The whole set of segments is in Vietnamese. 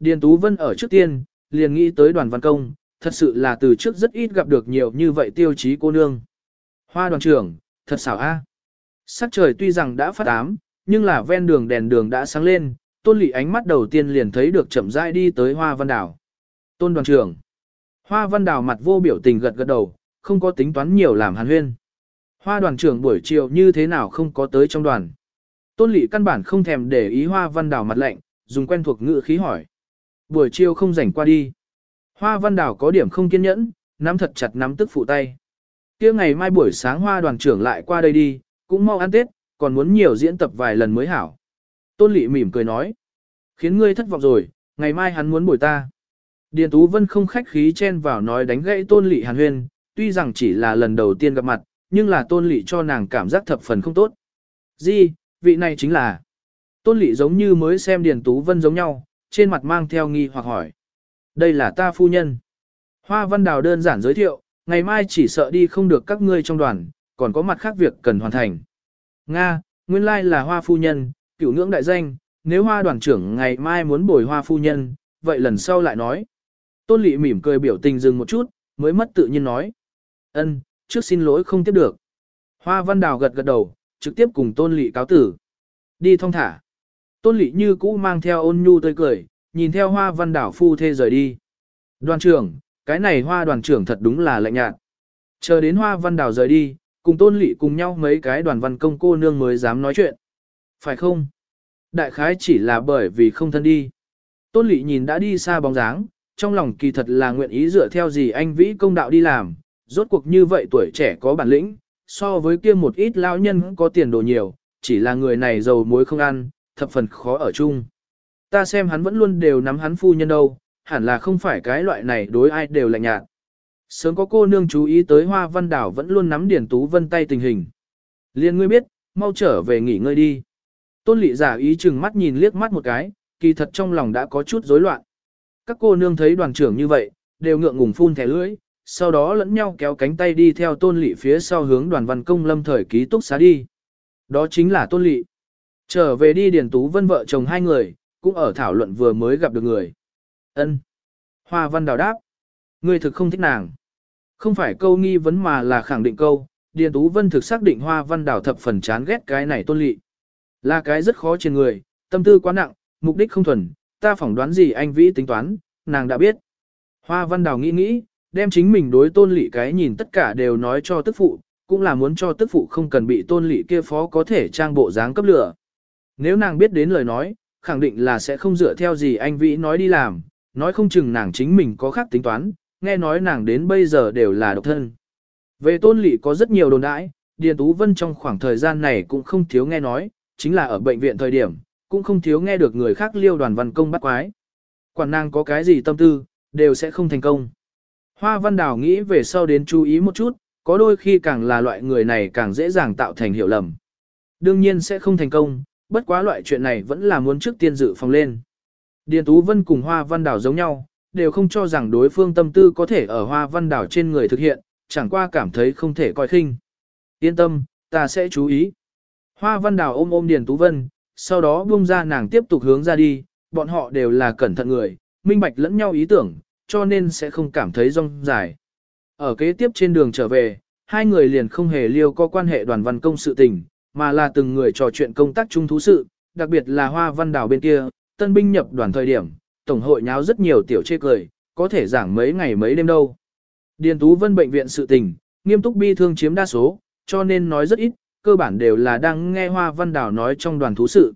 Điền Tú Vân ở trước tiên, liền nghĩ tới đoàn văn công, thật sự là từ trước rất ít gặp được nhiều như vậy tiêu chí cô nương. Hoa đoàn trưởng, thật xảo a. Sắc trời tuy rằng đã phát ám, nhưng là ven đường đèn đường đã sáng lên, tôn lị ánh mắt đầu tiên liền thấy được chậm rãi đi tới hoa văn đảo. Tôn đoàn trưởng. Hoa văn đảo mặt vô biểu tình gật gật đầu, không có tính toán nhiều làm hàn huyên. Hoa đoàn trưởng buổi chiều như thế nào không có tới trong đoàn. Tôn lị căn bản không thèm để ý hoa văn đảo mặt lạnh, dùng quen thuộc ngữ khí hỏi. Buổi chiều không rảnh qua đi. Hoa văn đảo có điểm không kiên nhẫn, nắm thật chặt nắm tức phụ tay. kia ngày mai buổi sáng hoa đoàn trưởng lại qua đây đi, cũng mau ăn Tết, còn muốn nhiều diễn tập vài lần mới hảo. Tôn Lệ mỉm cười nói. Khiến ngươi thất vọng rồi, ngày mai hắn muốn bồi ta. Điền Tú Vân không khách khí chen vào nói đánh gãy Tôn Lệ hàn huyên, tuy rằng chỉ là lần đầu tiên gặp mặt, nhưng là Tôn Lệ cho nàng cảm giác thập phần không tốt. Gì, vị này chính là. Tôn Lệ giống như mới xem Điền Tú Vân giống nhau, trên mặt mang theo nghi hoặc hỏi. Đây là ta phu nhân. Hoa Văn Đào đơn giản giới thiệu, ngày mai chỉ sợ đi không được các ngươi trong đoàn, còn có mặt khác việc cần hoàn thành. Nga, nguyên lai là hoa phu nhân, cửu ngưỡng đại danh, nếu hoa đoàn trưởng ngày mai muốn bồi hoa phu nhân, vậy lần sau lại nói. Tôn Lệ mỉm cười biểu tình dừng một chút, mới mất tự nhiên nói. ân, trước xin lỗi không tiếp được. Hoa văn đào gật gật đầu, trực tiếp cùng tôn Lệ cáo tử. Đi thong thả. Tôn lị như cũ mang theo ôn nhu tươi cười, nhìn theo hoa văn đảo phu thê rời đi. Đoàn trưởng, cái này hoa đoàn trưởng thật đúng là lạnh nhạt. Chờ đến hoa văn đảo rời đi, cùng tôn lị cùng nhau mấy cái đoàn văn công cô nương mới dám nói chuyện. Phải không? Đại khái chỉ là bởi vì không thân đi. Tôn lị nhìn đã đi xa bóng dáng, trong lòng kỳ thật là nguyện ý dựa theo gì anh vĩ công đạo đi làm, rốt cuộc như vậy tuổi trẻ có bản lĩnh, so với kia một ít lao nhân có tiền đồ nhiều, chỉ là người này giàu muối không ăn, thập phần khó ở chung. Ta xem hắn vẫn luôn đều nắm hắn phu nhân đâu, hẳn là không phải cái loại này đối ai đều lạnh nhạt. Sớm có cô nương chú ý tới Hoa Văn Đảo vẫn luôn nắm Điền Tú Vân tay tình hình. Liên ngươi biết, mau trở về nghỉ ngơi đi. Tôn Lệ giả ý chừng mắt nhìn liếc mắt một cái, kỳ thật trong lòng đã có chút rối loạn. Các cô nương thấy đoàn trưởng như vậy, đều ngượng ngùng phun thẻ lưỡi, sau đó lẫn nhau kéo cánh tay đi theo tôn Lệ phía sau hướng đoàn văn công lâm thời ký túc xá đi. Đó chính là tôn Lệ. Trở về đi Điền Tú Vân vợ chồng hai người, cũng ở thảo luận vừa mới gặp được người. ân Hoa văn đào đáp. Ngươi thực không thích nàng. Không phải câu nghi vấn mà là khẳng định câu, Điền Tú Vân thực xác định Hoa Văn Đào thập phần chán ghét cái này tôn lị. Là cái rất khó trên người, tâm tư quá nặng, mục đích không thuần, ta phỏng đoán gì anh Vĩ tính toán, nàng đã biết. Hoa Văn Đào nghĩ nghĩ, đem chính mình đối tôn lị cái nhìn tất cả đều nói cho tức phụ, cũng là muốn cho tức phụ không cần bị tôn lị kia phó có thể trang bộ dáng cấp lửa. Nếu nàng biết đến lời nói, khẳng định là sẽ không dựa theo gì anh Vĩ nói đi làm, nói không chừng nàng chính mình có khác tính toán, nghe nói nàng đến bây giờ đều là độc thân. Về tôn lị có rất nhiều đồn đãi, Điền Tú Vân trong khoảng thời gian này cũng không thiếu nghe nói, chính là ở bệnh viện thời điểm, cũng không thiếu nghe được người khác liêu đoàn văn công bắt quái. Quản nàng có cái gì tâm tư, đều sẽ không thành công. Hoa Văn Đào nghĩ về sau đến chú ý một chút, có đôi khi càng là loại người này càng dễ dàng tạo thành hiểu lầm. Đương nhiên sẽ không thành công, bất quá loại chuyện này vẫn là muốn trước tiên dự phòng lên. Điền Tú Vân cùng Hoa Văn đảo giống nhau, đều không cho rằng đối phương tâm tư có thể ở hoa văn đảo trên người thực hiện, chẳng qua cảm thấy không thể coi khinh. Yên tâm, ta sẽ chú ý. Hoa văn đảo ôm ôm Điền Tú Vân, sau đó buông ra nàng tiếp tục hướng ra đi, bọn họ đều là cẩn thận người, minh bạch lẫn nhau ý tưởng, cho nên sẽ không cảm thấy rong dài. Ở kế tiếp trên đường trở về, hai người liền không hề liêu có quan hệ đoàn văn công sự tình, mà là từng người trò chuyện công tác chung thú sự, đặc biệt là hoa văn đảo bên kia, tân binh nhập đoàn thời điểm, tổng hội nháo rất nhiều tiểu chê cười, có thể giảng mấy ngày mấy đêm đâu. Điền Tú Vân bệnh viện sự tình, nghiêm túc bi thương chiếm đa số, cho nên nói rất ít, cơ bản đều là đang nghe Hoa Văn Đào nói trong đoàn thú sự.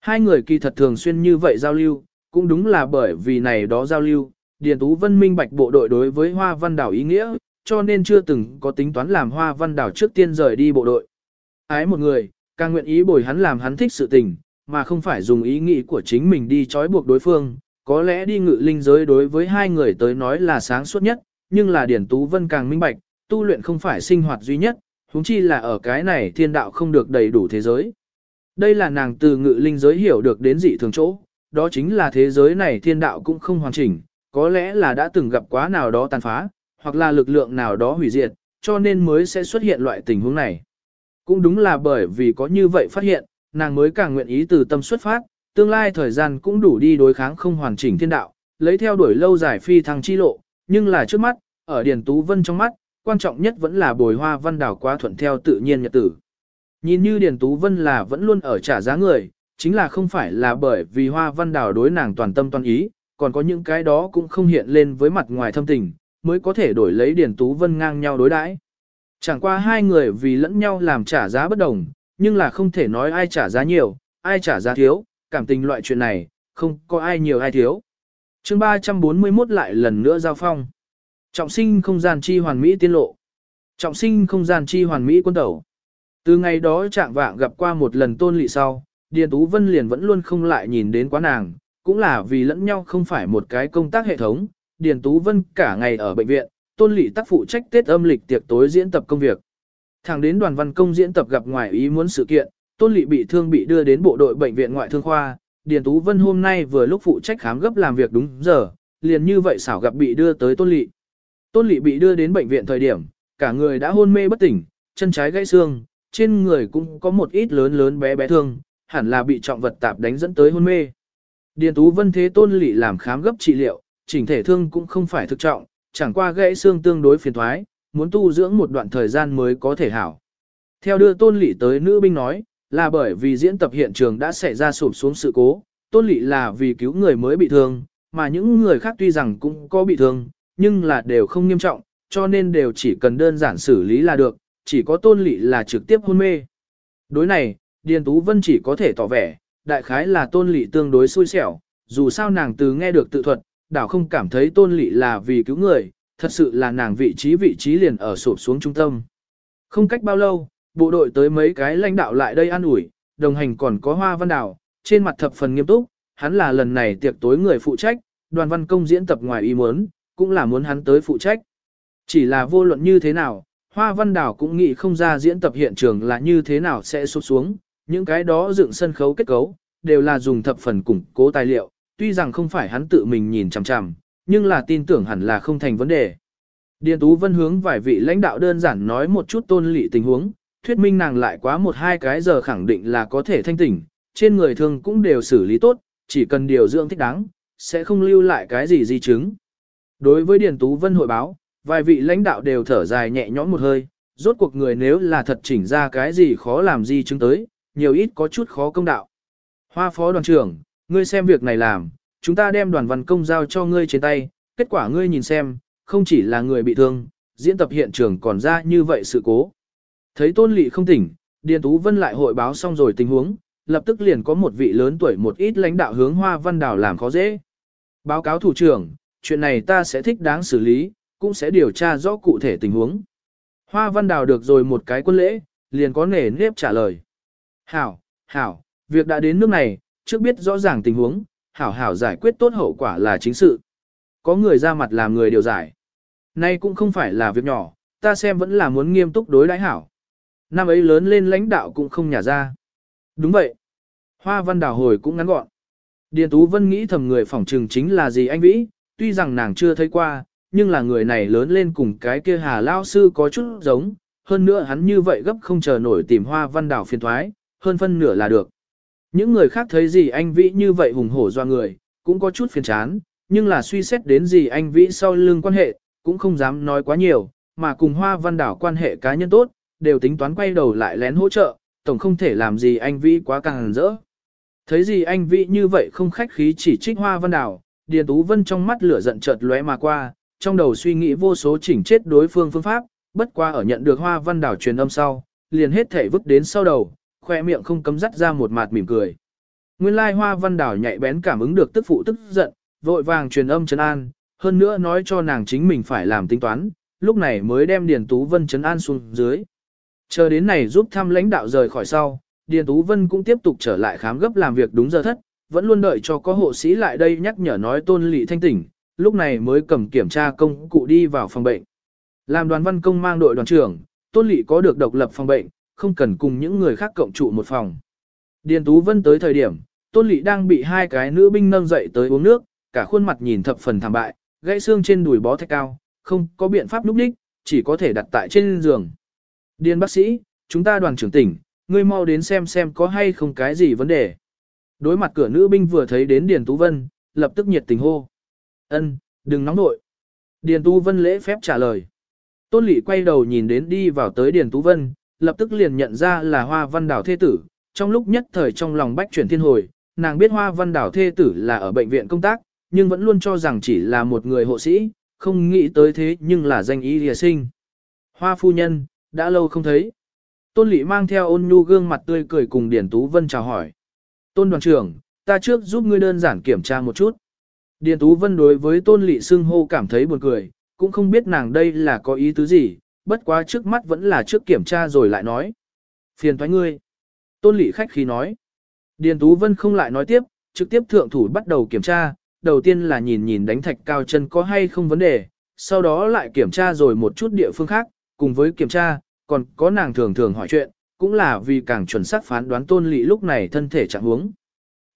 Hai người kỳ thật thường xuyên như vậy giao lưu, cũng đúng là bởi vì này đó giao lưu, Điền Tú Vân minh bạch bộ đội đối với Hoa Văn Đào ý nghĩa, cho nên chưa từng có tính toán làm Hoa Văn Đào trước tiên rời đi bộ đội. Ái một người, càng nguyện ý bồi hắn làm hắn thích sự tình, mà không phải dùng ý nghĩ của chính mình đi trói buộc đối phương, có lẽ đi ngự linh giới đối với hai người tới nói là sáng suốt nhất, nhưng là Điển Tú Vân càng minh bạch, tu luyện không phải sinh hoạt duy nhất, huống chi là ở cái này thiên đạo không được đầy đủ thế giới. Đây là nàng từ ngự linh giới hiểu được đến dị thường chỗ, đó chính là thế giới này thiên đạo cũng không hoàn chỉnh, có lẽ là đã từng gặp quá nào đó tàn phá, hoặc là lực lượng nào đó hủy diệt, cho nên mới sẽ xuất hiện loại tình huống này. Cũng đúng là bởi vì có như vậy phát hiện, nàng mới càng nguyện ý từ tâm xuất phát, tương lai thời gian cũng đủ đi đối kháng không hoàn chỉnh thiên đạo, lấy theo đuổi lâu dài phi thăng chi lộ, nhưng là trước mắt, ở Điền Tú Vân trong mắt, quan trọng nhất vẫn là bồi hoa văn đảo quá thuận theo tự nhiên nhật tử. Nhìn như Điền Tú Vân là vẫn luôn ở trả giá người, chính là không phải là bởi vì hoa văn đảo đối nàng toàn tâm toàn ý, còn có những cái đó cũng không hiện lên với mặt ngoài thâm tình, mới có thể đổi lấy Điền Tú Vân ngang nhau đối đãi. Chẳng qua hai người vì lẫn nhau làm trả giá bất đồng, nhưng là không thể nói ai trả giá nhiều, ai trả giá thiếu, cảm tình loại chuyện này, không có ai nhiều ai thiếu. chương 341 lại lần nữa giao phong. Trọng sinh không gian chi hoàn mỹ tiên lộ. Trọng sinh không gian chi hoàn mỹ quân tẩu. Từ ngày đó trạng vạng gặp qua một lần tôn lị sau, Điền Tú Vân liền vẫn luôn không lại nhìn đến quá nàng, cũng là vì lẫn nhau không phải một cái công tác hệ thống. Điền Tú Vân cả ngày ở bệnh viện, tôn lỵ tác phụ trách Tết âm lịch tiệc tối diễn tập công việc. Thẳng đến đoàn văn công diễn tập gặp ngoài ý muốn sự kiện, tôn lỵ bị thương bị đưa đến bộ đội bệnh viện ngoại thương khoa. Điền Tú Vân hôm nay vừa lúc phụ trách khám gấp làm việc đúng giờ, liền như vậy xảo gặp bị đưa tới tôn lỵ. Tôn lỵ bị đưa đến bệnh viện thời điểm, cả người đã hôn mê bất tỉnh, chân trái gãy xương, trên người cũng có một ít lớn lớn bé bé thương, hẳn là bị trọng vật tạp đánh dẫn tới hôn mê. Điền Tú Vân thế tôn lỵ làm khám gấp trị liệu, chỉnh thể thương cũng không phải thực trọng, chẳng qua gãy xương tương đối phiền thoái, muốn tu dưỡng một đoạn thời gian mới có thể hảo. Theo đưa tôn lị tới nữ binh nói, là bởi vì diễn tập hiện trường đã xảy ra sụp xuống sự cố, tôn lị là vì cứu người mới bị thương, mà những người khác tuy rằng cũng có bị thương, nhưng là đều không nghiêm trọng, cho nên đều chỉ cần đơn giản xử lý là được, chỉ có tôn lị là trực tiếp hôn mê. Đối này, Điền Tú Vân chỉ có thể tỏ vẻ, đại khái là tôn lị tương đối xui xẻo, dù sao nàng từ nghe được tự thuật, đảo không cảm thấy tôn lị là vì cứu người, thật sự là nàng vị trí vị trí liền ở sụp xuống trung tâm. Không cách bao lâu, bộ đội tới mấy cái lãnh đạo lại đây an ủi, đồng hành còn có hoa văn đảo, trên mặt thập phần nghiêm túc, hắn là lần này tiệc tối người phụ trách, đoàn văn công diễn tập ngoài ý muốn, cũng là muốn hắn tới phụ trách. Chỉ là vô luận như thế nào, Hoa Văn Đảo cũng nghĩ không ra diễn tập hiện trường là như thế nào sẽ sụp xuống, những cái đó dựng sân khấu kết cấu, đều là dùng thập phần củng cố tài liệu, tuy rằng không phải hắn tự mình nhìn chằm chằm, nhưng là tin tưởng hẳn là không thành vấn đề. Điền Tú Vân hướng vài vị lãnh đạo đơn giản nói một chút tôn lị tình huống, thuyết minh nàng lại quá một hai cái giờ khẳng định là có thể thanh tỉnh, trên người thường cũng đều xử lý tốt, chỉ cần điều dưỡng thích đáng, sẽ không lưu lại cái gì di chứng. Đối với Điền Tú Vân hội báo, vài vị lãnh đạo đều thở dài nhẹ nhõm một hơi, rốt cuộc người nếu là thật chỉnh ra cái gì khó làm di chứng tới, nhiều ít có chút khó công đạo. Hoa phó đoàn trưởng, ngươi xem việc này làm, chúng ta đem đoàn văn công giao cho ngươi trên tay, kết quả ngươi nhìn xem, không chỉ là người bị thương, diễn tập hiện trường còn ra như vậy sự cố. Thấy tôn lị không tỉnh, Điền Tú Vân lại hội báo xong rồi tình huống, lập tức liền có một vị lớn tuổi một ít lãnh đạo hướng Hoa Văn Đào làm khó dễ. Báo cáo thủ trưởng, chuyện này ta sẽ thích đáng xử lý, cũng sẽ điều tra rõ cụ thể tình huống. Hoa Văn Đào được rồi một cái quân lễ, liền có nể nếp trả lời. Hảo, hảo, việc đã đến nước này, trước biết rõ ràng tình huống, hảo hảo giải quyết tốt hậu quả là chính sự. Có người ra mặt làm người điều giải. Nay cũng không phải là việc nhỏ, ta xem vẫn là muốn nghiêm túc đối đãi hảo. Năm ấy lớn lên lãnh đạo cũng không nhả ra. Đúng vậy. Hoa Văn Đào hồi cũng ngắn gọn. Điền Tú Vân nghĩ thầm người phỏng trừng chính là gì anh Vĩ, tuy rằng nàng chưa thấy qua, nhưng là người này lớn lên cùng cái kia hà lao sư có chút giống, hơn nữa hắn như vậy gấp không chờ nổi tìm hoa văn đảo phiền thoái, hơn phân nửa là được. Những người khác thấy gì anh Vĩ như vậy hùng hổ doa người, cũng có chút phiền chán, nhưng là suy xét đến gì anh Vĩ sau lưng quan hệ, cũng không dám nói quá nhiều, mà cùng hoa văn đảo quan hệ cá nhân tốt, đều tính toán quay đầu lại lén hỗ trợ, tổng không thể làm gì anh Vĩ quá càng rỡ. Thấy gì anh Vĩ như vậy không khách khí chỉ trích hoa văn đảo, Điền Tú Vân trong mắt lửa giận chợt lóe mà qua, trong đầu suy nghĩ vô số chỉnh chết đối phương phương pháp, bất qua ở nhận được hoa văn đảo truyền âm sau, liền hết thể vứt đến sau đầu, khoe miệng không cấm dắt ra một mạt mỉm cười. Nguyên lai hoa văn đảo nhạy bén cảm ứng được tức phụ tức giận, vội vàng truyền âm trấn an, hơn nữa nói cho nàng chính mình phải làm tính toán, lúc này mới đem Điền Tú Vân trấn an xuống dưới. Chờ đến này giúp thăm lãnh đạo rời khỏi sau, Điền Tú Vân cũng tiếp tục trở lại khám gấp làm việc đúng giờ thất, vẫn luôn đợi cho có hộ sĩ lại đây nhắc nhở nói tôn lị thanh tỉnh, lúc này mới cầm kiểm tra công cụ đi vào phòng bệnh. Làm đoàn văn công mang đội đoàn trưởng, tôn lị có được độc lập phòng bệnh, không cần cùng những người khác cộng trụ một phòng. Điền Tú Vân tới thời điểm, tôn Lệ đang bị hai cái nữ binh nâng dậy tới uống nước, cả khuôn mặt nhìn thập phần thảm bại, gãy xương trên đùi bó thạch cao, không có biện pháp núp đích, chỉ có thể đặt tại trên giường. Điền bác sĩ, chúng ta đoàn trưởng tỉnh, ngươi mau đến xem xem có hay không cái gì vấn đề. Đối mặt cửa nữ binh vừa thấy đến Điền Tú Vân, lập tức nhiệt tình hô. Ân, đừng nóng nội. Điền Tú Vân lễ phép trả lời. Tôn Lệ quay đầu nhìn đến đi vào tới Điền Tú Vân, lập tức liền nhận ra là Hoa Văn Đảo Thê Tử. Trong lúc nhất thời trong lòng bách chuyển thiên hồi, nàng biết Hoa Văn Đảo Thê Tử là ở bệnh viện công tác, nhưng vẫn luôn cho rằng chỉ là một người hộ sĩ, không nghĩ tới thế nhưng là danh ý lìa sinh. Hoa phu nhân, đã lâu không thấy. Tôn Lệ mang theo ôn nhu gương mặt tươi cười cùng Điền Tú Vân chào hỏi. Tôn đoàn trưởng, ta trước giúp ngươi đơn giản kiểm tra một chút. Điền Tú Vân đối với Tôn Lệ xưng hô cảm thấy buồn cười, cũng không biết nàng đây là có ý tứ gì, bất quá trước mắt vẫn là trước kiểm tra rồi lại nói. Phiền thoái ngươi. Tôn Lệ khách khí nói. Điền Tú Vân không lại nói tiếp, trực tiếp thượng thủ bắt đầu kiểm tra, đầu tiên là nhìn nhìn đánh thạch cao chân có hay không vấn đề, sau đó lại kiểm tra rồi một chút địa phương khác, cùng với kiểm tra, còn có nàng thường thường hỏi chuyện, cũng là vì càng chuẩn xác phán đoán tôn lị lúc này thân thể trạng huống.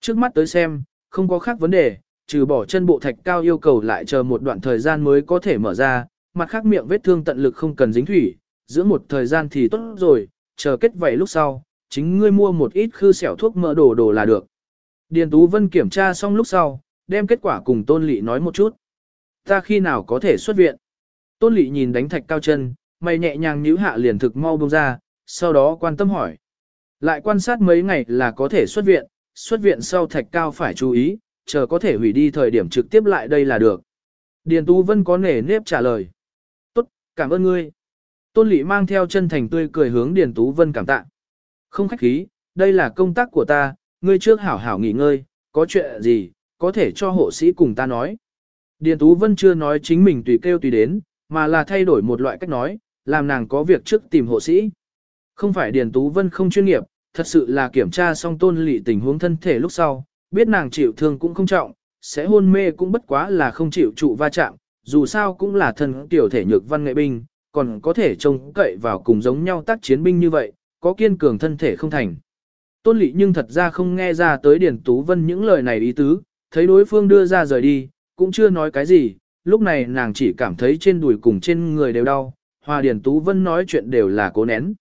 Trước mắt tới xem, không có khác vấn đề, trừ bỏ chân bộ thạch cao yêu cầu lại chờ một đoạn thời gian mới có thể mở ra, mặt khác miệng vết thương tận lực không cần dính thủy, giữa một thời gian thì tốt rồi, chờ kết vậy lúc sau, chính ngươi mua một ít khư xẻo thuốc mỡ đổ đổ là được. Điền Tú Vân kiểm tra xong lúc sau, đem kết quả cùng Tôn Lị nói một chút. Ta khi nào có thể xuất viện? Tôn Lị nhìn đánh thạch cao chân, mày nhẹ nhàng nhíu hạ liền thực mau bông ra, sau đó quan tâm hỏi. Lại quan sát mấy ngày là có thể xuất viện, xuất viện sau thạch cao phải chú ý, chờ có thể hủy đi thời điểm trực tiếp lại đây là được. Điền Tú Vân có nể nếp trả lời. Cảm ơn ngươi. Tôn Lệ mang theo chân thành tươi cười hướng Điền Tú Vân cảm tạ. Không khách khí, đây là công tác của ta, ngươi trước hảo hảo nghỉ ngơi, có chuyện gì, có thể cho hộ sĩ cùng ta nói. Điền Tú Vân chưa nói chính mình tùy kêu tùy đến, mà là thay đổi một loại cách nói, làm nàng có việc trước tìm hộ sĩ. Không phải Điền Tú Vân không chuyên nghiệp, thật sự là kiểm tra xong tôn lị tình huống thân thể lúc sau, biết nàng chịu thương cũng không trọng, sẽ hôn mê cũng bất quá là không chịu trụ va chạm, dù sao cũng là thân tiểu thể nhược văn nghệ binh, còn có thể trông cậy vào cùng giống nhau tác chiến binh như vậy, có kiên cường thân thể không thành. Tôn lị nhưng thật ra không nghe ra tới Điền Tú Vân những lời này ý tứ, thấy đối phương đưa ra rời đi, cũng chưa nói cái gì, lúc này nàng chỉ cảm thấy trên đùi cùng trên người đều đau, Hòa Điền Tú Vân nói chuyện đều là cố nén.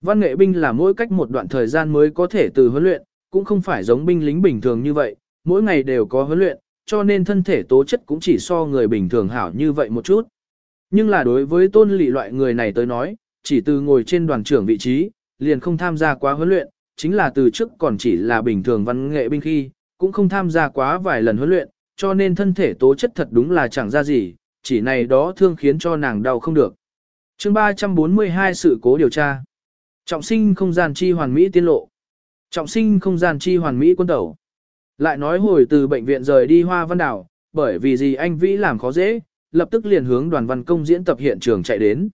Văn nghệ binh là mỗi cách một đoạn thời gian mới có thể từ huấn luyện, cũng không phải giống binh lính bình thường như vậy, mỗi ngày đều có huấn luyện, cho nên thân thể tố chất cũng chỉ so người bình thường hảo như vậy một chút. Nhưng là đối với tôn lị loại người này tới nói, chỉ từ ngồi trên đoàn trưởng vị trí, liền không tham gia quá huấn luyện, chính là từ trước còn chỉ là bình thường văn nghệ binh khi, cũng không tham gia quá vài lần huấn luyện, cho nên thân thể tố chất thật đúng là chẳng ra gì, chỉ này đó thương khiến cho nàng đau không được. chương 342 sự cố điều tra. Trọng sinh không gian chi hoàn mỹ tiên lộ. Trọng sinh không gian chi hoàn mỹ quân tẩu. Lại nói hồi từ bệnh viện rời đi Hoa Văn Đảo, bởi vì gì anh Vĩ làm khó dễ, lập tức liền hướng đoàn văn công diễn tập hiện trường chạy đến.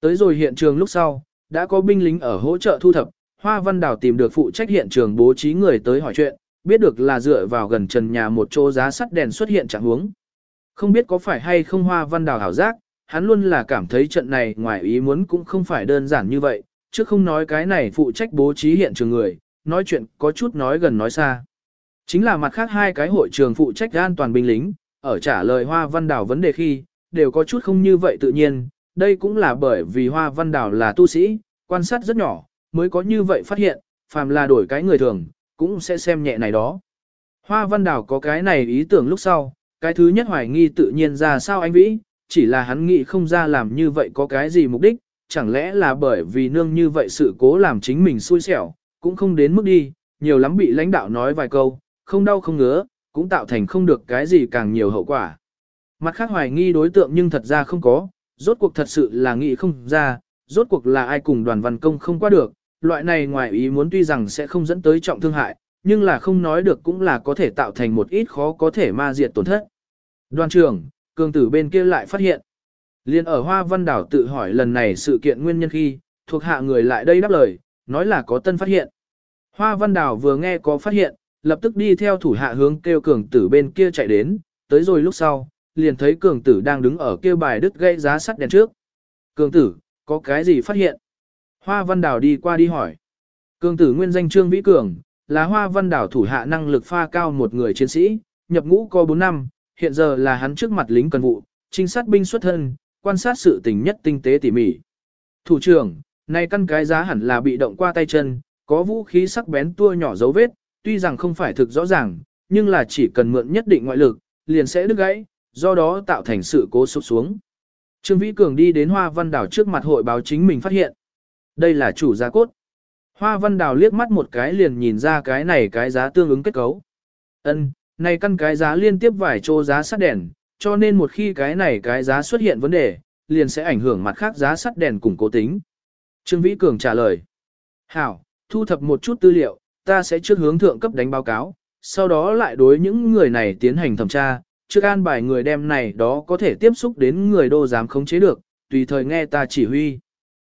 Tới rồi hiện trường lúc sau, đã có binh lính ở hỗ trợ thu thập, Hoa Văn Đảo tìm được phụ trách hiện trường bố trí người tới hỏi chuyện, biết được là dựa vào gần trần nhà một chỗ giá sắt đèn xuất hiện trạng huống. Không biết có phải hay không Hoa Văn Đảo hảo giác, hắn luôn là cảm thấy trận này ngoài ý muốn cũng không phải đơn giản như vậy, chứ không nói cái này phụ trách bố trí hiện trường người, nói chuyện có chút nói gần nói xa. Chính là mặt khác hai cái hội trường phụ trách an toàn binh lính, ở trả lời Hoa Văn Đào vấn đề khi, đều có chút không như vậy tự nhiên, đây cũng là bởi vì Hoa Văn Đào là tu sĩ, quan sát rất nhỏ, mới có như vậy phát hiện, phàm là đổi cái người thường, cũng sẽ xem nhẹ này đó. Hoa Văn Đào có cái này ý tưởng lúc sau, cái thứ nhất hoài nghi tự nhiên ra sao anh Vĩ, chỉ là hắn nghĩ không ra làm như vậy có cái gì mục đích, chẳng lẽ là bởi vì nương như vậy sự cố làm chính mình xui xẻo, cũng không đến mức đi, nhiều lắm bị lãnh đạo nói vài câu, không đau không ngứa, cũng tạo thành không được cái gì càng nhiều hậu quả. Mặt khác hoài nghi đối tượng nhưng thật ra không có, rốt cuộc thật sự là nghĩ không ra, rốt cuộc là ai cùng đoàn văn công không qua được, loại này ngoài ý muốn tuy rằng sẽ không dẫn tới trọng thương hại, nhưng là không nói được cũng là có thể tạo thành một ít khó có thể ma diệt tổn thất. Đoàn trưởng, cường tử bên kia lại phát hiện. Liên ở Hoa Văn Đảo tự hỏi lần này sự kiện nguyên nhân khi, thuộc hạ người lại đây đáp lời, nói là có tân phát hiện. Hoa Văn Đảo vừa nghe có phát hiện, lập tức đi theo thủ hạ hướng kêu cường tử bên kia chạy đến, tới rồi lúc sau, liền thấy cường tử đang đứng ở kêu bài đứt gây giá sắt đèn trước. Cường tử, có cái gì phát hiện? Hoa Văn Đảo đi qua đi hỏi. Cường tử nguyên danh Trương Vĩ Cường, là Hoa Văn Đảo thủ hạ năng lực pha cao một người chiến sĩ, nhập ngũ có 4 năm, hiện giờ là hắn trước mặt lính cần vụ, trinh sát binh xuất thân, quan sát sự tình nhất tinh tế tỉ mỉ. Thủ trưởng, nay căn cái giá hẳn là bị động qua tay chân, có vũ khí sắc bén tua nhỏ dấu vết, tuy rằng không phải thực rõ ràng, nhưng là chỉ cần mượn nhất định ngoại lực, liền sẽ đứt gãy, do đó tạo thành sự cố sụp xuống. Trương Vĩ Cường đi đến Hoa Văn Đào trước mặt hội báo chính mình phát hiện. Đây là chủ giá cốt. Hoa Văn Đào liếc mắt một cái liền nhìn ra cái này cái giá tương ứng kết cấu. Ân, này căn cái giá liên tiếp vài chỗ giá sắt đèn, cho nên một khi cái này cái giá xuất hiện vấn đề, liền sẽ ảnh hưởng mặt khác giá sắt đèn cùng cố tính. Trương Vĩ Cường trả lời. Hảo, thu thập một chút tư liệu, ta sẽ trước hướng thượng cấp đánh báo cáo, sau đó lại đối những người này tiến hành thẩm tra, trước an bài người đem này đó có thể tiếp xúc đến người đô giám khống chế được, tùy thời nghe ta chỉ huy.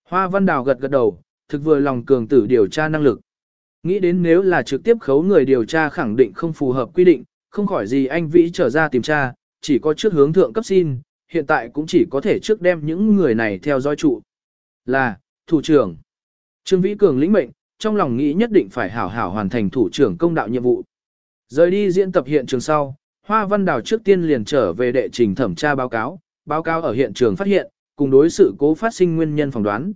Hoa Văn Đào gật gật đầu, thực vừa lòng cường tử điều tra năng lực. Nghĩ đến nếu là trực tiếp khấu người điều tra khẳng định không phù hợp quy định, không khỏi gì anh Vĩ trở ra tìm tra, chỉ có trước hướng thượng cấp xin, hiện tại cũng chỉ có thể trước đem những người này theo dõi trụ. Là, thủ trưởng. Trương Vĩ Cường lĩnh mệnh, trong lòng nghĩ nhất định phải hảo hảo hoàn thành thủ trưởng công đạo nhiệm vụ. Rời đi diễn tập hiện trường sau, Hoa Văn Đào trước tiên liền trở về đệ trình thẩm tra báo cáo, báo cáo ở hiện trường phát hiện, cùng đối sự cố phát sinh nguyên nhân phỏng đoán.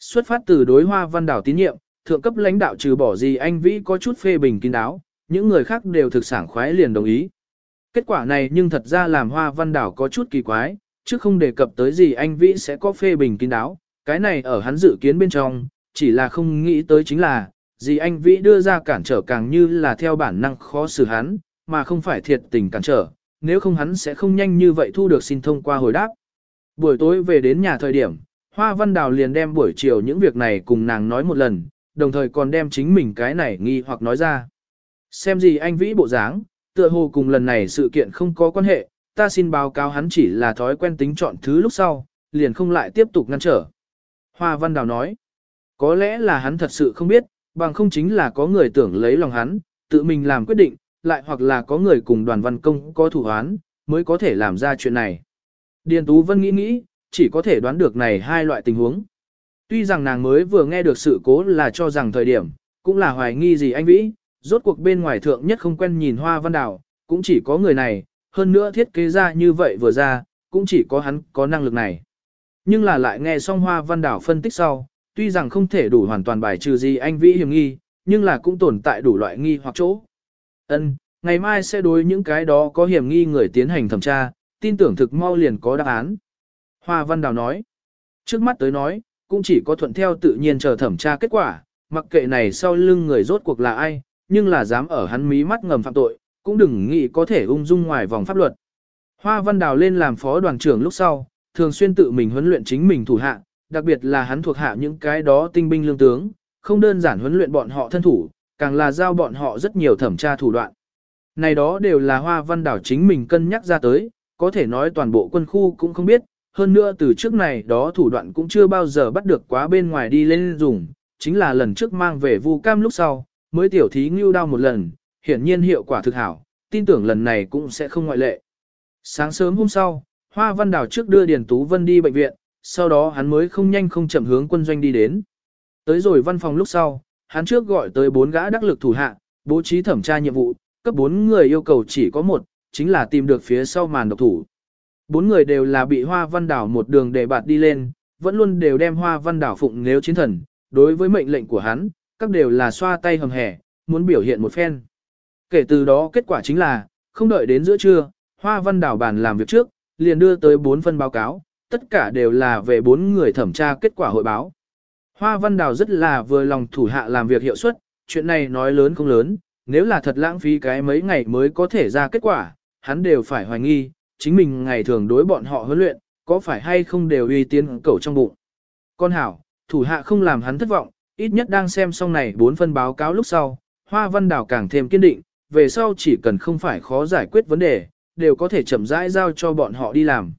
Xuất phát từ đối Hoa Văn Đào tín nhiệm, thượng cấp lãnh đạo trừ bỏ gì anh Vĩ có chút phê bình kín đáo, những người khác đều thực sản khoái liền đồng ý. Kết quả này nhưng thật ra làm Hoa Văn Đảo có chút kỳ quái, chứ không đề cập tới gì anh Vĩ sẽ có phê bình kín đáo, cái này ở hắn dự kiến bên trong, chỉ là không nghĩ tới chính là, gì anh Vĩ đưa ra cản trở càng như là theo bản năng khó xử hắn, mà không phải thiệt tình cản trở, nếu không hắn sẽ không nhanh như vậy thu được xin thông qua hồi đáp. Buổi tối về đến nhà thời điểm, Hoa Văn Đào liền đem buổi chiều những việc này cùng nàng nói một lần, đồng thời còn đem chính mình cái này nghi hoặc nói ra. Xem gì anh Vĩ bộ dáng, tựa hồ cùng lần này sự kiện không có quan hệ, ta xin báo cáo hắn chỉ là thói quen tính chọn thứ lúc sau, liền không lại tiếp tục ngăn trở. Hoa Văn Đào nói, có lẽ là hắn thật sự không biết, bằng không chính là có người tưởng lấy lòng hắn, tự mình làm quyết định, lại hoặc là có người cùng đoàn văn công có thủ án, mới có thể làm ra chuyện này. Điền Tú Vân nghĩ nghĩ, chỉ có thể đoán được này hai loại tình huống. Tuy rằng nàng mới vừa nghe được sự cố là cho rằng thời điểm, cũng là hoài nghi gì anh Vĩ, rốt cuộc bên ngoài thượng nhất không quen nhìn hoa văn đảo, cũng chỉ có người này, hơn nữa thiết kế ra như vậy vừa ra, cũng chỉ có hắn có năng lực này. Nhưng là lại nghe xong hoa văn đảo phân tích sau, tuy rằng không thể đủ hoàn toàn bài trừ gì anh vĩ hiểm nghi, nhưng là cũng tồn tại đủ loại nghi hoặc chỗ. Ân, ngày mai sẽ đối những cái đó có hiểm nghi người tiến hành thẩm tra, tin tưởng thực mau liền có đáp án. Hoa văn Đào nói, trước mắt tới nói, cũng chỉ có thuận theo tự nhiên chờ thẩm tra kết quả, mặc kệ này sau lưng người rốt cuộc là ai, nhưng là dám ở hắn mí mắt ngầm phạm tội, cũng đừng nghĩ có thể ung dung ngoài vòng pháp luật. Hoa Văn Đào lên làm phó đoàn trưởng lúc sau, thường xuyên tự mình huấn luyện chính mình thủ hạ, đặc biệt là hắn thuộc hạ những cái đó tinh binh lương tướng, không đơn giản huấn luyện bọn họ thân thủ, càng là giao bọn họ rất nhiều thẩm tra thủ đoạn. Này đó đều là Hoa Văn Đảo chính mình cân nhắc ra tới, có thể nói toàn bộ quân khu cũng không biết, hơn nữa từ trước này đó thủ đoạn cũng chưa bao giờ bắt được quá bên ngoài đi lên dùng, chính là lần trước mang về Vu Cam lúc sau, mới tiểu thí ngưu đao một lần, hiển nhiên hiệu quả thực hảo, tin tưởng lần này cũng sẽ không ngoại lệ. Sáng sớm hôm sau, Hoa Văn Đào trước đưa Điền Tú Vân đi bệnh viện, sau đó hắn mới không nhanh không chậm hướng quân doanh đi đến. Tới rồi văn phòng lúc sau, hắn trước gọi tới bốn gã đắc lực thủ hạ, bố trí thẩm tra nhiệm vụ, cấp bốn người yêu cầu chỉ có một, chính là tìm được phía sau màn độc thủ. Bốn người đều là bị Hoa Văn Đảo một đường để bạt đi lên, vẫn luôn đều đem Hoa Văn Đảo phụng nếu chiến thần, đối với mệnh lệnh của hắn, các đều là xoa tay hầm hẻ, muốn biểu hiện một phen. Kể từ đó kết quả chính là, không đợi đến giữa trưa, Hoa Văn Đảo bàn làm việc trước, liền đưa tới bốn phân báo cáo, tất cả đều là về bốn người thẩm tra kết quả hội báo. Hoa Văn Đào rất là vừa lòng thủ hạ làm việc hiệu suất, chuyện này nói lớn không lớn, nếu là thật lãng phí cái mấy ngày mới có thể ra kết quả, hắn đều phải hoài nghi, chính mình ngày thường đối bọn họ huấn luyện, có phải hay không đều uy tiến cầu trong bụng. Con hảo, thủ hạ không làm hắn thất vọng, ít nhất đang xem xong này bốn phân báo cáo lúc sau, Hoa Văn Đào càng thêm kiên định, về sau chỉ cần không phải khó giải quyết vấn đề, đều có thể chậm rãi giao cho bọn họ đi làm.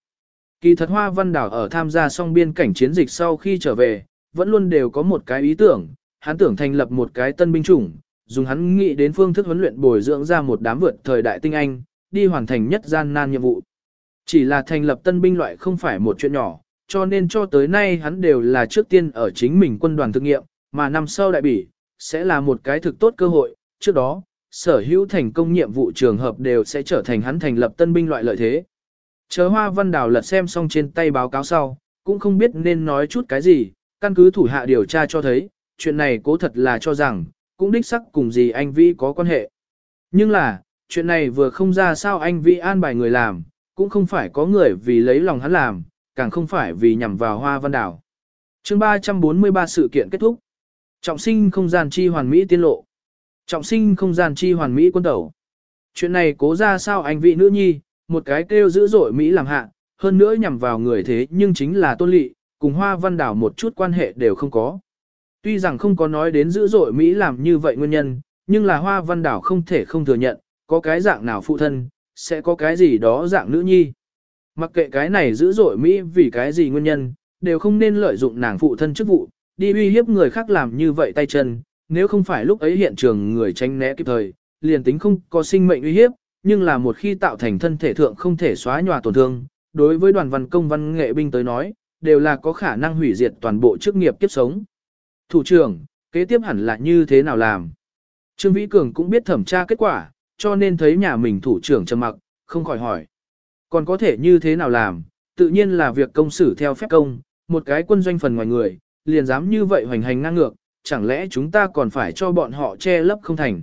Kỳ thật Hoa Văn Đảo ở tham gia song biên cảnh chiến dịch sau khi trở về, vẫn luôn đều có một cái ý tưởng, hắn tưởng thành lập một cái tân binh chủng, dùng hắn nghĩ đến phương thức huấn luyện bồi dưỡng ra một đám vượt thời đại tinh anh, đi hoàn thành nhất gian nan nhiệm vụ. Chỉ là thành lập tân binh loại không phải một chuyện nhỏ, cho nên cho tới nay hắn đều là trước tiên ở chính mình quân đoàn thực nghiệm, mà năm sau đại bỉ, sẽ là một cái thực tốt cơ hội, trước đó, sở hữu thành công nhiệm vụ trường hợp đều sẽ trở thành hắn thành lập tân binh loại lợi thế. Chờ hoa văn đào lật xem xong trên tay báo cáo sau, cũng không biết nên nói chút cái gì, căn cứ thủ hạ điều tra cho thấy, chuyện này cố thật là cho rằng, cũng đích sắc cùng gì anh Vĩ có quan hệ. Nhưng là, chuyện này vừa không ra sao anh Vĩ an bài người làm, cũng không phải có người vì lấy lòng hắn làm, càng không phải vì nhằm vào hoa văn đảo. chương 343 sự kiện kết thúc. Trọng sinh không gian chi hoàn mỹ tiên lộ. Trọng sinh không gian chi hoàn mỹ quân tẩu. Chuyện này cố ra sao anh vị nữ nhi, một cái kêu dữ dội Mỹ làm hạ, hơn nữa nhằm vào người thế nhưng chính là tôn lị, cùng hoa văn đảo một chút quan hệ đều không có. Tuy rằng không có nói đến dữ dội Mỹ làm như vậy nguyên nhân, nhưng là hoa văn đảo không thể không thừa nhận, có cái dạng nào phụ thân, sẽ có cái gì đó dạng nữ nhi. Mặc kệ cái này dữ dội Mỹ vì cái gì nguyên nhân, đều không nên lợi dụng nàng phụ thân chức vụ, đi uy hiếp người khác làm như vậy tay chân, nếu không phải lúc ấy hiện trường người tránh né kịp thời, liền tính không có sinh mệnh uy hiếp, nhưng là một khi tạo thành thân thể thượng không thể xóa nhòa tổn thương, đối với đoàn văn công văn nghệ binh tới nói, đều là có khả năng hủy diệt toàn bộ chức nghiệp kiếp sống. Thủ trưởng, kế tiếp hẳn là như thế nào làm? Trương Vĩ Cường cũng biết thẩm tra kết quả, cho nên thấy nhà mình thủ trưởng trầm mặc, không khỏi hỏi. Còn có thể như thế nào làm? Tự nhiên là việc công xử theo phép công, một cái quân doanh phần ngoài người, liền dám như vậy hoành hành ngang ngược, chẳng lẽ chúng ta còn phải cho bọn họ che lấp không thành?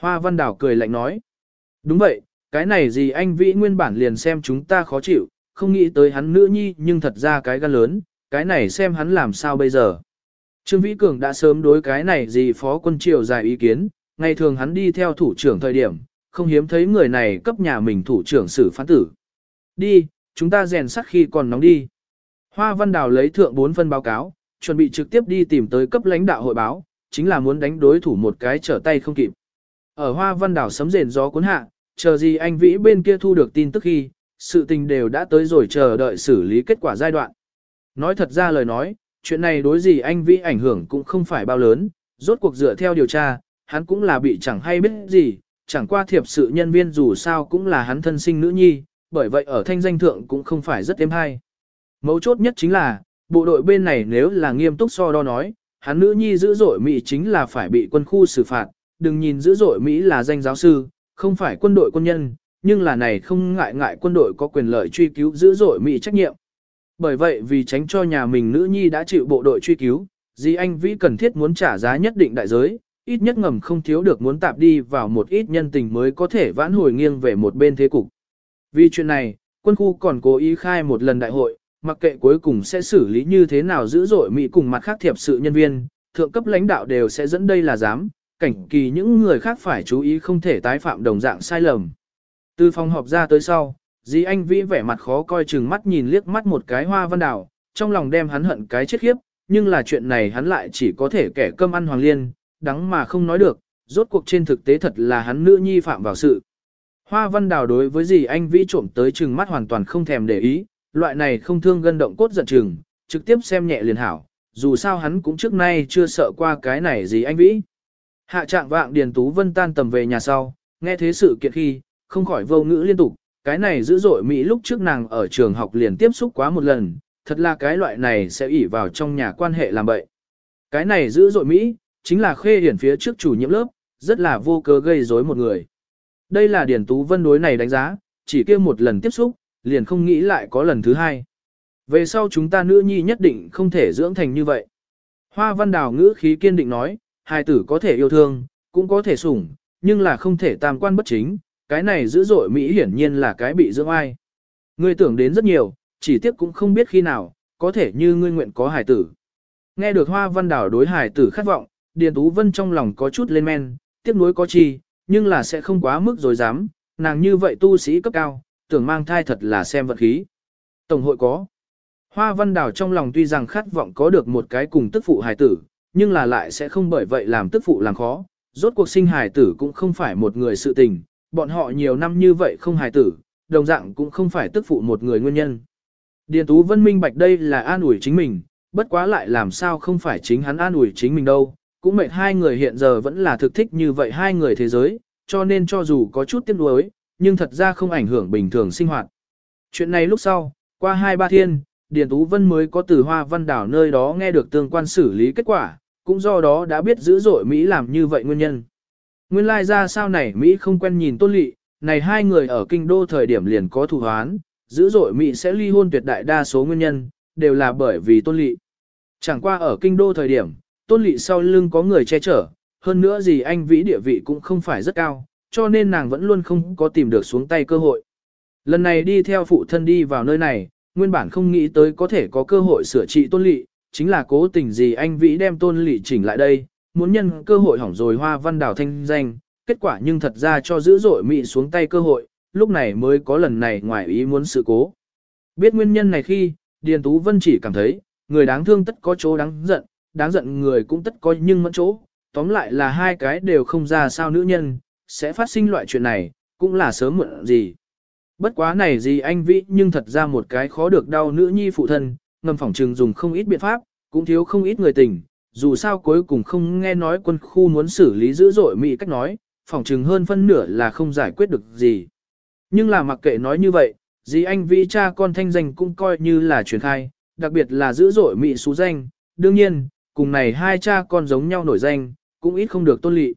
Hoa Văn Đào cười lạnh nói. Đúng vậy, cái này gì anh Vĩ nguyên bản liền xem chúng ta khó chịu, không nghĩ tới hắn nữ nhi nhưng thật ra cái gan lớn, cái này xem hắn làm sao bây giờ. Trương Vĩ Cường đã sớm đối cái này gì phó quân triều dài ý kiến, ngày thường hắn đi theo thủ trưởng thời điểm, không hiếm thấy người này cấp nhà mình thủ trưởng xử phán tử. Đi, chúng ta rèn sắt khi còn nóng đi. Hoa Văn Đào lấy thượng bốn phân báo cáo, chuẩn bị trực tiếp đi tìm tới cấp lãnh đạo hội báo, chính là muốn đánh đối thủ một cái trở tay không kịp. Ở Hoa Văn Đảo sấm rền gió cuốn hạ, chờ gì anh Vĩ bên kia thu được tin tức khi, sự tình đều đã tới rồi chờ đợi xử lý kết quả giai đoạn. Nói thật ra lời nói, chuyện này đối gì anh Vĩ ảnh hưởng cũng không phải bao lớn, rốt cuộc dựa theo điều tra, hắn cũng là bị chẳng hay biết gì, chẳng qua thiệp sự nhân viên dù sao cũng là hắn thân sinh nữ nhi, bởi vậy ở thanh danh thượng cũng không phải rất êm hay. Mấu chốt nhất chính là, bộ đội bên này nếu là nghiêm túc so đo nói, hắn nữ nhi dữ dội Mỹ chính là phải bị quân khu xử phạt, đừng nhìn dữ dội Mỹ là danh giáo sư, không phải quân đội quân nhân, nhưng là này không ngại ngại quân đội có quyền lợi truy cứu dữ dội Mỹ trách nhiệm. Bởi vậy vì tránh cho nhà mình nữ nhi đã chịu bộ đội truy cứu, di anh Vĩ cần thiết muốn trả giá nhất định đại giới, ít nhất ngầm không thiếu được muốn tạp đi vào một ít nhân tình mới có thể vãn hồi nghiêng về một bên thế cục. Vì chuyện này, quân khu còn cố ý khai một lần đại hội, mặc kệ cuối cùng sẽ xử lý như thế nào dữ dội Mỹ cùng mặt khác thiệp sự nhân viên, thượng cấp lãnh đạo đều sẽ dẫn đây là dám, cảnh kỳ những người khác phải chú ý không thể tái phạm đồng dạng sai lầm. Từ phòng họp ra tới sau, dì anh vĩ vẻ mặt khó coi chừng mắt nhìn liếc mắt một cái hoa văn đảo, trong lòng đem hắn hận cái chết khiếp, nhưng là chuyện này hắn lại chỉ có thể kẻ cơm ăn hoàng liên, đắng mà không nói được, rốt cuộc trên thực tế thật là hắn nữ nhi phạm vào sự. Hoa văn đào đối với dì anh vĩ trộm tới chừng mắt hoàn toàn không thèm để ý, loại này không thương gân động cốt giận chừng, trực tiếp xem nhẹ liền hảo, dù sao hắn cũng trước nay chưa sợ qua cái này gì anh vĩ. Hạ trạng vạng Điền Tú Vân tan tầm về nhà sau, nghe thế sự kiện khi, không khỏi vô ngữ liên tục, cái này dữ dội Mỹ lúc trước nàng ở trường học liền tiếp xúc quá một lần, thật là cái loại này sẽ ỉ vào trong nhà quan hệ làm bậy. Cái này dữ dội Mỹ, chính là khê hiển phía trước chủ nhiệm lớp, rất là vô cớ gây rối một người. Đây là Điền Tú Vân đối này đánh giá, chỉ kia một lần tiếp xúc, liền không nghĩ lại có lần thứ hai. Về sau chúng ta nữ nhi nhất định không thể dưỡng thành như vậy. Hoa văn đào ngữ khí kiên định nói, hài tử có thể yêu thương, cũng có thể sủng, nhưng là không thể tam quan bất chính, cái này dữ dội Mỹ hiển nhiên là cái bị dưỡng ai. Ngươi tưởng đến rất nhiều, chỉ tiếc cũng không biết khi nào, có thể như ngươi nguyện có hài tử. Nghe được hoa văn đảo đối hài tử khát vọng, Điền Tú Vân trong lòng có chút lên men, tiếc nuối có chi, nhưng là sẽ không quá mức rồi dám, nàng như vậy tu sĩ cấp cao, tưởng mang thai thật là xem vận khí. Tổng hội có. Hoa văn đảo trong lòng tuy rằng khát vọng có được một cái cùng tức phụ hài tử, nhưng là lại sẽ không bởi vậy làm tức phụ làm khó. Rốt cuộc sinh hài tử cũng không phải một người sự tình, bọn họ nhiều năm như vậy không hài tử, đồng dạng cũng không phải tức phụ một người nguyên nhân. Điền Tú Vân minh bạch đây là an ủi chính mình, bất quá lại làm sao không phải chính hắn an ủi chính mình đâu, cũng mệt hai người hiện giờ vẫn là thực thích như vậy hai người thế giới, cho nên cho dù có chút tiếc nuối, nhưng thật ra không ảnh hưởng bình thường sinh hoạt. Chuyện này lúc sau, qua hai ba thiên, Điền Tú Vân mới có từ Hoa Văn Đảo nơi đó nghe được tương quan xử lý kết quả, cũng do đó đã biết dữ dội Mỹ làm như vậy nguyên nhân. Nguyên lai like ra sao này Mỹ không quen nhìn tôn lị, này hai người ở kinh đô thời điểm liền có thù hoán, dữ dội Mỹ sẽ ly hôn tuyệt đại đa số nguyên nhân, đều là bởi vì tôn lị. Chẳng qua ở kinh đô thời điểm, tôn lị sau lưng có người che chở, hơn nữa gì anh vĩ địa vị cũng không phải rất cao, cho nên nàng vẫn luôn không có tìm được xuống tay cơ hội. Lần này đi theo phụ thân đi vào nơi này, nguyên bản không nghĩ tới có thể có cơ hội sửa trị tôn lị chính là cố tình gì anh vĩ đem tôn lị chỉnh lại đây, muốn nhân cơ hội hỏng rồi hoa văn đảo thanh danh, kết quả nhưng thật ra cho dữ dội mị xuống tay cơ hội, lúc này mới có lần này ngoài ý muốn sự cố. Biết nguyên nhân này khi, Điền Tú Vân chỉ cảm thấy, người đáng thương tất có chỗ đáng giận, đáng giận người cũng tất có nhưng mẫn chỗ, tóm lại là hai cái đều không ra sao nữ nhân, sẽ phát sinh loại chuyện này, cũng là sớm muộn gì. Bất quá này gì anh vĩ nhưng thật ra một cái khó được đau nữ nhi phụ thân, ngầm phỏng trừng dùng không ít biện pháp, cũng thiếu không ít người tình, dù sao cuối cùng không nghe nói quân khu muốn xử lý dữ dội mỹ cách nói, phỏng trừng hơn phân nửa là không giải quyết được gì. Nhưng là mặc kệ nói như vậy, dì anh vĩ cha con thanh danh cũng coi như là truyền khai, đặc biệt là dữ dội mỹ xú danh, đương nhiên, cùng này hai cha con giống nhau nổi danh, cũng ít không được tôn lị.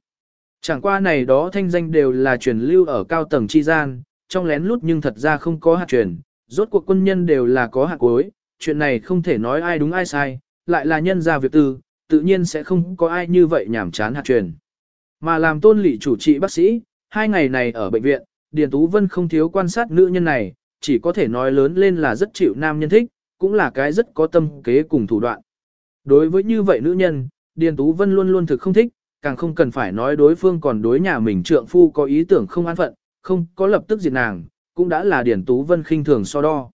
Chẳng qua này đó thanh danh đều là truyền lưu ở cao tầng chi gian, trong lén lút nhưng thật ra không có hạt truyền, rốt cuộc quân nhân đều là có hạt cuối, chuyện này không thể nói ai đúng ai sai, lại là nhân ra việc tư, tự nhiên sẽ không có ai như vậy nhảm chán hạt truyền. Mà làm tôn lị chủ trị bác sĩ, hai ngày này ở bệnh viện, Điền Tú Vân không thiếu quan sát nữ nhân này, chỉ có thể nói lớn lên là rất chịu nam nhân thích, cũng là cái rất có tâm kế cùng thủ đoạn. Đối với như vậy nữ nhân, Điền Tú Vân luôn luôn thực không thích, càng không cần phải nói đối phương còn đối nhà mình trượng phu có ý tưởng không an phận, không có lập tức diệt nàng, cũng đã là Điền Tú Vân khinh thường so đo.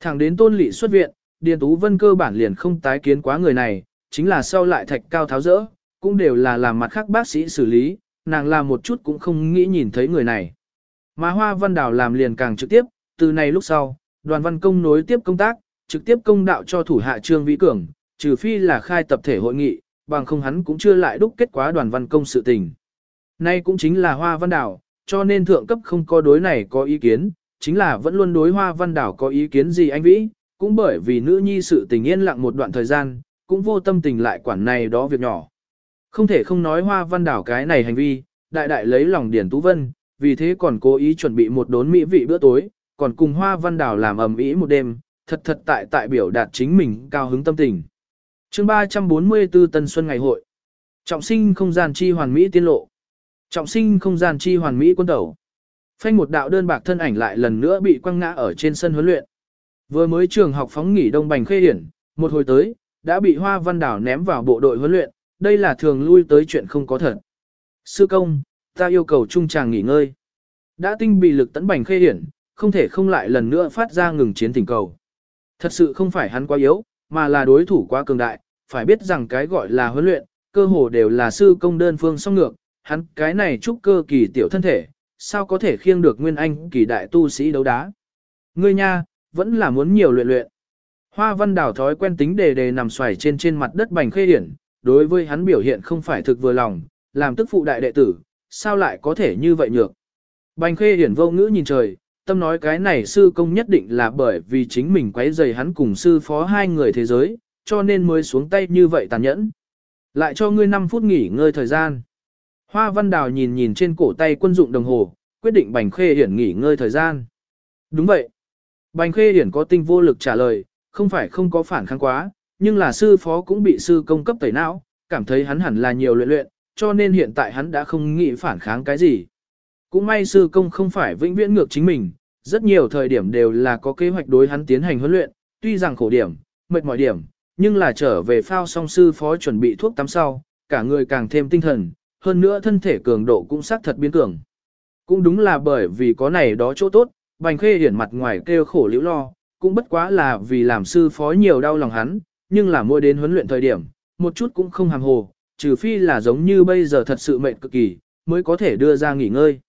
Thẳng đến tôn lị xuất viện, Điền Tú Vân cơ bản liền không tái kiến quá người này, chính là sau lại thạch cao tháo rỡ, cũng đều là làm mặt khác bác sĩ xử lý, nàng làm một chút cũng không nghĩ nhìn thấy người này. Mà Hoa Văn Đào làm liền càng trực tiếp, từ nay lúc sau, đoàn văn công nối tiếp công tác, trực tiếp công đạo cho thủ hạ Trương Vĩ Cường, trừ phi là khai tập thể hội nghị, bằng không hắn cũng chưa lại đúc kết quả đoàn văn công sự tình. Nay cũng chính là Hoa Văn Đào, cho nên thượng cấp không có đối này có ý kiến, chính là vẫn luôn đối Hoa Văn Đảo có ý kiến gì anh Vĩ, cũng bởi vì nữ nhi sự tình yên lặng một đoạn thời gian, cũng vô tâm tình lại quản này đó việc nhỏ. Không thể không nói Hoa Văn Đảo cái này hành vi, đại đại lấy lòng Điển Tú Vân, vì thế còn cố ý chuẩn bị một đốn mỹ vị bữa tối, còn cùng Hoa Văn Đảo làm ầm ĩ một đêm, thật thật tại tại biểu đạt chính mình cao hứng tâm tình. Chương 344 Tân Xuân Ngày hội. Trọng sinh không gian chi hoàn mỹ tiên lộ. Trọng sinh không gian chi hoàn mỹ quân tẩu. Phanh một đạo đơn bạc thân ảnh lại lần nữa bị quăng ngã ở trên sân huấn luyện. Vừa mới trường học phóng nghỉ đông bành khê hiển, một hồi tới, đã bị Hoa Văn Đảo ném vào bộ đội huấn luyện, đây là thường lui tới chuyện không có thật. Sư công, ta yêu cầu trung tràng nghỉ ngơi. Đã tinh bị lực tấn bành khê hiển, không thể không lại lần nữa phát ra ngừng chiến tình cầu. Thật sự không phải hắn quá yếu, mà là đối thủ quá cường đại, phải biết rằng cái gọi là huấn luyện, cơ hồ đều là sư công đơn phương song ngược, hắn cái này trúc cơ kỳ tiểu thân thể, sao có thể khiêng được nguyên anh kỳ đại tu sĩ đấu đá. Ngươi nha, vẫn là muốn nhiều luyện luyện. Hoa văn đảo thói quen tính đề đề nằm xoài trên trên mặt đất bành khê hiển, đối với hắn biểu hiện không phải thực vừa lòng, làm tức phụ đại đệ tử, sao lại có thể như vậy nhược. Bành khê hiển vô ngữ nhìn trời, tâm nói cái này sư công nhất định là bởi vì chính mình quấy rầy hắn cùng sư phó hai người thế giới, cho nên mới xuống tay như vậy tàn nhẫn. Lại cho ngươi 5 phút nghỉ ngơi thời gian. Hoa văn đào nhìn nhìn trên cổ tay quân dụng đồng hồ, quyết định bành khê hiển nghỉ ngơi thời gian. Đúng vậy. Bành khê hiển có tinh vô lực trả lời, không phải không có phản kháng quá, nhưng là sư phó cũng bị sư công cấp tẩy não, cảm thấy hắn hẳn là nhiều luyện luyện, cho nên hiện tại hắn đã không nghĩ phản kháng cái gì. Cũng may sư công không phải vĩnh viễn ngược chính mình, rất nhiều thời điểm đều là có kế hoạch đối hắn tiến hành huấn luyện, tuy rằng khổ điểm, mệt mỏi điểm, nhưng là trở về phao song sư phó chuẩn bị thuốc tắm sau, cả người càng thêm tinh thần, hơn nữa thân thể cường độ cũng xác thật biến cường. Cũng đúng là bởi vì có này đó chỗ tốt, Bành Khê hiển mặt ngoài kêu khổ liễu lo, cũng bất quá là vì làm sư phó nhiều đau lòng hắn, nhưng là mua đến huấn luyện thời điểm, một chút cũng không hàm hồ, trừ phi là giống như bây giờ thật sự mệt cực kỳ, mới có thể đưa ra nghỉ ngơi.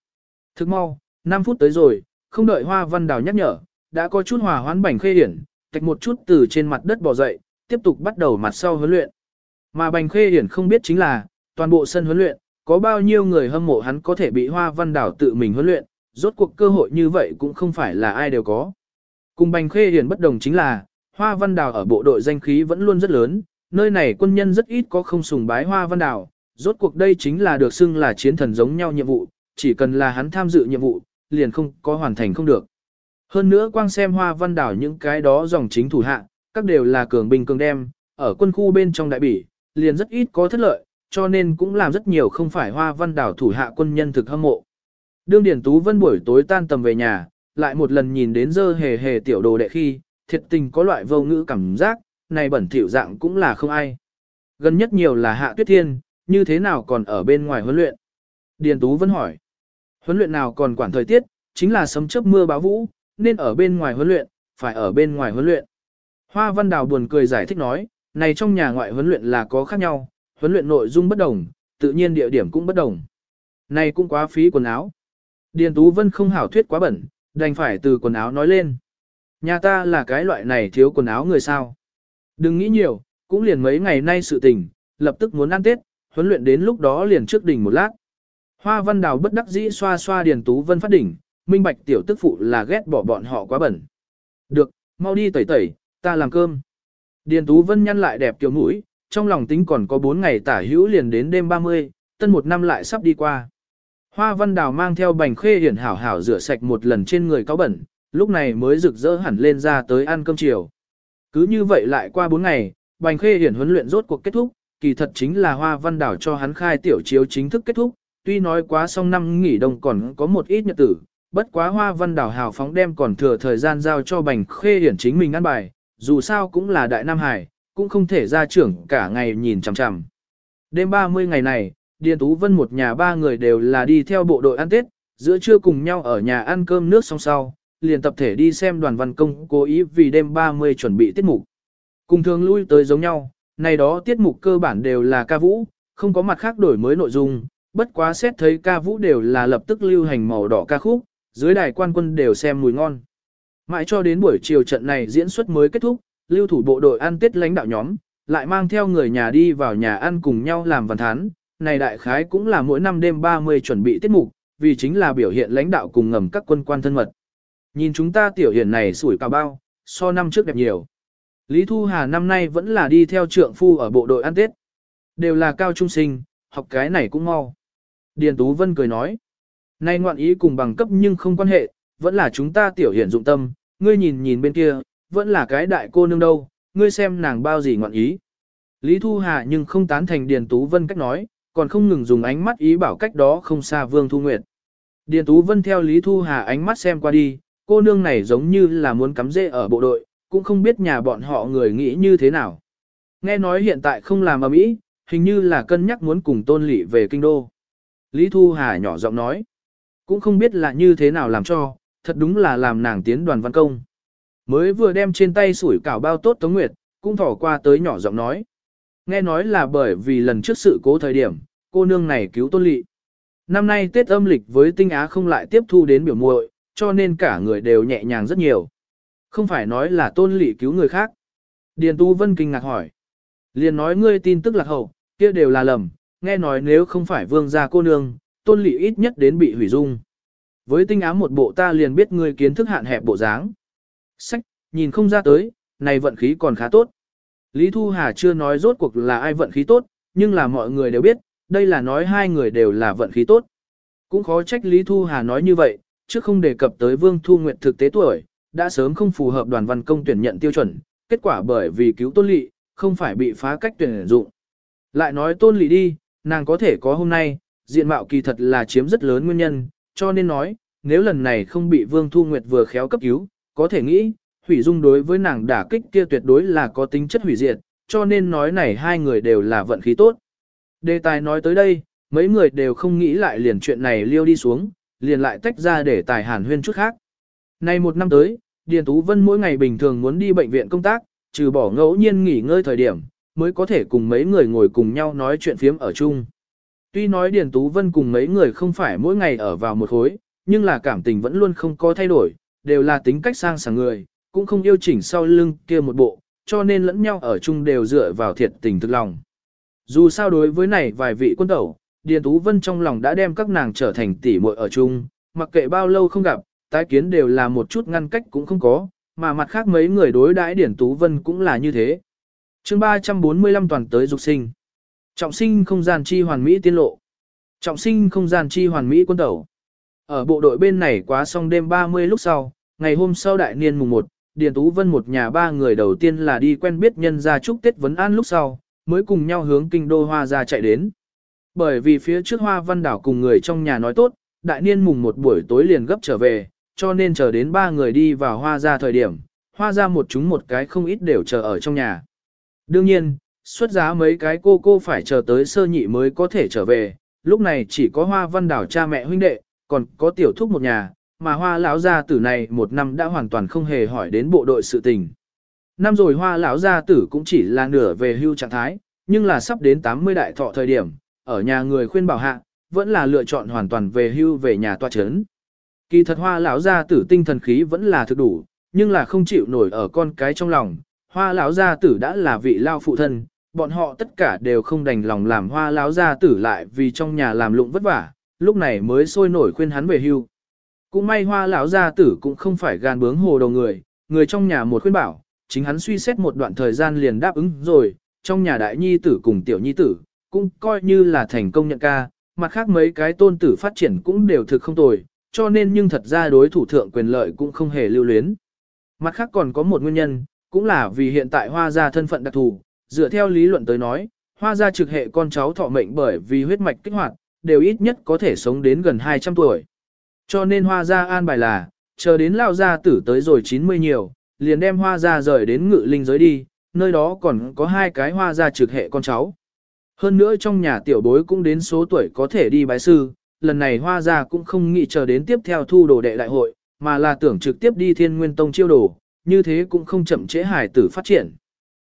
Thức mau, 5 phút tới rồi, không đợi Hoa Văn Đào nhắc nhở, đã có chút hòa hoãn Bành Khê hiển, tạch một chút từ trên mặt đất bò dậy, tiếp tục bắt đầu mặt sau huấn luyện. Mà Bành Khê hiển không biết chính là, toàn bộ sân huấn luyện, có bao nhiêu người hâm mộ hắn có thể bị Hoa Văn Đảo tự mình huấn luyện, rốt cuộc cơ hội như vậy cũng không phải là ai đều có. Cùng Bành Khê Hiển bất đồng chính là, Hoa Văn Đào ở bộ đội danh khí vẫn luôn rất lớn, nơi này quân nhân rất ít có không sùng bái Hoa Văn Đào, rốt cuộc đây chính là được xưng là chiến thần giống nhau nhiệm vụ, chỉ cần là hắn tham dự nhiệm vụ, liền không có hoàn thành không được. Hơn nữa quang xem Hoa Văn Đào những cái đó dòng chính thủ hạ, các đều là cường binh cường đem, ở quân khu bên trong đại bỉ, liền rất ít có thất lợi, cho nên cũng làm rất nhiều không phải hoa văn đảo thủ hạ quân nhân thực hâm mộ. Đương Điển Tú Vân buổi tối tan tầm về nhà, lại một lần nhìn đến dơ hề hề tiểu đồ đệ khi, thiệt tình có loại vô ngữ cảm giác, này bẩn thỉu dạng cũng là không ai. Gần nhất nhiều là hạ tuyết thiên, như thế nào còn ở bên ngoài huấn luyện? Điền Tú Vân hỏi. Huấn luyện nào còn quản thời tiết, chính là sấm chớp mưa báo vũ, nên ở bên ngoài huấn luyện, phải ở bên ngoài huấn luyện. Hoa Văn Đào buồn cười giải thích nói, này trong nhà ngoại huấn luyện là có khác nhau, huấn luyện nội dung bất đồng, tự nhiên địa điểm cũng bất đồng. Này cũng quá phí quần áo. Điền Tú Vân không hảo thuyết quá bẩn, đành phải từ quần áo nói lên. Nhà ta là cái loại này thiếu quần áo người sao. Đừng nghĩ nhiều, cũng liền mấy ngày nay sự tình, lập tức muốn ăn Tết, huấn luyện đến lúc đó liền trước đỉnh một lát. Hoa Văn Đào bất đắc dĩ xoa xoa Điền Tú Vân phát đỉnh, minh bạch tiểu tức phụ là ghét bỏ bọn họ quá bẩn. Được, mau đi tẩy tẩy, ta làm cơm. Điền Tú Vân nhăn lại đẹp tiểu mũi, trong lòng tính còn có 4 ngày tả hữu liền đến đêm 30, tân một năm lại sắp đi qua. Hoa Văn Đào mang theo bành khê hiển hảo hảo rửa sạch một lần trên người cáo bẩn, lúc này mới rực rỡ hẳn lên ra tới ăn cơm chiều. Cứ như vậy lại qua 4 ngày, bành khê hiển huấn luyện rốt cuộc kết thúc, kỳ thật chính là Hoa Văn Đào cho hắn khai tiểu chiếu chính thức kết thúc, tuy nói quá xong năm nghỉ đông còn có một ít nhật tử, bất quá Hoa Văn Đào hào phóng đem còn thừa thời gian giao cho bành khê hiển chính mình ăn bài, dù sao cũng là đại Nam Hải, cũng không thể ra trưởng cả ngày nhìn chằm chằm. Đêm 30 ngày này, Điền Tú Vân một nhà ba người đều là đi theo bộ đội ăn Tết, giữa trưa cùng nhau ở nhà ăn cơm nước xong sau, liền tập thể đi xem đoàn văn công cố ý vì đêm 30 chuẩn bị tiết mục. Cùng thường lui tới giống nhau, này đó tiết mục cơ bản đều là ca vũ, không có mặt khác đổi mới nội dung, bất quá xét thấy ca vũ đều là lập tức lưu hành màu đỏ ca khúc, dưới đài quan quân đều xem mùi ngon. Mãi cho đến buổi chiều trận này diễn xuất mới kết thúc, lưu thủ bộ đội ăn tết lãnh đạo nhóm, lại mang theo người nhà đi vào nhà ăn cùng nhau làm văn thán. Này đại khái cũng là mỗi năm đêm 30 chuẩn bị tiết mục, vì chính là biểu hiện lãnh đạo cùng ngầm các quân quan thân mật. Nhìn chúng ta tiểu hiển này sủi cào bao, so năm trước đẹp nhiều. Lý Thu Hà năm nay vẫn là đi theo trượng phu ở bộ đội ăn Tết. Đều là cao trung sinh, học cái này cũng mau. Điền Tú Vân cười nói. Nay ngoạn ý cùng bằng cấp nhưng không quan hệ, vẫn là chúng ta tiểu hiển dụng tâm, ngươi nhìn nhìn bên kia, vẫn là cái đại cô nương đâu, ngươi xem nàng bao gì ngoạn ý. Lý Thu Hà nhưng không tán thành Điền Tú Vân cách nói, còn không ngừng dùng ánh mắt ý bảo cách đó không xa Vương Thu Nguyệt. Điền Tú Vân theo Lý Thu Hà ánh mắt xem qua đi, cô nương này giống như là muốn cắm rễ ở bộ đội, cũng không biết nhà bọn họ người nghĩ như thế nào. Nghe nói hiện tại không làm ở mỹ, hình như là cân nhắc muốn cùng tôn lỵ về kinh đô. Lý Thu Hà nhỏ giọng nói, cũng không biết là như thế nào làm cho, thật đúng là làm nàng tiến đoàn văn công. Mới vừa đem trên tay sủi cảo bao tốt Tống Nguyệt, cũng thỏ qua tới nhỏ giọng nói. Nghe nói là bởi vì lần trước sự cố thời điểm, cô nương này cứu tôn lị. Năm nay Tết âm lịch với tinh á không lại tiếp thu đến biểu muội, cho nên cả người đều nhẹ nhàng rất nhiều. Không phải nói là tôn lị cứu người khác. Điền Tu Vân kinh ngạc hỏi. Liền nói ngươi tin tức lạc hậu, kia đều là lầm, nghe nói nếu không phải vương gia cô nương, tôn lị ít nhất đến bị hủy dung. Với tinh ám một bộ ta liền biết ngươi kiến thức hạn hẹp bộ dáng. Sách, nhìn không ra tới, này vận khí còn khá tốt. Lý Thu Hà chưa nói rốt cuộc là ai vận khí tốt, nhưng là mọi người đều biết, đây là nói hai người đều là vận khí tốt. Cũng khó trách Lý Thu Hà nói như vậy, chứ không đề cập tới Vương Thu Nguyệt thực tế tuổi, đã sớm không phù hợp đoàn văn công tuyển nhận tiêu chuẩn, kết quả bởi vì cứu tôn lỵ, không phải bị phá cách tuyển dụng. Lại nói tôn lỵ đi, nàng có thể có hôm nay, diện mạo kỳ thật là chiếm rất lớn nguyên nhân, cho nên nói, nếu lần này không bị Vương Thu Nguyệt vừa khéo cấp cứu, có thể nghĩ, hủy dung đối với nàng đả kích kia tuyệt đối là có tính chất hủy diệt, cho nên nói này hai người đều là vận khí tốt. Đề tài nói tới đây, mấy người đều không nghĩ lại liền chuyện này liêu đi xuống, liền lại tách ra để tài hàn huyên chút khác. Nay một năm tới, Điền Tú Vân mỗi ngày bình thường muốn đi bệnh viện công tác, trừ bỏ ngẫu nhiên nghỉ ngơi thời điểm, mới có thể cùng mấy người ngồi cùng nhau nói chuyện phiếm ở chung. Tuy nói Điền Tú Vân cùng mấy người không phải mỗi ngày ở vào một khối, nhưng là cảm tình vẫn luôn không có thay đổi, đều là tính cách sang sảng người, cũng không yêu chỉnh sau lưng kia một bộ, cho nên lẫn nhau ở chung đều dựa vào thiệt tình thực lòng. Dù sao đối với này vài vị quân tẩu, Điền Tú Vân trong lòng đã đem các nàng trở thành tỷ muội ở chung, mặc kệ bao lâu không gặp, tái kiến đều là một chút ngăn cách cũng không có, mà mặt khác mấy người đối đãi Điền Tú Vân cũng là như thế. chương 345 toàn tới dục sinh. Trọng sinh không gian chi hoàn mỹ tiên lộ. Trọng sinh không gian chi hoàn mỹ quân tẩu. Ở bộ đội bên này quá xong đêm 30 lúc sau, ngày hôm sau đại niên mùng 1, Điền Tú Vân một nhà ba người đầu tiên là đi quen biết nhân gia chúc Tết vấn an lúc sau, mới cùng nhau hướng kinh đô hoa ra chạy đến. Bởi vì phía trước hoa văn đảo cùng người trong nhà nói tốt, đại niên mùng một buổi tối liền gấp trở về, cho nên chờ đến ba người đi vào hoa ra thời điểm, hoa ra một chúng một cái không ít đều chờ ở trong nhà. Đương nhiên, xuất giá mấy cái cô cô phải chờ tới sơ nhị mới có thể trở về, lúc này chỉ có hoa văn đảo cha mẹ huynh đệ, còn có tiểu thúc một nhà, mà hoa lão gia tử này một năm đã hoàn toàn không hề hỏi đến bộ đội sự tình. Năm rồi hoa lão gia tử cũng chỉ là nửa về hưu trạng thái, nhưng là sắp đến 80 đại thọ thời điểm, ở nhà người khuyên bảo hạ, vẫn là lựa chọn hoàn toàn về hưu về nhà tòa chấn. Kỳ thật hoa lão gia tử tinh thần khí vẫn là thực đủ, nhưng là không chịu nổi ở con cái trong lòng. Hoa lão gia tử đã là vị lao phụ thân, bọn họ tất cả đều không đành lòng làm hoa lão gia tử lại vì trong nhà làm lụng vất vả, lúc này mới sôi nổi khuyên hắn về hưu. Cũng may hoa lão gia tử cũng không phải gan bướng hồ đầu người, người trong nhà một khuyên bảo, chính hắn suy xét một đoạn thời gian liền đáp ứng rồi, trong nhà đại nhi tử cùng tiểu nhi tử, cũng coi như là thành công nhận ca, mặt khác mấy cái tôn tử phát triển cũng đều thực không tồi, cho nên nhưng thật ra đối thủ thượng quyền lợi cũng không hề lưu luyến. Mặt khác còn có một nguyên nhân, cũng là vì hiện tại hoa gia thân phận đặc thù, dựa theo lý luận tới nói, hoa gia trực hệ con cháu thọ mệnh bởi vì huyết mạch kích hoạt, đều ít nhất có thể sống đến gần 200 tuổi. Cho nên hoa gia an bài là, chờ đến lao gia tử tới rồi 90 nhiều, liền đem hoa gia rời đến ngự linh giới đi, nơi đó còn có hai cái hoa gia trực hệ con cháu. Hơn nữa trong nhà tiểu bối cũng đến số tuổi có thể đi bái sư, lần này hoa gia cũng không nghĩ chờ đến tiếp theo thu đồ đệ đại hội, mà là tưởng trực tiếp đi thiên nguyên tông chiêu đồ, như thế cũng không chậm trễ hải tử phát triển.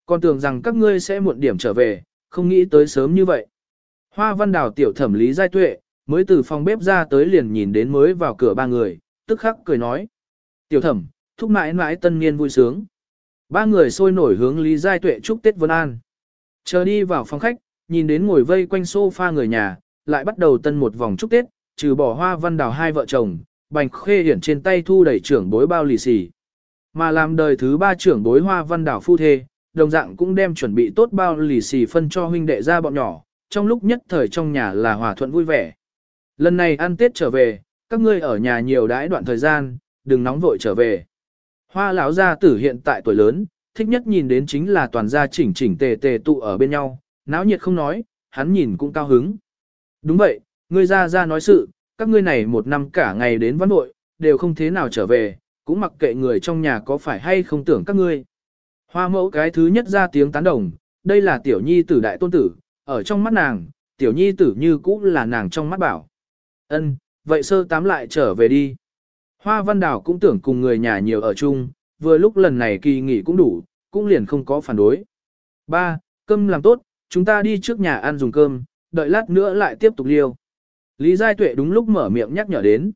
Còn tưởng rằng các ngươi sẽ muộn điểm trở về, không nghĩ tới sớm như vậy. Hoa văn đào tiểu thẩm lý giai tuệ, mới từ phòng bếp ra tới liền nhìn đến mới vào cửa ba người, tức khắc cười nói. Tiểu thẩm, thúc mãi mãi tân niên vui sướng. Ba người sôi nổi hướng Lý Giai Tuệ chúc Tết Vân An. Chờ đi vào phòng khách, nhìn đến ngồi vây quanh sofa người nhà, lại bắt đầu tân một vòng chúc Tết, trừ bỏ hoa văn đào hai vợ chồng, bành khê hiển trên tay thu đẩy trưởng bối bao lì xì. Mà làm đời thứ ba trưởng bối hoa văn đào phu thê, đồng dạng cũng đem chuẩn bị tốt bao lì xì phân cho huynh đệ ra bọn nhỏ, trong lúc nhất thời trong nhà là hòa thuận vui vẻ. Lần này ăn Tết trở về, các ngươi ở nhà nhiều đãi đoạn thời gian, đừng nóng vội trở về. Hoa lão gia tử hiện tại tuổi lớn, thích nhất nhìn đến chính là toàn gia chỉnh chỉnh tề tề tụ ở bên nhau, náo nhiệt không nói, hắn nhìn cũng cao hứng. Đúng vậy, ngươi ra ra nói sự, các ngươi này một năm cả ngày đến văn nội, đều không thế nào trở về, cũng mặc kệ người trong nhà có phải hay không tưởng các ngươi. Hoa mẫu cái thứ nhất ra tiếng tán đồng, đây là tiểu nhi tử đại tôn tử, ở trong mắt nàng, tiểu nhi tử như cũ là nàng trong mắt bảo. Ân, vậy sơ tám lại trở về đi. Hoa văn đảo cũng tưởng cùng người nhà nhiều ở chung, vừa lúc lần này kỳ nghỉ cũng đủ, cũng liền không có phản đối. Ba, cơm làm tốt, chúng ta đi trước nhà ăn dùng cơm, đợi lát nữa lại tiếp tục liêu. Lý Giai Tuệ đúng lúc mở miệng nhắc nhở đến.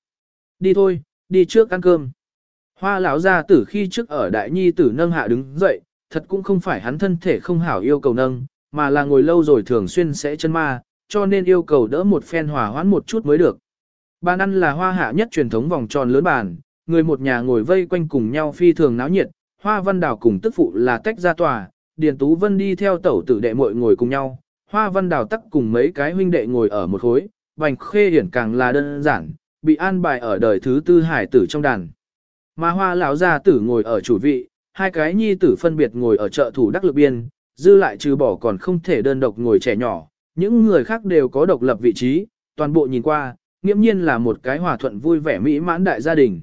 Đi thôi, đi trước ăn cơm. Hoa lão gia tử khi trước ở đại nhi tử nâng hạ đứng dậy, thật cũng không phải hắn thân thể không hảo yêu cầu nâng, mà là ngồi lâu rồi thường xuyên sẽ chân ma, cho nên yêu cầu đỡ một phen hòa hoãn một chút mới được. Bàn ăn là hoa hạ nhất truyền thống vòng tròn lớn bàn, người một nhà ngồi vây quanh cùng nhau phi thường náo nhiệt, hoa văn đào cùng tức phụ là tách ra tòa, Điền Tú Vân đi theo tẩu tử đệ muội ngồi cùng nhau, hoa văn đào tắc cùng mấy cái huynh đệ ngồi ở một khối, bành khê Hiển càng là đơn giản, bị an bài ở đời thứ tư hải tử trong đàn. Mà hoa lão gia tử ngồi ở chủ vị, hai cái nhi tử phân biệt ngồi ở trợ thủ đắc lực biên, dư lại trừ bỏ còn không thể đơn độc ngồi trẻ nhỏ, những người khác đều có độc lập vị trí, toàn bộ nhìn qua, nghiễm nhiên là một cái hòa thuận vui vẻ mỹ mãn đại gia đình.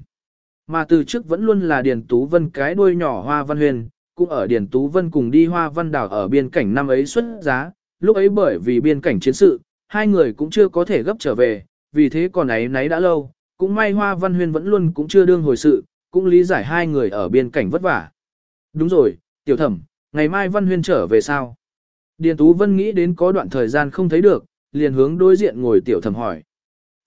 Mà từ trước vẫn luôn là Điền Tú Vân cái đuôi nhỏ Hoa Văn Huyền, cũng ở Điền Tú Vân cùng đi Hoa Văn Đảo ở biên cảnh năm ấy xuất giá, lúc ấy bởi vì biên cảnh chiến sự, hai người cũng chưa có thể gấp trở về, vì thế còn ấy nấy đã lâu, cũng may Hoa Văn Huyền vẫn luôn cũng chưa đương hồi sự, cũng lý giải hai người ở biên cảnh vất vả. Đúng rồi, tiểu thẩm, ngày mai Văn Huyền trở về sao? Điền Tú Vân nghĩ đến có đoạn thời gian không thấy được, liền hướng đối diện ngồi tiểu thẩm hỏi.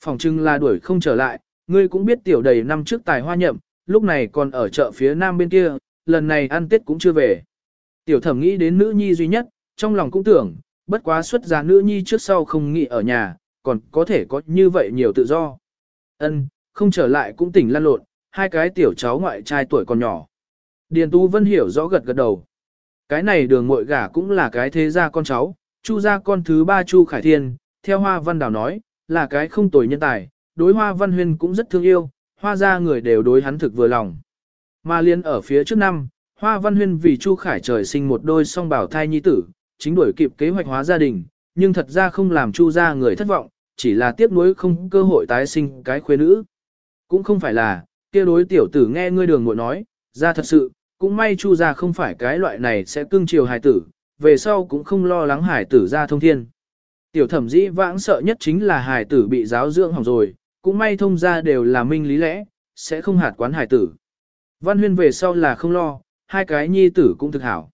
Phòng trưng là đuổi không trở lại, ngươi cũng biết tiểu đầy năm trước tài hoa nhậm, lúc này còn ở chợ phía nam bên kia, lần này ăn tết cũng chưa về. Tiểu thẩm nghĩ đến nữ nhi duy nhất, trong lòng cũng tưởng, bất quá xuất gia nữ nhi trước sau không nghĩ ở nhà, còn có thể có như vậy nhiều tự do. Ân, không trở lại cũng tỉnh lăn lộn, hai cái tiểu cháu ngoại trai tuổi còn nhỏ. Điền tú Vân hiểu rõ gật gật đầu. Cái này đường muội gả cũng là cái thế gia con cháu, Chu gia con thứ ba Chu Khải Thiên, theo Hoa Văn Đào nói, là cái không tồi nhân tài, đối Hoa Văn Huyên cũng rất thương yêu, hoa gia người đều đối hắn thực vừa lòng. Mà liên ở phía trước năm, Hoa Văn Huyên vì Chu Khải trời sinh một đôi song bảo thai nhi tử, chính đuổi kịp kế hoạch hóa gia đình, nhưng thật ra không làm chu gia người thất vọng, chỉ là tiếc nuối không cơ hội tái sinh cái khuê nữ. Cũng không phải là, kia đối tiểu tử nghe ngươi đường muội nói, ra thật sự, cũng may chu gia không phải cái loại này sẽ cưng chiều hài tử, về sau cũng không lo lắng hài tử ra thông thiên. Tiểu thẩm dĩ vãng sợ nhất chính là hài tử bị giáo dưỡng hỏng rồi, cũng may thông ra đều là minh lý lẽ, sẽ không hạt quán hài tử. Văn huyên về sau là không lo, hai cái nhi tử cũng thực hảo.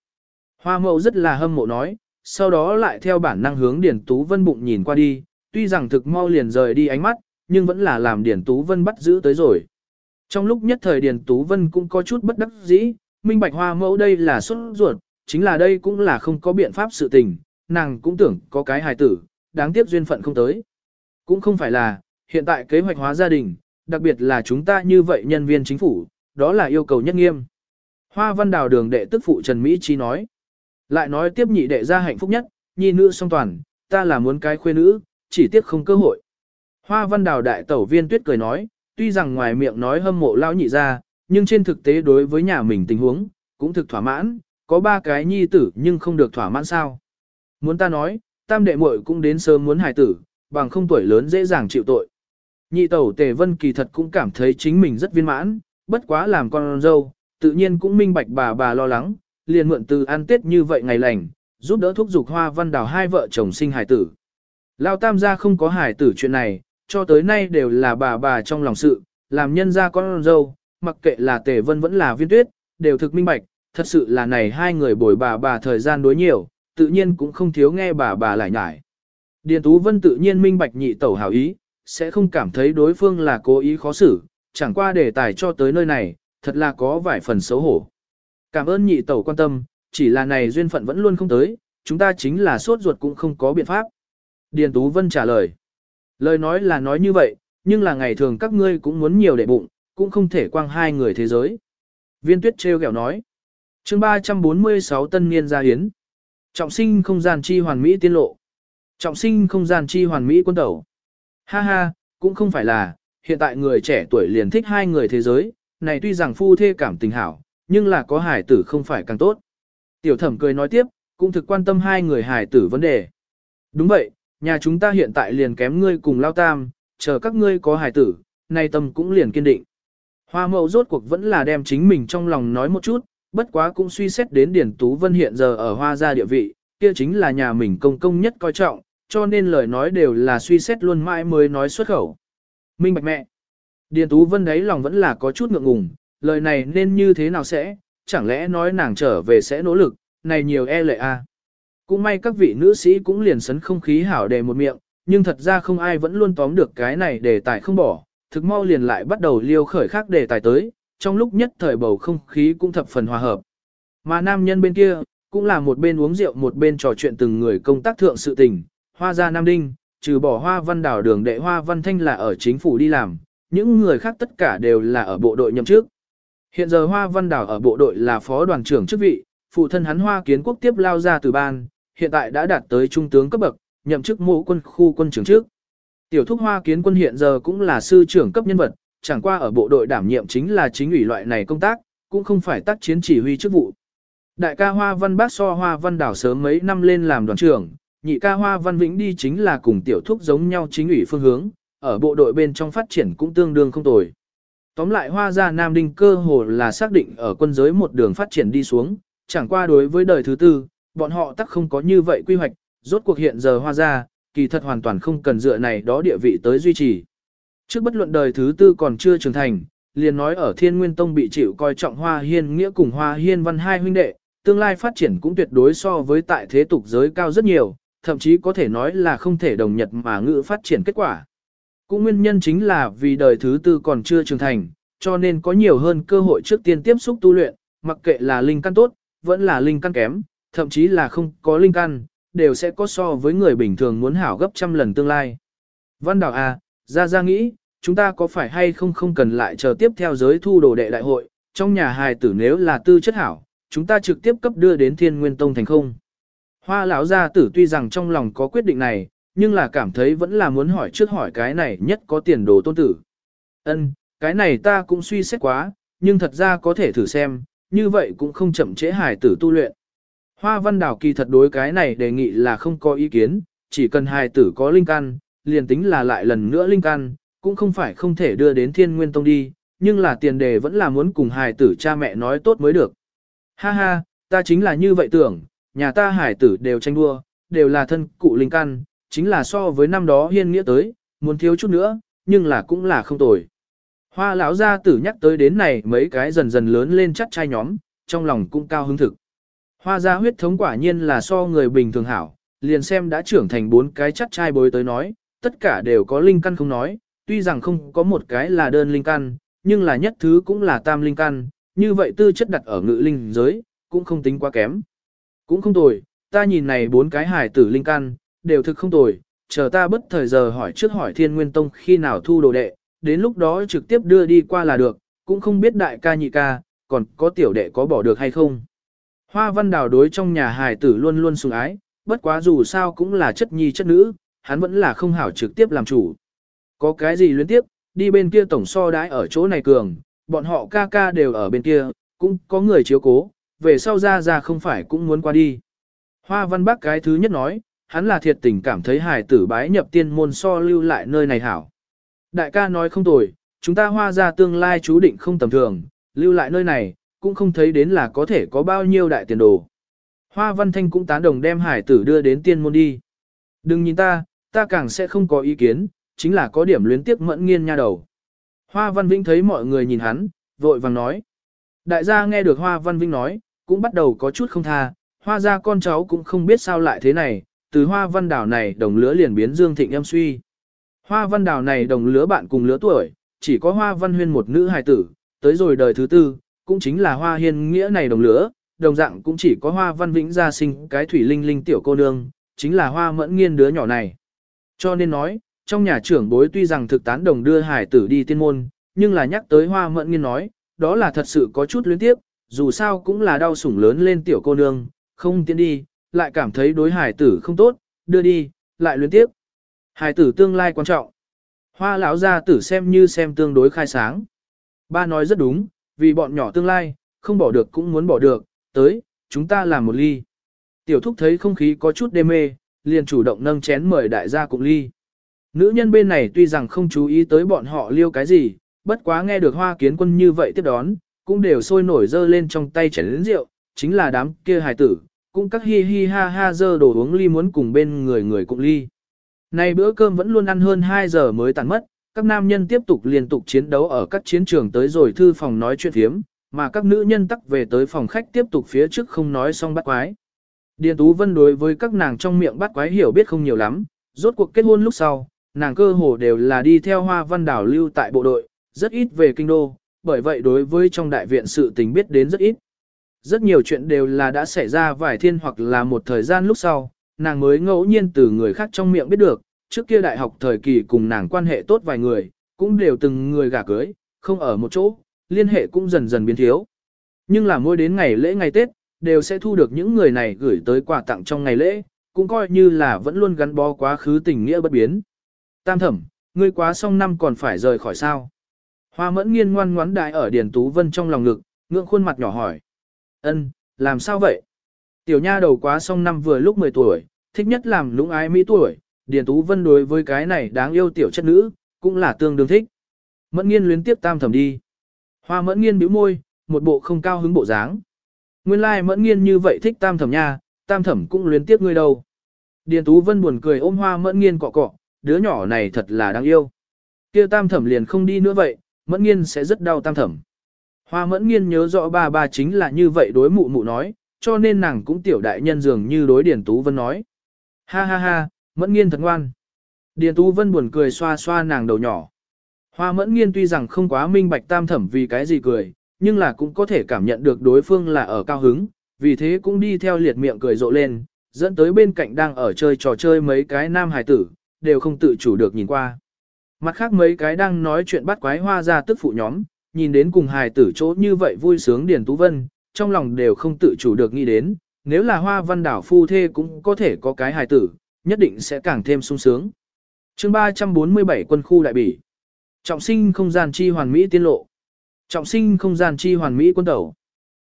Hoa mậu rất là hâm mộ nói, sau đó lại theo bản năng hướng Điển Tú Vân bụng nhìn qua đi, tuy rằng thực mau liền rời đi ánh mắt, nhưng vẫn là làm Điển Tú Vân bắt giữ tới rồi. Trong lúc nhất thời Điển Tú Vân cũng có chút bất đắc dĩ, minh bạch hoa mẫu đây là xuất ruột, chính là đây cũng là không có biện pháp sự tình, nàng cũng tưởng có cái hài tử, đáng tiếc duyên phận không tới. Cũng không phải là, hiện tại kế hoạch hóa gia đình, đặc biệt là chúng ta như vậy nhân viên chính phủ, đó là yêu cầu nhất nghiêm. Hoa văn đào đường đệ tức phụ Trần Mỹ Chi nói. Lại nói tiếp nhị đệ ra hạnh phúc nhất, nhi nữ song toàn, ta là muốn cái khuê nữ, chỉ tiếc không cơ hội. Hoa văn đào đại tẩu viên tuyết cười nói, tuy rằng ngoài miệng nói hâm mộ lao nhị ra, nhưng trên thực tế đối với nhà mình tình huống, cũng thực thỏa mãn, có ba cái nhi tử nhưng không được thỏa mãn sao. Muốn ta nói, tam đệ muội cũng đến sớm muốn hài tử, bằng không tuổi lớn dễ dàng chịu tội. Nhị tẩu tề vân kỳ thật cũng cảm thấy chính mình rất viên mãn, bất quá làm con dâu, tự nhiên cũng minh bạch bà bà lo lắng, liền mượn từ ăn tết như vậy ngày lành, giúp đỡ thúc giục hoa văn đào hai vợ chồng sinh hài tử. Lao tam gia không có hài tử chuyện này, cho tới nay đều là bà bà trong lòng sự, làm nhân gia con dâu, mặc kệ là tề vân vẫn là viên tuyết, đều thực minh bạch, thật sự là này hai người bồi bà bà thời gian đối nhiều, tự nhiên cũng không thiếu nghe bà bà lại nhải. Điền Tú Vân tự nhiên minh bạch nhị tẩu hảo ý, sẽ không cảm thấy đối phương là cố ý khó xử, chẳng qua để tài cho tới nơi này, thật là có vài phần xấu hổ. Cảm ơn nhị tẩu quan tâm, chỉ là này duyên phận vẫn luôn không tới, chúng ta chính là sốt ruột cũng không có biện pháp. Điền Tú Vân trả lời. Lời nói là nói như vậy, nhưng là ngày thường các ngươi cũng muốn nhiều để bụng, cũng không thể quang hai người thế giới. Viên tuyết treo kẹo nói. chương 346 tân niên gia hiến. Trọng sinh không gian chi hoàn mỹ tiên lộ. Trọng sinh không gian chi hoàn mỹ quân tẩu. Ha ha, cũng không phải là, hiện tại người trẻ tuổi liền thích hai người thế giới, này tuy rằng phu thê cảm tình hảo, nhưng là có hải tử không phải càng tốt. Tiểu thẩm cười nói tiếp, cũng thực quan tâm hai người hải tử vấn đề. Đúng vậy, nhà chúng ta hiện tại liền kém ngươi cùng lao tam, chờ các ngươi có hải tử, nay tâm cũng liền kiên định. Hoa mậu rốt cuộc vẫn là đem chính mình trong lòng nói một chút, bất quá cũng suy xét đến Điển Tú Vân hiện giờ ở hoa gia địa vị, kia chính là nhà mình công công nhất coi trọng, cho nên lời nói đều là suy xét luôn mãi mới nói xuất khẩu. Minh bạch mẹ. Điền Tú Vân đấy lòng vẫn là có chút ngượng ngùng, lời này nên như thế nào sẽ, chẳng lẽ nói nàng trở về sẽ nỗ lực, này nhiều e lệ a. À. Cũng may các vị nữ sĩ cũng liền sấn không khí hảo đề một miệng, nhưng thật ra không ai vẫn luôn tóm được cái này để tài không bỏ, thực mau liền lại bắt đầu liêu khởi khác đề tài tới, trong lúc nhất thời bầu không khí cũng thập phần hòa hợp. Mà nam nhân bên kia, cũng là một bên uống rượu một bên trò chuyện từng người công tác thượng sự tình, hoa gia Nam Đinh, trừ bỏ hoa văn đảo đường đệ hoa văn thanh là ở chính phủ đi làm, những người khác tất cả đều là ở bộ đội nhậm chức. Hiện giờ hoa văn đảo ở bộ đội là phó đoàn trưởng chức vị, phụ thân hắn hoa kiến quốc tiếp lao ra từ ban, hiện tại đã đạt tới trung tướng cấp bậc, nhậm chức mộ quân khu quân trưởng trước. Tiểu thúc hoa kiến quân hiện giờ cũng là sư trưởng cấp nhân vật, chẳng qua ở bộ đội đảm nhiệm chính là chính ủy loại này công tác, cũng không phải tác chiến chỉ huy chức vụ. Đại ca Hoa Văn Bác so Hoa Văn Đảo sớm mấy năm lên làm đoàn trưởng, nhị ca Hoa Văn Vĩnh đi chính là cùng tiểu thúc giống nhau chính ủy phương hướng, ở bộ đội bên trong phát triển cũng tương đương không tồi. Tóm lại Hoa gia Nam Đinh cơ hồ là xác định ở quân giới một đường phát triển đi xuống, chẳng qua đối với đời thứ tư, bọn họ tắc không có như vậy quy hoạch, rốt cuộc hiện giờ Hoa gia, kỳ thật hoàn toàn không cần dựa này đó địa vị tới duy trì. Trước bất luận đời thứ tư còn chưa trưởng thành, liền nói ở Thiên Nguyên Tông bị chịu coi trọng Hoa Hiên nghĩa cùng Hoa Hiên văn hai huynh đệ, tương lai phát triển cũng tuyệt đối so với tại thế tục giới cao rất nhiều, thậm chí có thể nói là không thể đồng nhật mà ngữ phát triển kết quả. Cũng nguyên nhân chính là vì đời thứ tư còn chưa trưởng thành, cho nên có nhiều hơn cơ hội trước tiên tiếp xúc tu luyện, mặc kệ là linh căn tốt, vẫn là linh căn kém, thậm chí là không có linh căn, đều sẽ có so với người bình thường muốn hảo gấp trăm lần tương lai. Văn Đào A, à, ra ra nghĩ, chúng ta có phải hay không không cần lại chờ tiếp theo giới thu đồ đệ đại hội, trong nhà hài tử nếu là tư chất hảo, chúng ta trực tiếp cấp đưa đến thiên nguyên tông thành không. Hoa lão gia tử tuy rằng trong lòng có quyết định này, nhưng là cảm thấy vẫn là muốn hỏi trước hỏi cái này nhất có tiền đồ tôn tử. Ân, cái này ta cũng suy xét quá, nhưng thật ra có thể thử xem, như vậy cũng không chậm trễ hài tử tu luyện. Hoa văn đảo kỳ thật đối cái này đề nghị là không có ý kiến, chỉ cần hài tử có linh căn, liền tính là lại lần nữa linh căn, cũng không phải không thể đưa đến thiên nguyên tông đi, nhưng là tiền đề vẫn là muốn cùng hài tử cha mẹ nói tốt mới được. Ha ha, ta chính là như vậy tưởng, nhà ta hài tử đều tranh đua, đều là thân cụ linh căn, chính là so với năm đó hiên nghĩa tới, muốn thiếu chút nữa, nhưng là cũng là không tồi. Hoa lão gia tử nhắc tới đến này mấy cái dần dần lớn lên chắc trai nhóm, trong lòng cũng cao hứng thực. Hoa gia huyết thống quả nhiên là so người bình thường hảo, liền xem đã trưởng thành bốn cái chắc trai bối tới nói, tất cả đều có linh căn không nói, tuy rằng không có một cái là đơn linh căn, nhưng là nhất thứ cũng là tam linh căn, như vậy tư chất đặt ở ngự linh giới, cũng không tính quá kém. Cũng không tồi, ta nhìn này bốn cái hải tử linh căn, đều thực không tồi, chờ ta bất thời giờ hỏi trước hỏi thiên nguyên tông khi nào thu đồ đệ, đến lúc đó trực tiếp đưa đi qua là được, cũng không biết đại ca nhị ca, còn có tiểu đệ có bỏ được hay không. Hoa văn đào đối trong nhà hài tử luôn luôn sùng ái, bất quá dù sao cũng là chất nhi chất nữ, hắn vẫn là không hảo trực tiếp làm chủ. Có cái gì luyến tiếp, đi bên kia tổng so đãi ở chỗ này cường, bọn họ ca ca đều ở bên kia, cũng có người chiếu cố, về sau ra ra không phải cũng muốn qua đi. Hoa văn bác cái thứ nhất nói, hắn là thiệt tình cảm thấy hài tử bái nhập tiên môn so lưu lại nơi này hảo. Đại ca nói không tồi, chúng ta hoa ra tương lai chú định không tầm thường, lưu lại nơi này, cũng không thấy đến là có thể có bao nhiêu đại tiền đồ. Hoa Văn Thanh cũng tán đồng đem hải tử đưa đến tiên môn đi. Đừng nhìn ta, ta càng sẽ không có ý kiến, chính là có điểm luyến tiếc mẫn nghiên nha đầu. Hoa Văn Vĩnh thấy mọi người nhìn hắn, vội vàng nói. Đại gia nghe được Hoa Văn Vĩnh nói, cũng bắt đầu có chút không tha, hoa ra con cháu cũng không biết sao lại thế này, từ hoa văn đảo này đồng lứa liền biến dương thịnh em suy. Hoa văn đảo này đồng lứa bạn cùng lứa tuổi, chỉ có hoa văn huyên một nữ hài tử, tới rồi đời thứ tư, cũng chính là hoa hiên nghĩa này đồng lửa, đồng dạng cũng chỉ có hoa văn vĩnh gia sinh cái thủy linh linh tiểu cô nương, chính là hoa mẫn nghiên đứa nhỏ này. Cho nên nói, trong nhà trưởng bối tuy rằng thực tán đồng đưa hải tử đi tiên môn, nhưng là nhắc tới hoa mẫn nghiên nói, đó là thật sự có chút luyến tiếp, dù sao cũng là đau sủng lớn lên tiểu cô nương, không tiến đi, lại cảm thấy đối hải tử không tốt, đưa đi, lại luyến tiếp. Hải tử tương lai quan trọng. Hoa lão gia tử xem như xem tương đối khai sáng. Ba nói rất đúng, vì bọn nhỏ tương lai, không bỏ được cũng muốn bỏ được, tới, chúng ta làm một ly. Tiểu thúc thấy không khí có chút đê mê, liền chủ động nâng chén mời đại gia cùng ly. Nữ nhân bên này tuy rằng không chú ý tới bọn họ liêu cái gì, bất quá nghe được hoa kiến quân như vậy tiếp đón, cũng đều sôi nổi dơ lên trong tay chén lĩnh rượu, chính là đám kia hài tử, cũng các hi hi ha ha dơ đồ uống ly muốn cùng bên người người cùng ly. Này bữa cơm vẫn luôn ăn hơn 2 giờ mới tàn mất, các nam nhân tiếp tục liên tục chiến đấu ở các chiến trường tới rồi thư phòng nói chuyện thiếm, mà các nữ nhân tắc về tới phòng khách tiếp tục phía trước không nói xong bắt quái. Điền Tú Vân đối với các nàng trong miệng bắt quái hiểu biết không nhiều lắm, rốt cuộc kết hôn lúc sau, nàng cơ hồ đều là đi theo hoa văn đảo lưu tại bộ đội, rất ít về kinh đô, bởi vậy đối với trong đại viện sự tình biết đến rất ít. Rất nhiều chuyện đều là đã xảy ra vài thiên hoặc là một thời gian lúc sau, nàng mới ngẫu nhiên từ người khác trong miệng biết được, trước kia đại học thời kỳ cùng nàng quan hệ tốt vài người, cũng đều từng người gả cưới, không ở một chỗ, liên hệ cũng dần dần biến thiếu. Nhưng là mỗi đến ngày lễ ngày Tết, đều sẽ thu được những người này gửi tới quà tặng trong ngày lễ, cũng coi như là vẫn luôn gắn bó quá khứ tình nghĩa bất biến. Tam thẩm, ngươi quá xong năm còn phải rời khỏi sao? Hoa mẫn nghiên ngoan ngoãn đại ở Điền Tú Vân trong lòng ngực, ngượng khuôn mặt nhỏ hỏi. Ân, làm sao vậy? Tiểu nha đầu quá xong năm vừa lúc 10 tuổi, thích nhất làm lũng ái mỹ tuổi, Điền Tú Vân đối với cái này đáng yêu tiểu chất nữ, cũng là tương đương thích. Mẫn nghiên luyến tiếp tam thẩm đi. Hoa mẫn nghiên bĩu môi, một bộ không cao hứng bộ dáng. Nguyên lai like mẫn nghiên như vậy thích tam thẩm nha, tam thẩm cũng luyến tiếp ngươi đâu. Điền Tú Vân buồn cười ôm hoa mẫn nghiên cọ cọ, đứa nhỏ này thật là đáng yêu. kia tam thẩm liền không đi nữa vậy, mẫn nghiên sẽ rất đau tam thẩm. Hoa mẫn nghiên nhớ rõ ba ba chính là như vậy đối mụ mụ nói, cho nên nàng cũng tiểu đại nhân dường như đối Điền Tú Vân nói. Ha ha ha, mẫn nghiên thật ngoan. Điền Tú Vân buồn cười xoa xoa nàng đầu nhỏ. Hoa mẫn nghiên tuy rằng không quá minh bạch tam thẩm vì cái gì cười, nhưng là cũng có thể cảm nhận được đối phương là ở cao hứng, vì thế cũng đi theo liệt miệng cười rộ lên, dẫn tới bên cạnh đang ở chơi trò chơi mấy cái nam hài tử, đều không tự chủ được nhìn qua. Mặt khác mấy cái đang nói chuyện bắt quái hoa ra tức phụ nhóm, nhìn đến cùng hài tử chỗ như vậy vui sướng Điền Tú Vân, trong lòng đều không tự chủ được nghĩ đến, nếu là hoa văn đảo phu thê cũng có thể có cái hài tử, nhất định sẽ càng thêm sung sướng. chương 347 quân khu đại bỉ. Trọng sinh không gian chi hoàn mỹ tiên lộ. Trọng sinh không gian chi hoàn mỹ quân tẩu.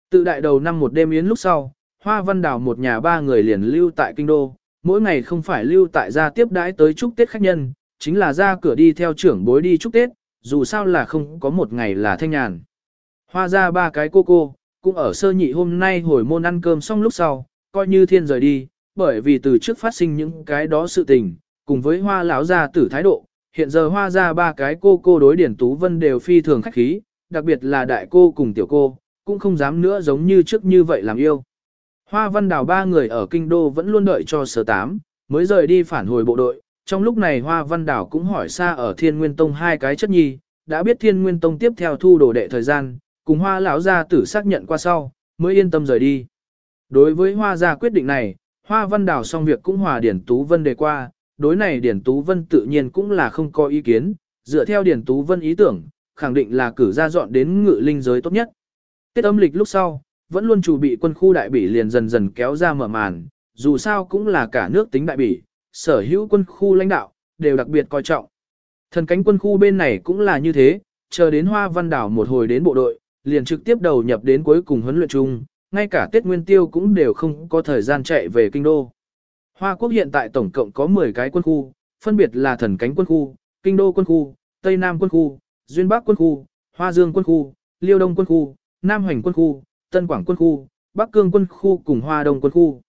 Tự đại đầu năm một đêm yến lúc sau, Hoa Văn Đào một nhà ba người liền lưu tại kinh đô, mỗi ngày không phải lưu tại gia tiếp đãi tới chúc Tết khách nhân, chính là ra cửa đi theo trưởng bối đi chúc Tết, dù sao là không có một ngày là thanh nhàn. Hoa ra ba cái cô cô, cũng ở sơ nhị hôm nay hồi môn ăn cơm xong lúc sau, coi như thiên rời đi, bởi vì từ trước phát sinh những cái đó sự tình, cùng với hoa lão gia tử thái độ, hiện giờ hoa ra ba cái cô cô đối điển tú vân đều phi thường khách khí, đặc biệt là đại cô cùng tiểu cô, cũng không dám nữa giống như trước như vậy làm yêu. Hoa văn đào ba người ở kinh đô vẫn luôn đợi cho sở tám, mới rời đi phản hồi bộ đội, trong lúc này Hoa Văn Đào cũng hỏi xa ở Thiên Nguyên Tông hai cái chất nhi, đã biết Thiên Nguyên Tông tiếp theo thu đồ đệ thời gian, cùng Hoa lão gia tử xác nhận qua sau, mới yên tâm rời đi. Đối với Hoa gia quyết định này, Hoa Văn Đào xong việc cũng hòa Điển Tú Vân đề qua, đối này Điển Tú Vân tự nhiên cũng là không có ý kiến, dựa theo Điển Tú Vân ý tưởng, khẳng định là cử ra dọn đến ngự linh giới tốt nhất. Tết âm lịch lúc sau, vẫn luôn chủ bị quân khu đại bỉ liền dần dần kéo ra mở màn, dù sao cũng là cả nước tính đại bỉ, sở hữu quân khu lãnh đạo, đều đặc biệt coi trọng. Thần cánh quân khu bên này cũng là như thế, chờ đến Hoa Văn Đảo một hồi đến bộ đội, liền trực tiếp đầu nhập đến cuối cùng huấn luyện chung, ngay cả Tết Nguyên Tiêu cũng đều không có thời gian chạy về kinh đô. Hoa Quốc hiện tại tổng cộng có 10 cái quân khu, phân biệt là Thần cánh quân khu, Kinh đô quân khu, Tây Nam quân khu, Duyên Bắc quân khu, Hoa Dương quân khu, Liêu Đông quân khu, Nam Hoành quân khu, Tân Quảng quân khu, Bắc Cương quân khu cùng Hoa Đông quân khu.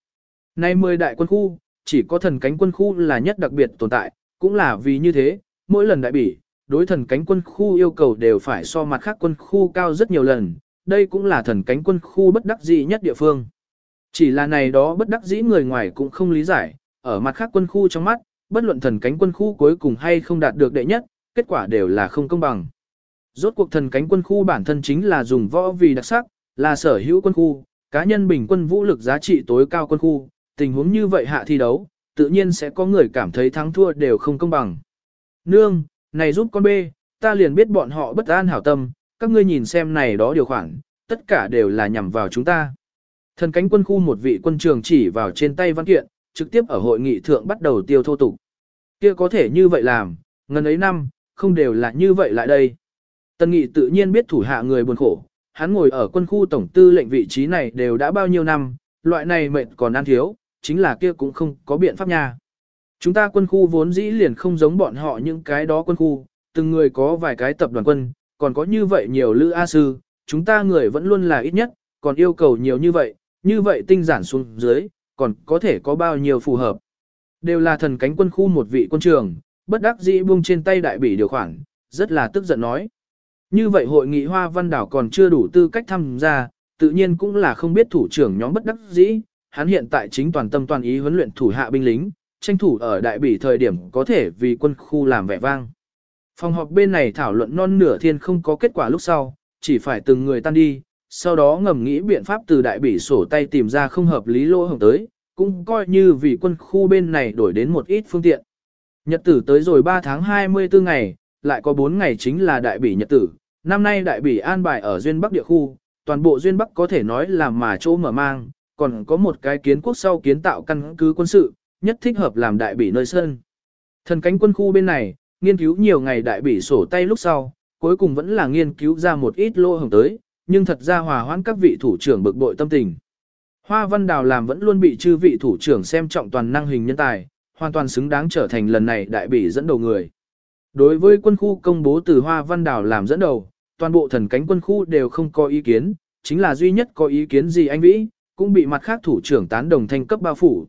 Nay 10 đại quân khu, chỉ có thần cánh quân khu là nhất đặc biệt tồn tại, cũng là vì như thế, mỗi lần đại bỉ, đối thần cánh quân khu yêu cầu đều phải so mặt khác quân khu cao rất nhiều lần, đây cũng là thần cánh quân khu bất đắc dĩ nhất địa phương. Chỉ là này đó bất đắc dĩ người ngoài cũng không lý giải, ở mặt khác quân khu trong mắt, bất luận thần cánh quân khu cuối cùng hay không đạt được đệ nhất, kết quả đều là không công bằng. Rốt cuộc thần cánh quân khu bản thân chính là dùng võ vì đặc sắc, là sở hữu quân khu, cá nhân bình quân vũ lực giá trị tối cao quân khu, tình huống như vậy hạ thi đấu, tự nhiên sẽ có người cảm thấy thắng thua đều không công bằng. Nương, này giúp con bê, ta liền biết bọn họ bất an hảo tâm, các ngươi nhìn xem này đó điều khoản, tất cả đều là nhằm vào chúng ta. Thần cánh quân khu một vị quân trường chỉ vào trên tay văn kiện, trực tiếp ở hội nghị thượng bắt đầu tiêu thô tục. Kia có thể như vậy làm, ngần ấy năm, không đều là như vậy lại đây. Tân nghị tự nhiên biết thủ hạ người buồn khổ, hắn ngồi ở quân khu tổng tư lệnh vị trí này đều đã bao nhiêu năm, loại này mệnh còn ăn thiếu, chính là kia cũng không có biện pháp nha. Chúng ta quân khu vốn dĩ liền không giống bọn họ những cái đó quân khu, từng người có vài cái tập đoàn quân, còn có như vậy nhiều lữ A sư, chúng ta người vẫn luôn là ít nhất, còn yêu cầu nhiều như vậy, như vậy tinh giản xuống dưới, còn có thể có bao nhiêu phù hợp. Đều là thần cánh quân khu một vị quân trường, bất đắc dĩ buông trên tay đại bỉ điều khoản, rất là tức giận nói. Như vậy hội nghị Hoa Văn Đảo còn chưa đủ tư cách tham gia, tự nhiên cũng là không biết thủ trưởng nhóm bất đắc dĩ, hắn hiện tại chính toàn tâm toàn ý huấn luyện thủ hạ binh lính, tranh thủ ở đại bỉ thời điểm có thể vì quân khu làm vẻ vang. Phòng họp bên này thảo luận non nửa thiên không có kết quả lúc sau, chỉ phải từng người tan đi, sau đó ngầm nghĩ biện pháp từ đại bỉ sổ tay tìm ra không hợp lý lỗ hổng tới, cũng coi như vì quân khu bên này đổi đến một ít phương tiện. Nhật tử tới rồi 3 tháng 24 ngày, lại có 4 ngày chính là đại bỉ nhật tử, năm nay đại bỉ an bài ở Duyên Bắc địa khu, toàn bộ Duyên Bắc có thể nói là mà chỗ mở mang, còn có một cái kiến quốc sau kiến tạo căn cứ quân sự, nhất thích hợp làm đại bỉ nơi sơn Thần cánh quân khu bên này, nghiên cứu nhiều ngày đại bỉ sổ tay lúc sau, cuối cùng vẫn là nghiên cứu ra một ít lô hồng tới, nhưng thật ra hòa hoãn các vị thủ trưởng bực bội tâm tình. Hoa Văn Đào làm vẫn luôn bị chư vị thủ trưởng xem trọng toàn năng hình nhân tài, hoàn toàn xứng đáng trở thành lần này đại bỉ dẫn đầu người. Đối với quân khu công bố từ Hoa Văn Đào làm dẫn đầu, toàn bộ thần cánh quân khu đều không có ý kiến, chính là duy nhất có ý kiến gì anh Vĩ, cũng bị mặt khác thủ trưởng tán đồng thanh cấp bao phủ.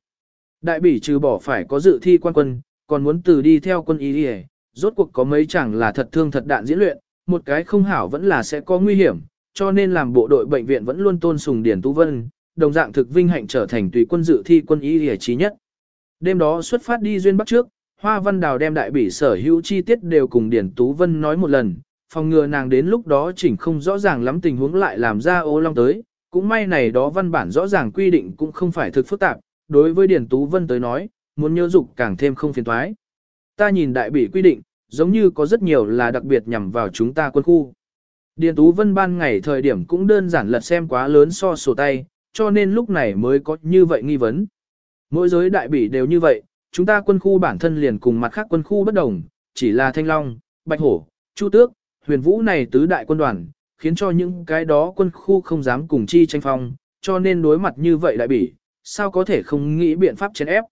Đại bỉ trừ bỏ phải có dự thi quan quân, còn muốn từ đi theo quân ý đi rốt cuộc có mấy chẳng là thật thương thật đạn diễn luyện, một cái không hảo vẫn là sẽ có nguy hiểm, cho nên làm bộ đội bệnh viện vẫn luôn tôn sùng Điền Tú Vân, đồng dạng thực vinh hạnh trở thành tùy quân dự thi quân y đi trí nhất. Đêm đó xuất phát đi duyên bắc trước, Hoa Văn Đào đem đại bỉ sở hữu chi tiết đều cùng Điền Tú Vân nói một lần, phòng ngừa nàng đến lúc đó chỉnh không rõ ràng lắm tình huống lại làm ra ô long tới, cũng may này đó văn bản rõ ràng quy định cũng không phải thực phức tạp, đối với Điền Tú Vân tới nói, muốn nhớ dục càng thêm không phiền toái. Ta nhìn đại bỉ quy định, giống như có rất nhiều là đặc biệt nhằm vào chúng ta quân khu. Điền Tú Vân ban ngày thời điểm cũng đơn giản lật xem quá lớn so sổ tay, cho nên lúc này mới có như vậy nghi vấn. Mỗi giới đại bỉ đều như vậy, chúng ta quân khu bản thân liền cùng mặt khác quân khu bất đồng, chỉ là Thanh Long, Bạch Hổ, Chu Tước, Huyền Vũ này tứ đại quân đoàn, khiến cho những cái đó quân khu không dám cùng chi tranh phong, cho nên đối mặt như vậy đại bỉ, sao có thể không nghĩ biện pháp chèn ép.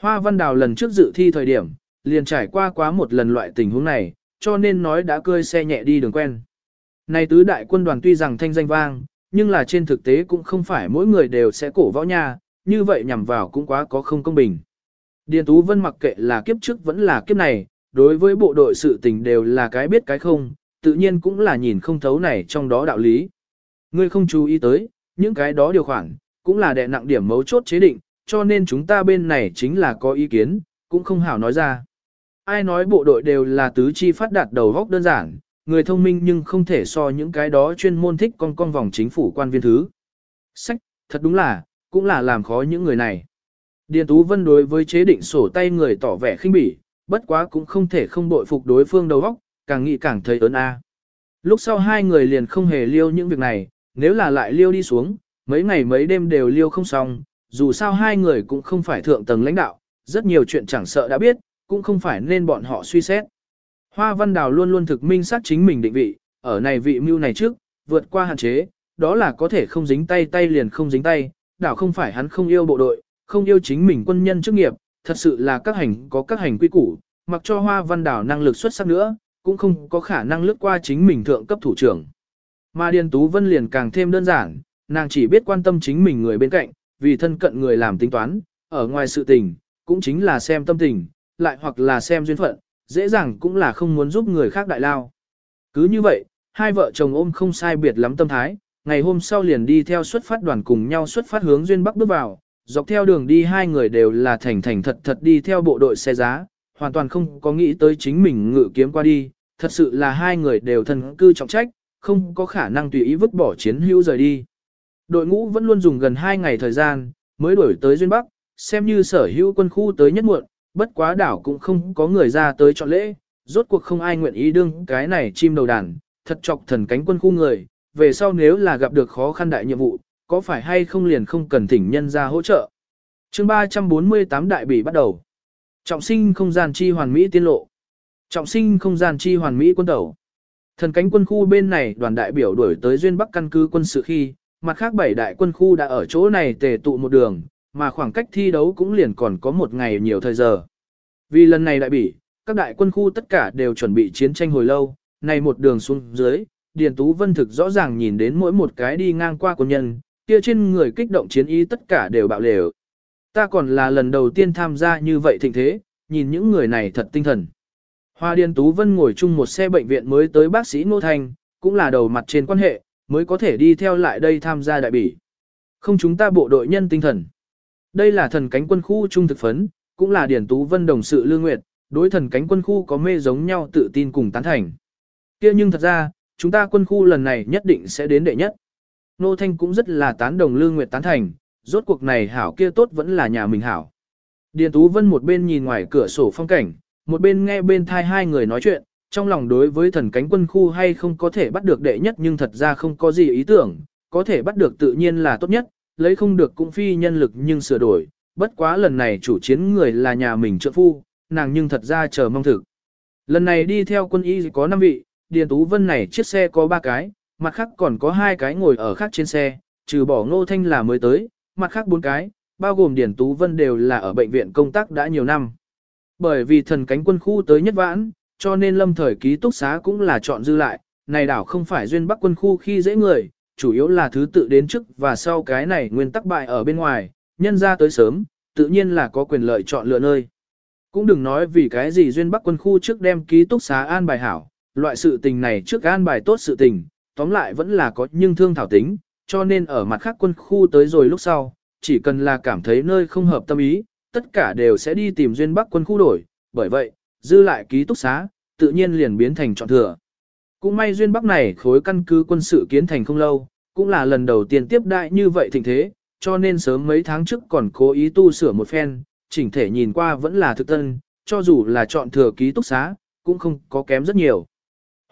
Hoa Văn Đào lần trước dự thi thời điểm, liền trải qua quá một lần loại tình huống này, cho nên nói đã cơi xe nhẹ đi đường quen. Này tứ đại quân đoàn tuy rằng thanh danh vang, nhưng là trên thực tế cũng không phải mỗi người đều sẽ cổ võ nha, như vậy nhằm vào cũng quá có không công bình. Điền Tú Vân mặc kệ là kiếp trước vẫn là kiếp này, đối với bộ đội sự tình đều là cái biết cái không, tự nhiên cũng là nhìn không thấu này trong đó đạo lý. Ngươi không chú ý tới, những cái đó điều khoản, cũng là đệ nặng điểm mấu chốt chế định, cho nên chúng ta bên này chính là có ý kiến, cũng không hảo nói ra. Ai nói bộ đội đều là tứ chi phát đạt đầu góc đơn giản, người thông minh nhưng không thể so những cái đó chuyên môn thích con con vòng chính phủ quan viên thứ. Sách, thật đúng là, cũng là làm khó những người này. Điền Tú Vân đối với chế định sổ tay người tỏ vẻ khinh bỉ, bất quá cũng không thể không bội phục đối phương đầu óc, càng nghĩ càng thấy ớn a. Lúc sau hai người liền không hề liêu những việc này, nếu là lại liêu đi xuống, mấy ngày mấy đêm đều liêu không xong, dù sao hai người cũng không phải thượng tầng lãnh đạo, rất nhiều chuyện chẳng sợ đã biết, cũng không phải nên bọn họ suy xét. Hoa Văn Đào luôn luôn thực minh xác chính mình định vị, ở này vị mưu này trước, vượt qua hạn chế, đó là có thể không dính tay tay liền không dính tay, đảo không phải hắn không yêu bộ đội, không yêu chính mình quân nhân chức nghiệp, thật sự là các hành có các hành quy củ, mặc cho Hoa Văn Đào năng lực xuất sắc nữa, cũng không có khả năng lướt qua chính mình thượng cấp thủ trưởng. Mà Điền Tú Vân liền càng thêm đơn giản, nàng chỉ biết quan tâm chính mình người bên cạnh, vì thân cận người làm tính toán, ở ngoài sự tình, cũng chính là xem tâm tình, lại hoặc là xem duyên phận, dễ dàng cũng là không muốn giúp người khác đại lao. Cứ như vậy, hai vợ chồng ôm không sai biệt lắm tâm thái, ngày hôm sau liền đi theo xuất phát đoàn cùng nhau xuất phát hướng duyên bắc bước vào, dọc theo đường đi hai người đều là thành thành thật thật đi theo bộ đội xe giá, hoàn toàn không có nghĩ tới chính mình ngự kiếm qua đi, thật sự là hai người đều thân cư trọng trách, không có khả năng tùy ý vứt bỏ chiến hữu rời đi. Đội ngũ vẫn luôn dùng gần hai ngày thời gian, mới đuổi tới Duyên Bắc, xem như sở hữu quân khu tới nhất muộn, bất quá đảo cũng không có người ra tới chọn lễ, rốt cuộc không ai nguyện ý đương cái này chim đầu đàn, thật chọc thần cánh quân khu người, về sau nếu là gặp được khó khăn đại nhiệm vụ, có phải hay không liền không cần thỉnh nhân ra hỗ trợ. chương 348 đại bỉ bắt đầu. Trọng sinh không gian chi hoàn mỹ tiên lộ. Trọng sinh không gian chi hoàn mỹ quân tẩu. Thần cánh quân khu bên này đoàn đại biểu đuổi tới duyên bắc căn cứ quân sự khi, mặt khác bảy đại quân khu đã ở chỗ này tề tụ một đường, mà khoảng cách thi đấu cũng liền còn có một ngày nhiều thời giờ. Vì lần này đại bỉ, các đại quân khu tất cả đều chuẩn bị chiến tranh hồi lâu, này một đường xuống dưới, Điền Tú Vân thực rõ ràng nhìn đến mỗi một cái đi ngang qua quân nhân, kia trên người kích động chiến ý tất cả đều bạo lều. Ta còn là lần đầu tiên tham gia như vậy thịnh thế, nhìn những người này thật tinh thần. Hoa Điền Tú Vân ngồi chung một xe bệnh viện mới tới bác sĩ Ngô Thành, cũng là đầu mặt trên quan hệ, mới có thể đi theo lại đây tham gia đại bỉ. Không chúng ta bộ đội nhân tinh thần. Đây là thần cánh quân khu trung thực phấn, cũng là Điền Tú Vân đồng sự lương nguyệt, đối thần cánh quân khu có mê giống nhau tự tin cùng tán thành. kia nhưng thật ra, chúng ta quân khu lần này nhất định sẽ đến đệ nhất. Nô Thanh cũng rất là tán đồng Lương Nguyệt tán thành, rốt cuộc này hảo kia tốt vẫn là nhà mình hảo. Điền Tú Vân một bên nhìn ngoài cửa sổ phong cảnh, một bên nghe bên thai hai người nói chuyện, trong lòng đối với thần cánh quân khu hay không có thể bắt được đệ nhất nhưng thật ra không có gì ý tưởng, có thể bắt được tự nhiên là tốt nhất, lấy không được cũng phi nhân lực nhưng sửa đổi, bất quá lần này chủ chiến người là nhà mình trợ phu, nàng nhưng thật ra chờ mong thực. Lần này đi theo quân y có 5 vị, Điền Tú Vân này chiếc xe có 3 cái, mặt khác còn có hai cái ngồi ở khác trên xe, trừ bỏ Ngô Thanh là mới tới, mặt khác bốn cái, bao gồm Điền Tú Vân đều là ở bệnh viện công tác đã nhiều năm. Bởi vì thần cánh quân khu tới nhất vãn, cho nên lâm thời ký túc xá cũng là chọn dư lại, này đảo không phải duyên bắc quân khu khi dễ người, chủ yếu là thứ tự đến trước và sau cái này nguyên tắc bại ở bên ngoài, nhân ra tới sớm, tự nhiên là có quyền lợi chọn lựa nơi. Cũng đừng nói vì cái gì duyên bắc quân khu trước đem ký túc xá an bài hảo, loại sự tình này trước an bài tốt sự tình, tóm lại vẫn là có nhưng thương thảo tính, cho nên ở mặt khác quân khu tới rồi lúc sau, chỉ cần là cảm thấy nơi không hợp tâm ý, tất cả đều sẽ đi tìm duyên bắc quân khu đổi, bởi vậy, dư lại ký túc xá, tự nhiên liền biến thành chọn thừa. Cũng may duyên bắc này khối căn cứ quân sự kiến thành không lâu, cũng là lần đầu tiên tiếp đại như vậy thịnh thế, cho nên sớm mấy tháng trước còn cố ý tu sửa một phen, chỉnh thể nhìn qua vẫn là thực tân, cho dù là chọn thừa ký túc xá, cũng không có kém rất nhiều.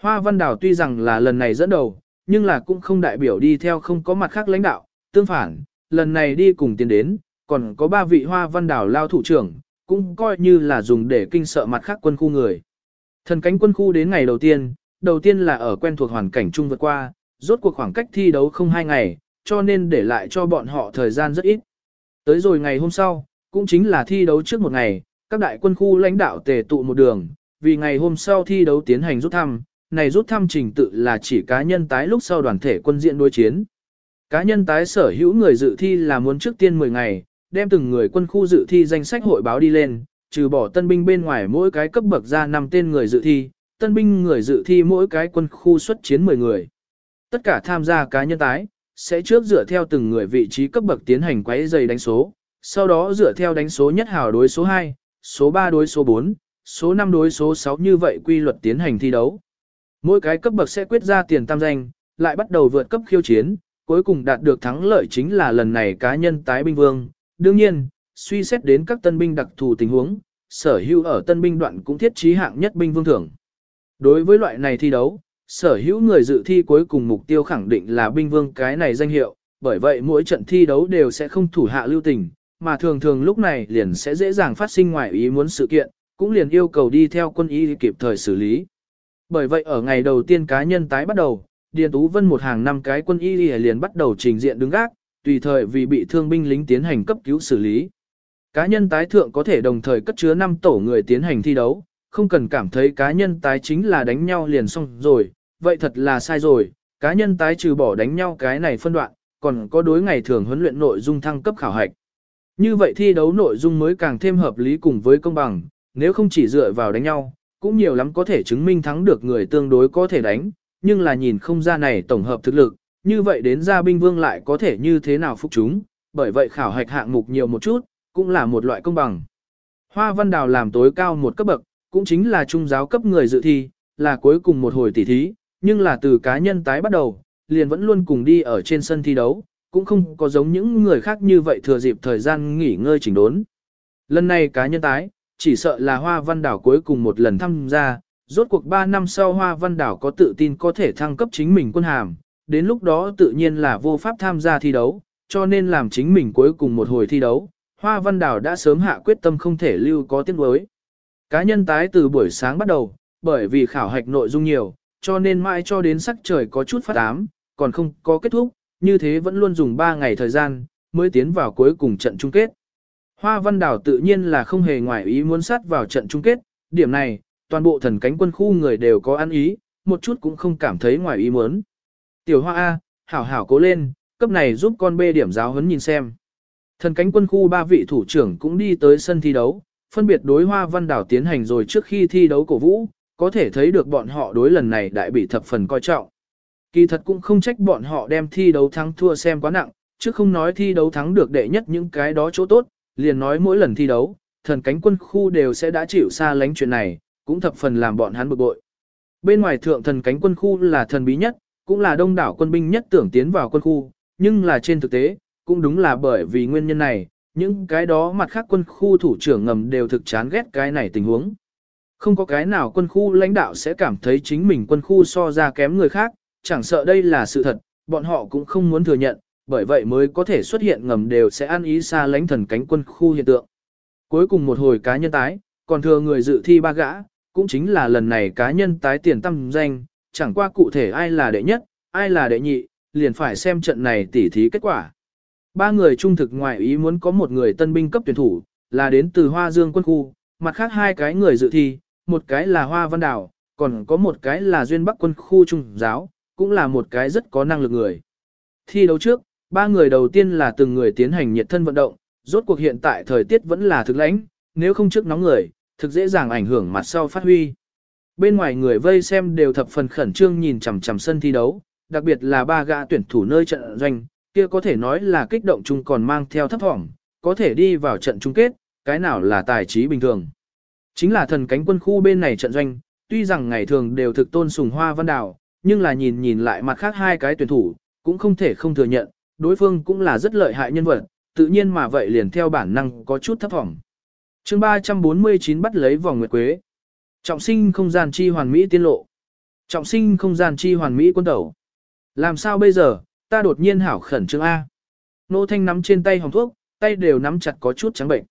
Hoa Văn Đào tuy rằng là lần này dẫn đầu, nhưng là cũng không đại biểu đi theo không có mặt khác lãnh đạo, tương phản, lần này đi cùng tiến đến, còn có ba vị Hoa Văn Đào lao thủ trưởng, cũng coi như là dùng để kinh sợ mặt khác quân khu người. Thần cánh quân khu đến ngày đầu tiên, đầu tiên là ở quen thuộc hoàn cảnh chung vượt qua, rốt cuộc khoảng cách thi đấu không hai ngày, cho nên để lại cho bọn họ thời gian rất ít. Tới rồi ngày hôm sau, cũng chính là thi đấu trước một ngày, các đại quân khu lãnh đạo tề tụ một đường, vì ngày hôm sau thi đấu tiến hành rút thăm, này rút thăm trình tự là chỉ cá nhân tái lúc sau đoàn thể quân diện đối chiến. Cá nhân tái sở hữu người dự thi là muốn trước tiên 10 ngày, đem từng người quân khu dự thi danh sách hội báo đi lên, trừ bỏ tân binh bên ngoài mỗi cái cấp bậc ra 5 tên người dự thi, tân binh người dự thi mỗi cái quân khu xuất chiến 10 người. Tất cả tham gia cá nhân tái, sẽ trước dựa theo từng người vị trí cấp bậc tiến hành quấy dày đánh số, sau đó dựa theo đánh số nhất hào đối số 2, số 3 đối số 4, số 5 đối số 6 như vậy quy luật tiến hành thi đấu. Mỗi cái cấp bậc sẽ quyết ra tiền tam danh, lại bắt đầu vượt cấp khiêu chiến, cuối cùng đạt được thắng lợi chính là lần này cá nhân tái binh vương. Đương nhiên, suy xét đến các tân binh đặc thù tình huống, sở hữu ở tân binh đoạn cũng thiết trí hạng nhất binh vương thưởng. Đối với loại này thi đấu, sở hữu người dự thi cuối cùng mục tiêu khẳng định là binh vương cái này danh hiệu, bởi vậy mỗi trận thi đấu đều sẽ không thủ hạ lưu tình, mà thường thường lúc này liền sẽ dễ dàng phát sinh ngoài ý muốn sự kiện, cũng liền yêu cầu đi theo quân y kịp thời xử lý. Bởi vậy ở ngày đầu tiên cá nhân tái bắt đầu, Điền Tú Vân một hàng năm cái quân y liền bắt đầu trình diện đứng gác, tùy thời vì bị thương binh lính tiến hành cấp cứu xử lý. Cá nhân tái thượng có thể đồng thời cất chứa 5 tổ người tiến hành thi đấu, không cần cảm thấy cá nhân tái chính là đánh nhau liền xong rồi, vậy thật là sai rồi, cá nhân tái trừ bỏ đánh nhau cái này phân đoạn, còn có đối ngày thường huấn luyện nội dung thăng cấp khảo hạch. Như vậy thi đấu nội dung mới càng thêm hợp lý cùng với công bằng, nếu không chỉ dựa vào đánh nhau, cũng nhiều lắm có thể chứng minh thắng được người tương đối có thể đánh, nhưng là nhìn không ra này tổng hợp thực lực, như vậy đến ra binh vương lại có thể như thế nào phục chúng, bởi vậy khảo hạch hạng mục nhiều một chút, cũng là một loại công bằng. Hoa Văn Đào làm tối cao một cấp bậc, cũng chính là trung giáo cấp người dự thi, là cuối cùng một hồi tỉ thí, nhưng là từ cá nhân tái bắt đầu, liền vẫn luôn cùng đi ở trên sân thi đấu, cũng không có giống những người khác như vậy thừa dịp thời gian nghỉ ngơi chỉnh đốn. Lần này cá nhân tái, chỉ sợ là Hoa Văn Đảo cuối cùng một lần tham gia, rốt cuộc 3 năm sau Hoa Văn Đảo có tự tin có thể thăng cấp chính mình quân hàm, đến lúc đó tự nhiên là vô pháp tham gia thi đấu, cho nên làm chính mình cuối cùng một hồi thi đấu, Hoa Văn Đảo đã sớm hạ quyết tâm không thể lưu có tiếng đối. Cá nhân tái từ buổi sáng bắt đầu, bởi vì khảo hạch nội dung nhiều, cho nên mãi cho đến sắc trời có chút phát ám, còn không có kết thúc, như thế vẫn luôn dùng 3 ngày thời gian, mới tiến vào cuối cùng trận chung kết. Hoa Văn Đảo tự nhiên là không hề ngoại ý muốn sát vào trận chung kết, điểm này, toàn bộ thần cánh quân khu người đều có ăn ý, một chút cũng không cảm thấy ngoài ý muốn. Tiểu Hoa A, hảo hảo cố lên, cấp này giúp con bê điểm giáo huấn nhìn xem. Thần cánh quân khu ba vị thủ trưởng cũng đi tới sân thi đấu, phân biệt đối Hoa Văn Đảo tiến hành rồi trước khi thi đấu cổ vũ, có thể thấy được bọn họ đối lần này đại bị thập phần coi trọng. Kỳ thật cũng không trách bọn họ đem thi đấu thắng thua xem quá nặng, chứ không nói thi đấu thắng được đệ nhất những cái đó chỗ tốt, liền nói mỗi lần thi đấu, thần cánh quân khu đều sẽ đã chịu xa lánh chuyện này, cũng thập phần làm bọn hắn bực bội. Bên ngoài thượng thần cánh quân khu là thần bí nhất, cũng là đông đảo quân binh nhất tưởng tiến vào quân khu, nhưng là trên thực tế, cũng đúng là bởi vì nguyên nhân này, những cái đó mặt khác quân khu thủ trưởng ngầm đều thực chán ghét cái này tình huống. Không có cái nào quân khu lãnh đạo sẽ cảm thấy chính mình quân khu so ra kém người khác, chẳng sợ đây là sự thật, bọn họ cũng không muốn thừa nhận, bởi vậy mới có thể xuất hiện ngầm đều sẽ ăn ý xa lãnh thần cánh quân khu hiện tượng. Cuối cùng một hồi cá nhân tái, còn thừa người dự thi ba gã, cũng chính là lần này cá nhân tái tiền tâm danh, chẳng qua cụ thể ai là đệ nhất, ai là đệ nhị, liền phải xem trận này tỉ thí kết quả. Ba người trung thực ngoại ý muốn có một người tân binh cấp tuyển thủ, là đến từ Hoa Dương quân khu, mặt khác hai cái người dự thi, một cái là Hoa Văn Đảo, còn có một cái là Duyên Bắc quân khu trung giáo, cũng là một cái rất có năng lực người. Thi đấu trước, ba người đầu tiên là từng người tiến hành nhiệt thân vận động, rốt cuộc hiện tại thời tiết vẫn là thực lãnh, nếu không trước nóng người, thực dễ dàng ảnh hưởng mặt sau phát huy. Bên ngoài người vây xem đều thập phần khẩn trương nhìn chằm chằm sân thi đấu, đặc biệt là ba gã tuyển thủ nơi trận doanh, kia có thể nói là kích động chung còn mang theo thấp thỏm, có thể đi vào trận chung kết, cái nào là tài trí bình thường. Chính là thần cánh quân khu bên này trận doanh, tuy rằng ngày thường đều thực tôn sùng hoa văn đảo, nhưng là nhìn nhìn lại mặt khác hai cái tuyển thủ, cũng không thể không thừa nhận, đối phương cũng là rất lợi hại nhân vật, tự nhiên mà vậy liền theo bản năng có chút thấp thỏm. chương 349 bắt lấy vòng nguyệt quế. Trọng sinh không gian chi hoàn mỹ tiên lộ. Trọng sinh không gian chi hoàn mỹ quân tẩu. Làm sao bây giờ, ta đột nhiên hảo khẩn trương A. Nô Thanh nắm trên tay hồng thuốc, tay đều nắm chặt có chút trắng bệnh.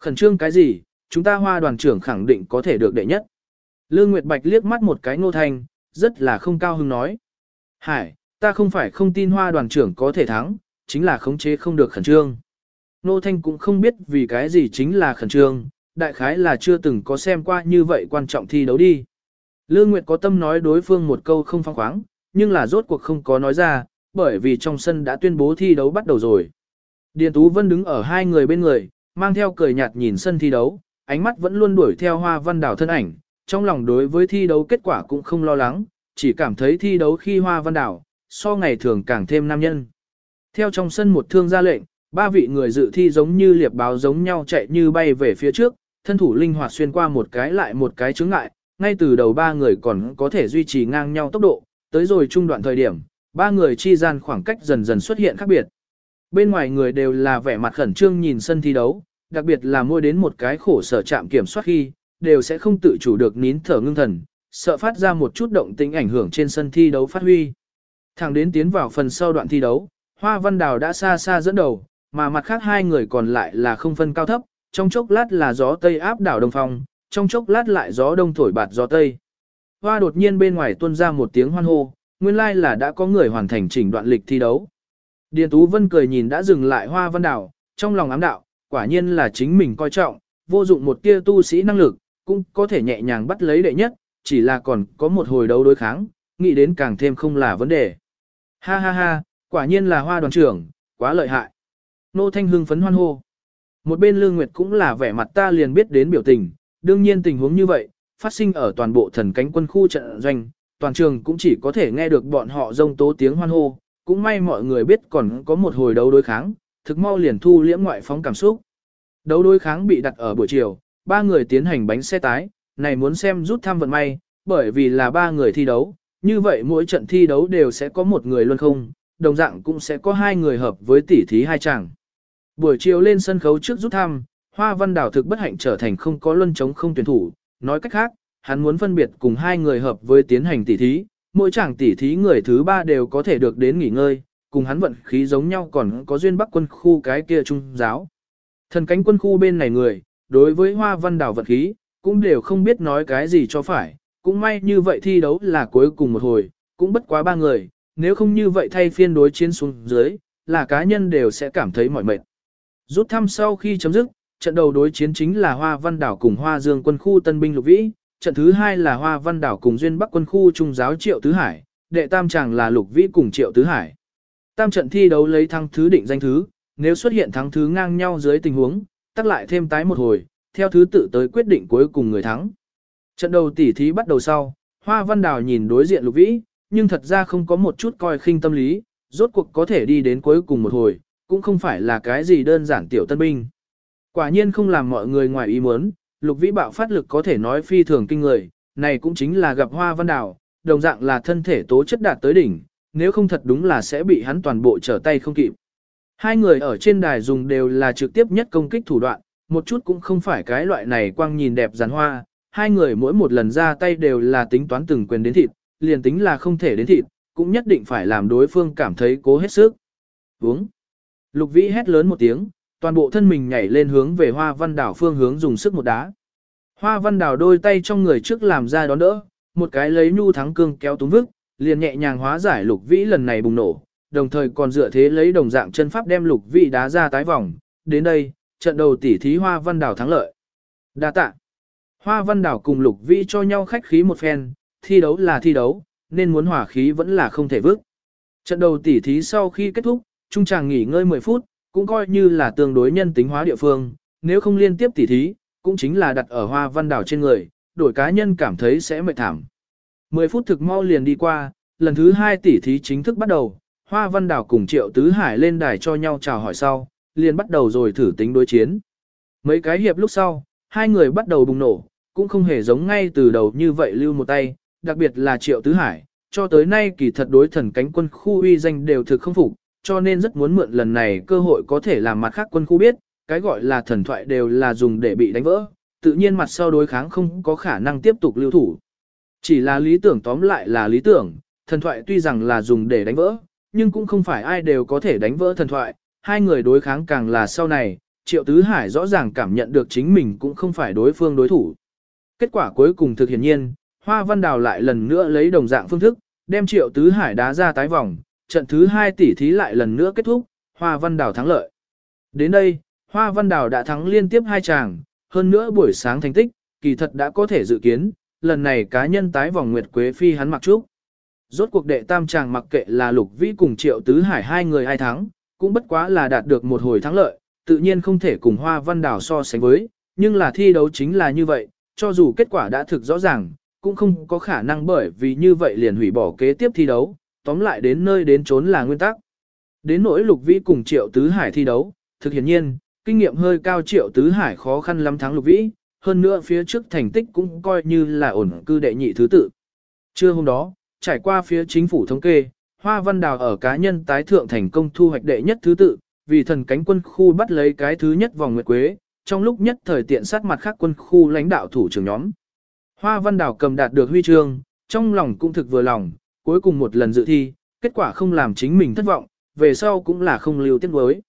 Khẩn trương cái gì, chúng ta hoa đoàn trưởng khẳng định có thể được đệ nhất. Lương Nguyệt Bạch liếc mắt một cái Nô Thanh, rất là không cao hứng nói. Hải, Ta không phải không tin hoa đoàn trưởng có thể thắng, chính là khống chế không được khẩn trương. Nô Thanh cũng không biết vì cái gì chính là khẩn trương, đại khái là chưa từng có xem qua như vậy quan trọng thi đấu đi. Lương Nguyệt có tâm nói đối phương một câu không phong khoáng, nhưng là rốt cuộc không có nói ra, bởi vì trong sân đã tuyên bố thi đấu bắt đầu rồi. Điền Tú Vân đứng ở hai người bên người, mang theo cười nhạt nhìn sân thi đấu, ánh mắt vẫn luôn đuổi theo hoa văn đảo thân ảnh, trong lòng đối với thi đấu kết quả cũng không lo lắng, chỉ cảm thấy thi đấu khi hoa văn đảo, so ngày thường càng thêm nam nhân. Theo trong sân một thương ra lệnh, ba vị người dự thi giống như liệp báo giống nhau chạy như bay về phía trước, thân thủ linh hoạt xuyên qua một cái lại một cái chướng ngại, ngay từ đầu ba người còn có thể duy trì ngang nhau tốc độ, tới rồi trung đoạn thời điểm, ba người chi gian khoảng cách dần dần xuất hiện khác biệt. Bên ngoài người đều là vẻ mặt khẩn trương nhìn sân thi đấu, đặc biệt là môi đến một cái khổ sở chạm kiểm soát khi, đều sẽ không tự chủ được nín thở ngưng thần, sợ phát ra một chút động tĩnh ảnh hưởng trên sân thi đấu phát huy. Thẳng đến tiến vào phần sau đoạn thi đấu, Hoa Văn Đào đã xa xa dẫn đầu, mà mặt khác hai người còn lại là không phân cao thấp, trong chốc lát là gió tây áp đảo đông phong, trong chốc lát lại gió đông thổi bạt gió tây. Hoa đột nhiên bên ngoài tuôn ra một tiếng hoan hô, nguyên lai là đã có người hoàn thành chỉnh đoạn lịch thi đấu. Điền Tú Vân cười nhìn đã dừng lại Hoa Văn đảo, trong lòng ám đạo, quả nhiên là chính mình coi trọng, vô dụng một tia tu sĩ năng lực, cũng có thể nhẹ nhàng bắt lấy đệ nhất, chỉ là còn có một hồi đấu đối kháng, nghĩ đến càng thêm không là vấn đề. Ha ha ha, quả nhiên là hoa đoàn trưởng, quá lợi hại. Nô Thanh hưng phấn hoan hô. Một bên Lương Nguyệt cũng là vẻ mặt ta liền biết đến biểu tình, đương nhiên tình huống như vậy, phát sinh ở toàn bộ thần cánh quân khu trận doanh, toàn trường cũng chỉ có thể nghe được bọn họ rông tố tiếng hoan hô, cũng may mọi người biết còn có một hồi đấu đối kháng, thực mau liền thu liễm ngoại phóng cảm xúc. Đấu đối kháng bị đặt ở buổi chiều, ba người tiến hành bánh xe tái, này muốn xem rút thăm vận may, bởi vì là ba người thi đấu, như vậy mỗi trận thi đấu đều sẽ có một người luôn không, đồng dạng cũng sẽ có hai người hợp với tỷ thí hai chàng. Buổi chiều lên sân khấu trước rút thăm, Hoa Văn Đào thực bất hạnh trở thành không có luân chống không tuyển thủ, nói cách khác, hắn muốn phân biệt cùng hai người hợp với tiến hành tỷ thí, mỗi chàng tỷ thí người thứ ba đều có thể được đến nghỉ ngơi, cùng hắn vận khí giống nhau còn có duyên bắc quân khu cái kia trung giáo. Thần cánh quân khu bên này người, đối với Hoa Văn đảo vận khí, cũng đều không biết nói cái gì cho phải, cũng may như vậy thi đấu là cuối cùng một hồi, cũng bất quá ba người, nếu không như vậy thay phiên đối chiến xuống dưới, là cá nhân đều sẽ cảm thấy mỏi mệt. Rút thăm sau khi chấm dứt, trận đầu đối chiến chính là Hoa Văn Đảo cùng Hoa Dương quân khu Tân binh Lục Vĩ, trận thứ hai là Hoa Văn Đảo cùng Duyên Bắc quân khu Trung giáo Triệu Tứ Hải, đệ tam chàng là Lục Vĩ cùng Triệu Tứ Hải. Tam trận thi đấu lấy thắng thứ định danh thứ, nếu xuất hiện thắng thứ ngang nhau dưới tình huống, tắt lại thêm tái một hồi, theo thứ tự tới quyết định cuối cùng người thắng. Trận đầu tỉ thí bắt đầu sau, Hoa Văn Đào nhìn đối diện Lục Vĩ, nhưng thật ra không có một chút coi khinh tâm lý, rốt cuộc có thể đi đến cuối cùng một hồi, cũng không phải là cái gì đơn giản tiểu tân binh. Quả nhiên không làm mọi người ngoài ý muốn, Lục Vĩ bạo phát lực có thể nói phi thường kinh người, này cũng chính là gặp Hoa Văn đảo, đồng dạng là thân thể tố chất đạt tới đỉnh, nếu không thật đúng là sẽ bị hắn toàn bộ trở tay không kịp. Hai người ở trên đài dùng đều là trực tiếp nhất công kích thủ đoạn, một chút cũng không phải cái loại này quang nhìn đẹp giàn hoa, hai người mỗi một lần ra tay đều là tính toán từng quyền đến thịt, liền tính là không thể đến thịt, cũng nhất định phải làm đối phương cảm thấy cố hết sức. Uống. Lục vĩ hét lớn một tiếng, toàn bộ thân mình nhảy lên hướng về hoa văn đảo phương hướng dùng sức một đá. Hoa văn đảo đôi tay trong người trước làm ra đón đỡ, một cái lấy nhu thắng cương kéo túng vức, liền nhẹ nhàng hóa giải lục vĩ lần này bùng nổ, đồng thời còn dựa thế lấy đồng dạng chân pháp đem lục vĩ đá ra tái vòng. Đến đây, trận đầu tỉ thí hoa văn đảo thắng lợi. Đa tạ. Hoa văn đảo cùng lục vĩ cho nhau khách khí một phen, thi đấu là thi đấu, nên muốn hỏa khí vẫn là không thể vứt. Trận đầu tỉ thí sau khi kết thúc, trung tràng nghỉ ngơi 10 phút, cũng coi như là tương đối nhân tính hóa địa phương, nếu không liên tiếp tỉ thí, cũng chính là đặt ở hoa văn đảo trên người, đổi cá nhân cảm thấy sẽ mệt thảm. 10 phút thực mau liền đi qua, lần thứ hai tỉ thí chính thức bắt đầu, hoa văn đảo cùng triệu tứ hải lên đài cho nhau chào hỏi sau, liền bắt đầu rồi thử tính đối chiến. Mấy cái hiệp lúc sau, hai người bắt đầu bùng nổ, cũng không hề giống ngay từ đầu như vậy lưu một tay, đặc biệt là Triệu Tứ Hải, cho tới nay kỳ thật đối thần cánh quân khu uy danh đều thực không phục, cho nên rất muốn mượn lần này cơ hội có thể làm mặt khác quân khu biết, cái gọi là thần thoại đều là dùng để bị đánh vỡ, tự nhiên mặt sau đối kháng không có khả năng tiếp tục lưu thủ. Chỉ là lý tưởng tóm lại là lý tưởng, thần thoại tuy rằng là dùng để đánh vỡ, nhưng cũng không phải ai đều có thể đánh vỡ thần thoại, hai người đối kháng càng là sau này, Triệu Tứ Hải rõ ràng cảm nhận được chính mình cũng không phải đối phương đối thủ. Kết quả cuối cùng thực hiển nhiên, Hoa Văn Đào lại lần nữa lấy đồng dạng phương thức, đem Triệu Tứ Hải đá ra tái vòng, trận thứ hai tỷ thí lại lần nữa kết thúc, Hoa Văn Đào thắng lợi. Đến đây, Hoa Văn Đào đã thắng liên tiếp hai chàng, hơn nữa buổi sáng thành tích, kỳ thật đã có thể dự kiến, lần này cá nhân tái vòng Nguyệt Quế Phi hắn mặc trúc. Rốt cuộc đệ tam chàng mặc kệ là Lục Vĩ cùng Triệu Tứ Hải hai người ai thắng, cũng bất quá là đạt được một hồi thắng lợi, tự nhiên không thể cùng Hoa Văn Đào so sánh với, nhưng là thi đấu chính là như vậy, cho dù kết quả đã thực rõ ràng, cũng không có khả năng bởi vì như vậy liền hủy bỏ kế tiếp thi đấu, tóm lại đến nơi đến trốn là nguyên tắc. Đến nỗi Lục Vĩ cùng Triệu Tứ Hải thi đấu, thực hiện nhiên, kinh nghiệm hơi cao Triệu Tứ Hải khó khăn lắm thắng Lục Vĩ, hơn nữa phía trước thành tích cũng coi như là ổn cư đệ nhị thứ tự. Trưa hôm đó, trải qua phía chính phủ thống kê, Hoa Văn Đào ở cá nhân tái thượng thành công thu hoạch đệ nhất thứ tự, vì thần cánh quân khu bắt lấy cái thứ nhất vòng nguyệt quế, trong lúc nhất thời tiện sát mặt khác quân khu lãnh đạo thủ trưởng nhóm. Hoa Văn Đào cầm đạt được huy chương, trong lòng cũng thực vừa lòng, cuối cùng một lần dự thi, kết quả không làm chính mình thất vọng, về sau cũng là không lưu tiếc nuối.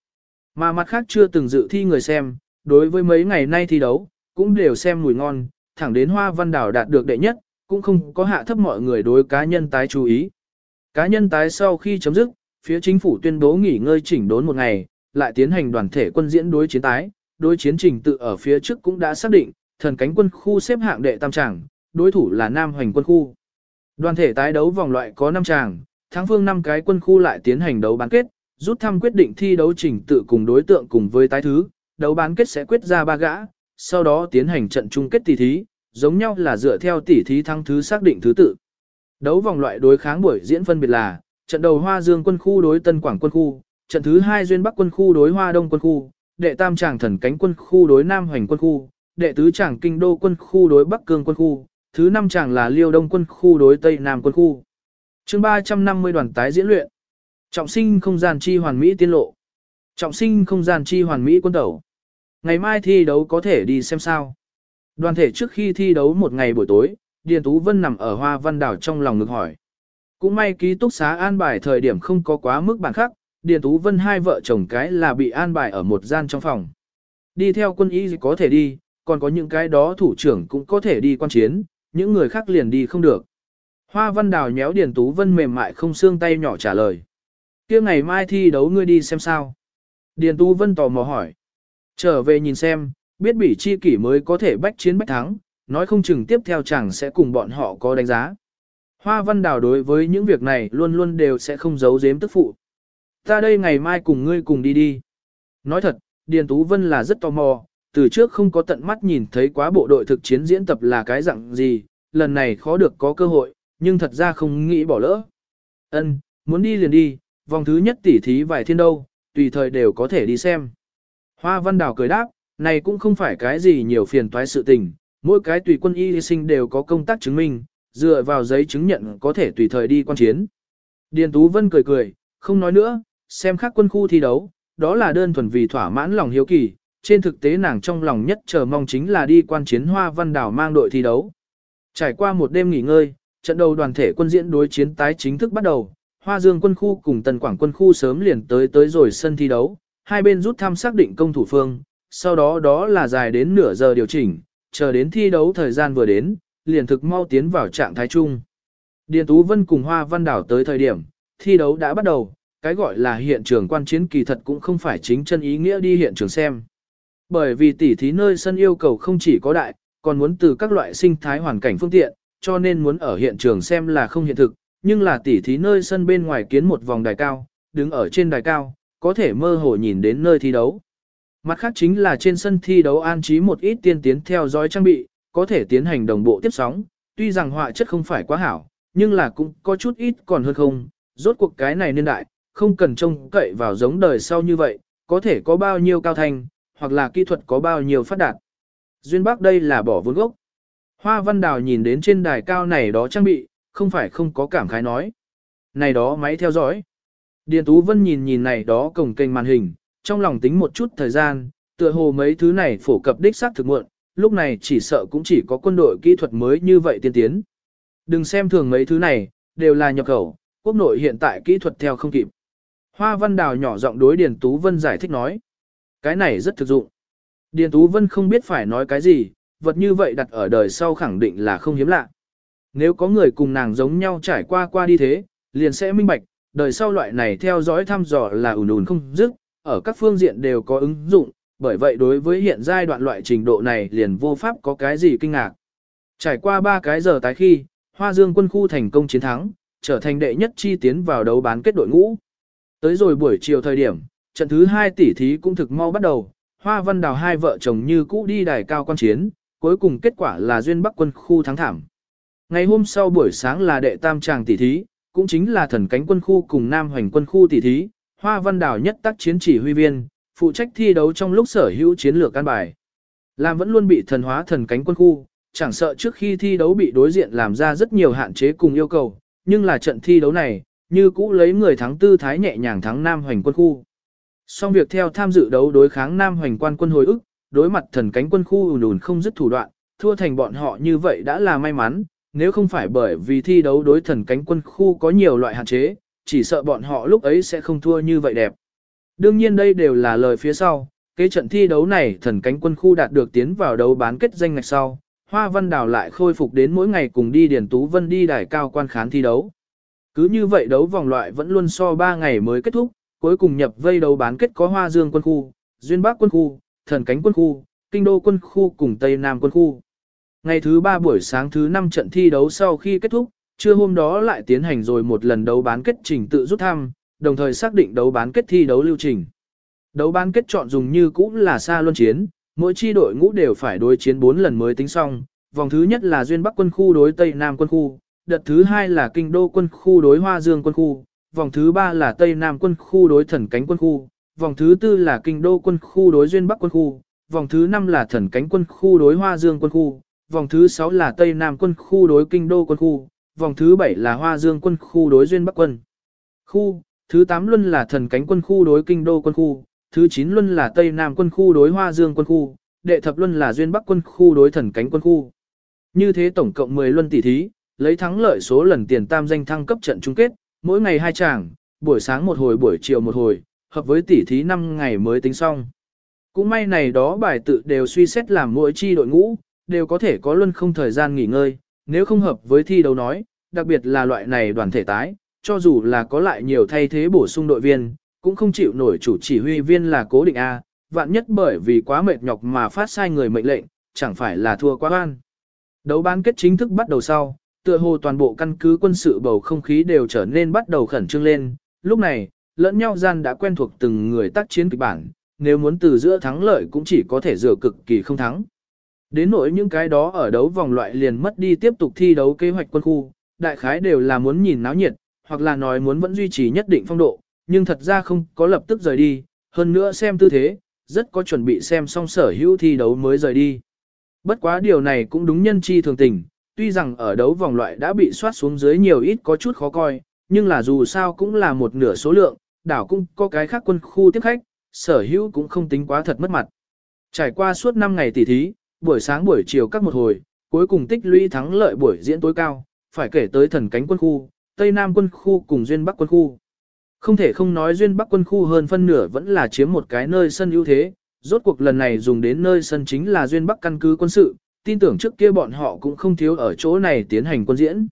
Mà mặt khác chưa từng dự thi người xem, đối với mấy ngày nay thi đấu, cũng đều xem mùi ngon, thẳng đến Hoa Văn Đảo đạt được đệ nhất, cũng không có hạ thấp mọi người đối cá nhân tái chú ý. Cá nhân tái sau khi chấm dứt, phía chính phủ tuyên bố nghỉ ngơi chỉnh đốn một ngày, lại tiến hành đoàn thể quân diễn đối chiến tái, đối chiến trình tự ở phía trước cũng đã xác định, thần cánh quân khu xếp hạng đệ tam tràng, đối thủ là Nam Hoành quân khu. Đoàn thể tái đấu vòng loại có 5 tràng, tháng phương 5 cái quân khu lại tiến hành đấu bán kết, rút thăm quyết định thi đấu trình tự cùng đối tượng cùng với tái thứ, đấu bán kết sẽ quyết ra ba gã, sau đó tiến hành trận chung kết tỷ thí, giống nhau là dựa theo tỷ thí thăng thứ xác định thứ tự. Đấu vòng loại đối kháng buổi diễn phân biệt là, trận đầu Hoa Dương quân khu đối Tân Quảng quân khu, trận thứ hai Duyên Bắc quân khu đối Hoa Đông quân khu, đệ tam tràng thần cánh quân khu đối Nam Hoành quân khu, đệ tứ tràng kinh đô quân khu đối Bắc Cương quân khu, thứ năm chàng là Liêu Đông quân khu đối Tây Nam quân khu. chương 350 đoàn tái diễn luyện. Trọng sinh không gian chi hoàn mỹ tiên lộ. Trọng sinh không gian chi hoàn mỹ quân tẩu. Ngày mai thi đấu có thể đi xem sao. Đoàn thể trước khi thi đấu một ngày buổi tối, Điền Tú Vân nằm ở Hoa Văn Đảo trong lòng ngực hỏi. Cũng may ký túc xá an bài thời điểm không có quá mức bản khắc, Điền Tú Vân hai vợ chồng cái là bị an bài ở một gian trong phòng. Đi theo quân y có thể đi, còn có những cái đó thủ trưởng cũng có thể đi quan chiến, những người khác liền đi không được. Hoa Văn Đào nhéo Điền Tú Vân mềm mại không xương tay nhỏ trả lời. kia ngày mai thi đấu ngươi đi xem sao. Điền Tú Vân tò mò hỏi. Trở về nhìn xem, biết bỉ chi kỷ mới có thể bách chiến bách thắng, nói không chừng tiếp theo chẳng sẽ cùng bọn họ có đánh giá. Hoa Văn Đào đối với những việc này luôn luôn đều sẽ không giấu giếm tức phụ. Ta đây ngày mai cùng ngươi cùng đi đi. Nói thật, Điền Tú Vân là rất tò mò, từ trước không có tận mắt nhìn thấy quá bộ đội thực chiến diễn tập là cái dạng gì, lần này khó được có cơ hội, nhưng thật ra không nghĩ bỏ lỡ. Ân, muốn đi liền đi, vòng thứ nhất tỉ thí vài thiên đâu, tùy thời đều có thể đi xem. Hoa Văn Đào cười đáp, này cũng không phải cái gì nhiều phiền toái sự tình, mỗi cái tùy quân y sinh đều có công tác chứng minh, dựa vào giấy chứng nhận có thể tùy thời đi quan chiến. Điền Tú Vân cười cười, không nói nữa, xem khác quân khu thi đấu, đó là đơn thuần vì thỏa mãn lòng hiếu kỳ, trên thực tế nàng trong lòng nhất chờ mong chính là đi quan chiến Hoa Văn Đảo mang đội thi đấu. Trải qua một đêm nghỉ ngơi, trận đầu đoàn thể quân diễn đối chiến tái chính thức bắt đầu, Hoa Dương quân khu cùng Tần Quảng quân khu sớm liền tới tới rồi sân thi đấu, hai bên rút thăm xác định công thủ phương, sau đó đó là dài đến nửa giờ điều chỉnh, chờ đến thi đấu thời gian vừa đến, liền thực mau tiến vào trạng thái chung. Điền Tú Vân cùng Hoa Văn Đảo tới thời điểm, thi đấu đã bắt đầu, cái gọi là hiện trường quan chiến kỳ thật cũng không phải chính chân ý nghĩa đi hiện trường xem. Bởi vì tỉ thí nơi sân yêu cầu không chỉ có đại, còn muốn từ các loại sinh thái hoàn cảnh phương tiện, cho nên muốn ở hiện trường xem là không hiện thực, nhưng là tỉ thí nơi sân bên ngoài kiến một vòng đài cao, đứng ở trên đài cao, có thể mơ hồ nhìn đến nơi thi đấu. Mặt khác chính là trên sân thi đấu an trí một ít tiên tiến theo dõi trang bị, có thể tiến hành đồng bộ tiếp sóng, tuy rằng họa chất không phải quá hảo, nhưng là cũng có chút ít còn hơn không, rốt cuộc cái này niên đại, không cần trông cậy vào giống đời sau như vậy, có thể có bao nhiêu cao thành, hoặc là kỹ thuật có bao nhiêu phát đạt. Duyên Bắc đây là bỏ vốn gốc. Hoa Văn Đào nhìn đến trên đài cao này đó trang bị, không phải không có cảm khái nói. Này đó máy theo dõi. Điền Tú Vân nhìn nhìn này đó cổng kênh màn hình, trong lòng tính một chút thời gian, tựa hồ mấy thứ này phổ cập đích xác thực muộn, lúc này chỉ sợ cũng chỉ có quân đội kỹ thuật mới như vậy tiên tiến. Đừng xem thường mấy thứ này, đều là nhập khẩu, quốc nội hiện tại kỹ thuật theo không kịp. Hoa Văn Đào nhỏ giọng đối Điền Tú Vân giải thích nói. Cái này rất thực dụng. Điền Tú Vân không biết phải nói cái gì, vật như vậy đặt ở đời sau khẳng định là không hiếm lạ. Nếu có người cùng nàng giống nhau trải qua qua đi thế, liền sẽ minh bạch, đời sau loại này theo dõi thăm dò là ùn ùn không dứt, ở các phương diện đều có ứng dụng, bởi vậy đối với hiện giai đoạn loại trình độ này liền vô pháp có cái gì kinh ngạc. Trải qua 3 cái giờ tái khi, Hoa Dương quân khu thành công chiến thắng, trở thành đệ nhất chi tiến vào đấu bán kết đội ngũ. Tới rồi buổi chiều thời điểm, trận thứ hai tỷ thí cũng thực mau bắt đầu, Hoa Văn Đào hai vợ chồng như cũ đi đài cao quan chiến, cuối cùng kết quả là duyên Bắc quân khu thắng thảm. Ngày hôm sau buổi sáng là đệ tam tràng tỷ thí, cũng chính là thần cánh quân khu cùng Nam Hoành quân khu tỷ thí, Hoa Văn Đào nhất tác chiến chỉ huy viên, phụ trách thi đấu trong lúc sở hữu chiến lược căn bài. Làm vẫn luôn bị thần hóa thần cánh quân khu, chẳng sợ trước khi thi đấu bị đối diện làm ra rất nhiều hạn chế cùng yêu cầu, nhưng là trận thi đấu này, như cũ lấy người thắng tư thái nhẹ nhàng thắng Nam Hoành quân khu. Song việc theo tham dự đấu đối kháng Nam Hoành quan quân hồi ức, đối mặt thần cánh quân khu ùn ùn không dứt thủ đoạn, thua thành bọn họ như vậy đã là may mắn, nếu không phải bởi vì thi đấu đối thần cánh quân khu có nhiều loại hạn chế, chỉ sợ bọn họ lúc ấy sẽ không thua như vậy đẹp. Đương nhiên đây đều là lời phía sau, kế trận thi đấu này thần cánh quân khu đạt được tiến vào đấu bán kết danh ngạch sau, Hoa Văn Đào lại khôi phục đến mỗi ngày cùng đi Điển Tú Vân đi đài cao quan khán thi đấu. Cứ như vậy đấu vòng loại vẫn luôn so 3 ngày mới kết thúc, cuối cùng nhập vây đấu bán kết có Hoa Dương quân khu, Duyên Bắc quân khu, Thần Cánh quân khu, Kinh Đô quân khu cùng Tây Nam quân khu. Ngày thứ 3 buổi sáng thứ 5 trận thi đấu sau khi kết thúc, trưa hôm đó lại tiến hành rồi một lần đấu bán kết trình tự rút thăm, đồng thời xác định đấu bán kết thi đấu lưu trình. Đấu bán kết chọn dùng như cũ là xa luân chiến, mỗi chi đội ngũ đều phải đối chiến 4 lần mới tính xong, vòng thứ nhất là Duyên Bắc quân khu đối Tây Nam quân khu, đợt thứ hai là Kinh Đô quân khu đối Hoa Dương quân khu, vòng thứ ba là Tây Nam quân khu đối Thần Cánh quân khu, vòng thứ tư là Kinh Đô quân khu đối Duyên Bắc quân khu, vòng thứ năm là Thần Cánh quân khu đối Hoa Dương quân khu, vòng thứ sáu là Tây Nam quân khu đối Kinh Đô quân khu, vòng thứ bảy là Hoa Dương quân khu đối Duyên Bắc quân khu, thứ tám luân là Thần Cánh quân khu đối Kinh Đô quân khu, thứ chín luân là Tây Nam quân khu đối Hoa Dương quân khu, đệ thập luân là Duyên Bắc quân khu đối Thần Cánh quân khu. Như thế tổng cộng 10 luân tỷ thí, lấy thắng lợi số lần tiền tam danh thăng cấp trận chung kết, mỗi ngày hai chàng, buổi sáng một hồi buổi chiều một hồi, hợp với tỷ thí 5 ngày mới tính xong. Cũng may này đó bài tự đều suy xét làm mỗi chi đội ngũ, đều có thể có luân không thời gian nghỉ ngơi, nếu không hợp với thi đấu nói, đặc biệt là loại này đoàn thể tái, cho dù là có lại nhiều thay thế bổ sung đội viên, cũng không chịu nổi chủ chỉ huy viên là cố định A, vạn nhất bởi vì quá mệt nhọc mà phát sai người mệnh lệnh, chẳng phải là thua quá oan. Đấu bán kết chính thức bắt đầu sau, tựa hồ toàn bộ căn cứ quân sự bầu không khí đều trở nên bắt đầu khẩn trương lên, lúc này, lẫn nhau gian đã quen thuộc từng người tác chiến kịch bản, nếu muốn từ giữa thắng lợi cũng chỉ có thể dựa cực kỳ không thắng. Đến nỗi những cái đó ở đấu vòng loại liền mất đi tiếp tục thi đấu kế hoạch quân khu, đại khái đều là muốn nhìn náo nhiệt, hoặc là nói muốn vẫn duy trì nhất định phong độ, nhưng thật ra không có lập tức rời đi, hơn nữa xem tư thế, rất có chuẩn bị xem xong sở hữu thi đấu mới rời đi. Bất quá điều này cũng đúng nhân chi thường tình, tuy rằng ở đấu vòng loại đã bị soát xuống dưới nhiều ít có chút khó coi, nhưng là dù sao cũng là một nửa số lượng, đảo cũng có cái khác quân khu tiếp khách, sở hữu cũng không tính quá thật mất mặt. Trải qua suốt 5 ngày tỉ thí, buổi sáng buổi chiều các một hồi, cuối cùng tích lũy thắng lợi buổi diễn tối cao, phải kể tới thần cánh quân khu, Tây Nam quân khu cùng Duyên Bắc quân khu. Không thể không nói Duyên Bắc quân khu hơn phân nửa vẫn là chiếm một cái nơi sân ưu thế, rốt cuộc lần này dùng đến nơi sân chính là Duyên Bắc căn cứ quân sự, tin tưởng trước kia bọn họ cũng không thiếu ở chỗ này tiến hành quân diễn.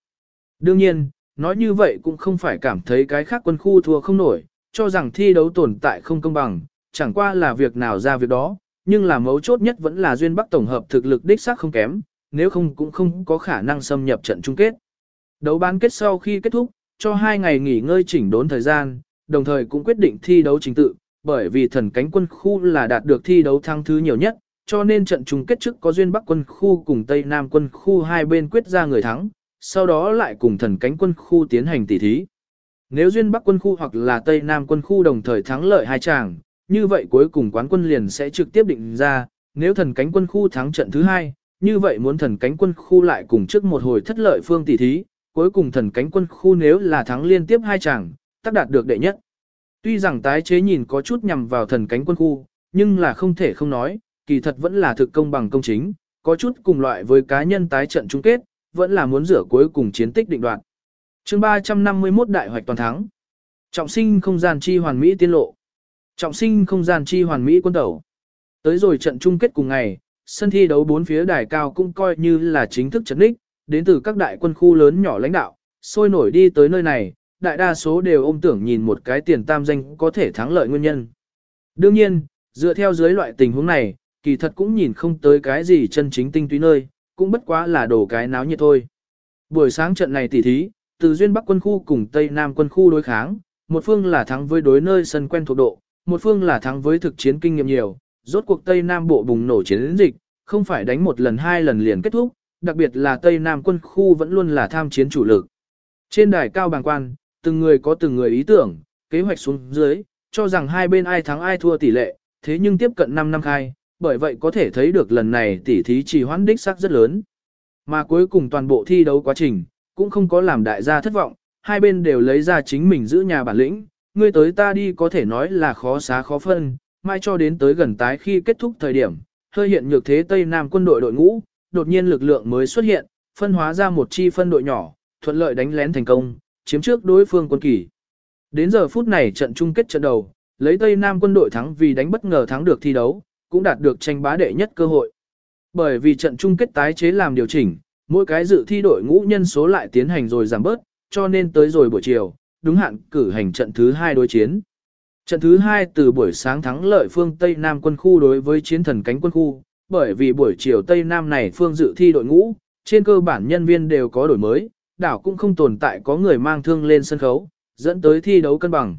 Đương nhiên, nói như vậy cũng không phải cảm thấy cái khác quân khu thua không nổi, cho rằng thi đấu tồn tại không công bằng, chẳng qua là việc nào ra việc đó, nhưng là mấu chốt nhất vẫn là Duyên Bắc tổng hợp thực lực đích xác không kém, nếu không cũng không có khả năng xâm nhập trận chung kết. Đấu bán kết sau khi kết thúc, cho hai ngày nghỉ ngơi chỉnh đốn thời gian, đồng thời cũng quyết định thi đấu chính tự, bởi vì thần cánh quân khu là đạt được thi đấu thắng thứ nhiều nhất, cho nên trận chung kết trước có duyên Bắc quân khu cùng Tây Nam quân khu hai bên quyết ra người thắng, sau đó lại cùng thần cánh quân khu tiến hành tỷ thí. Nếu duyên Bắc quân khu hoặc là Tây Nam quân khu đồng thời thắng lợi hai chàng, như vậy cuối cùng quán quân liền sẽ trực tiếp định ra, nếu thần cánh quân khu thắng trận thứ hai, như vậy muốn thần cánh quân khu lại cùng trước một hồi thất lợi phương tỷ thí, cuối cùng thần cánh quân khu nếu là thắng liên tiếp hai chàng, tác đạt được đệ nhất. Tuy rằng tái chế nhìn có chút nhằm vào thần cánh quân khu, nhưng là không thể không nói, kỳ thật vẫn là thực công bằng công chính, có chút cùng loại với cá nhân tái trận chung kết, vẫn là muốn rửa cuối cùng chiến tích định đoạn. chương 351 đại hoạch toàn thắng. Trọng sinh không gian chi hoàn mỹ tiên lộ. Trọng sinh không gian chi hoàn mỹ quân tẩu. Tới rồi trận chung kết cùng ngày, sân thi đấu bốn phía đài cao cũng coi như là chính thức trận đích, đến từ các đại quân khu lớn nhỏ lãnh đạo, sôi nổi đi tới nơi này, đại đa số đều ôm tưởng nhìn một cái tiền tam danh có thể thắng lợi nguyên nhân. Đương nhiên, dựa theo dưới loại tình huống này, kỳ thật cũng nhìn không tới cái gì chân chính tinh túy nơi, cũng bất quá là đổ cái náo nhiệt thôi. Buổi sáng trận này tỉ thí, từ duyên Bắc quân khu cùng Tây Nam quân khu đối kháng, một phương là thắng với đối nơi sân quen thuộc độ, một phương là thắng với thực chiến kinh nghiệm nhiều, rốt cuộc Tây Nam bộ bùng nổ chiến dịch, không phải đánh một lần hai lần liền kết thúc, đặc biệt là Tây Nam quân khu vẫn luôn là tham chiến chủ lực. Trên đài cao bàng quan, từng người có từng người ý tưởng, kế hoạch xuống dưới, cho rằng hai bên ai thắng ai thua tỷ lệ, thế nhưng tiếp cận 5 năm khai, bởi vậy có thể thấy được lần này tỷ thí trì hoãn đích sắc rất lớn. Mà cuối cùng toàn bộ thi đấu quá trình, cũng không có làm đại gia thất vọng, hai bên đều lấy ra chính mình giữ nhà bản lĩnh, người tới ta đi có thể nói là khó xá khó phân, mai cho đến tới gần tái khi kết thúc thời điểm, hơi hiện nhược thế Tây Nam quân đội đội ngũ, đột nhiên lực lượng mới xuất hiện, phân hóa ra một chi phân đội nhỏ, thuận lợi đánh lén thành công, chiếm trước đối phương quân kỳ. Đến giờ phút này trận chung kết trận đầu, lấy Tây Nam quân đội thắng vì đánh bất ngờ thắng được thi đấu, cũng đạt được tranh bá đệ nhất cơ hội. Bởi vì trận chung kết tái chế làm điều chỉnh, mỗi cái dự thi đội ngũ nhân số lại tiến hành rồi giảm bớt, cho nên tới rồi buổi chiều, đúng hạn cử hành trận thứ hai đối chiến. Trận thứ hai từ buổi sáng thắng lợi phương Tây Nam quân khu đối với chiến thần cánh quân khu, bởi vì buổi chiều Tây Nam này phương dự thi đội ngũ, trên cơ bản nhân viên đều có đổi mới, đảo cũng không tồn tại có người mang thương lên sân khấu, dẫn tới thi đấu cân bằng.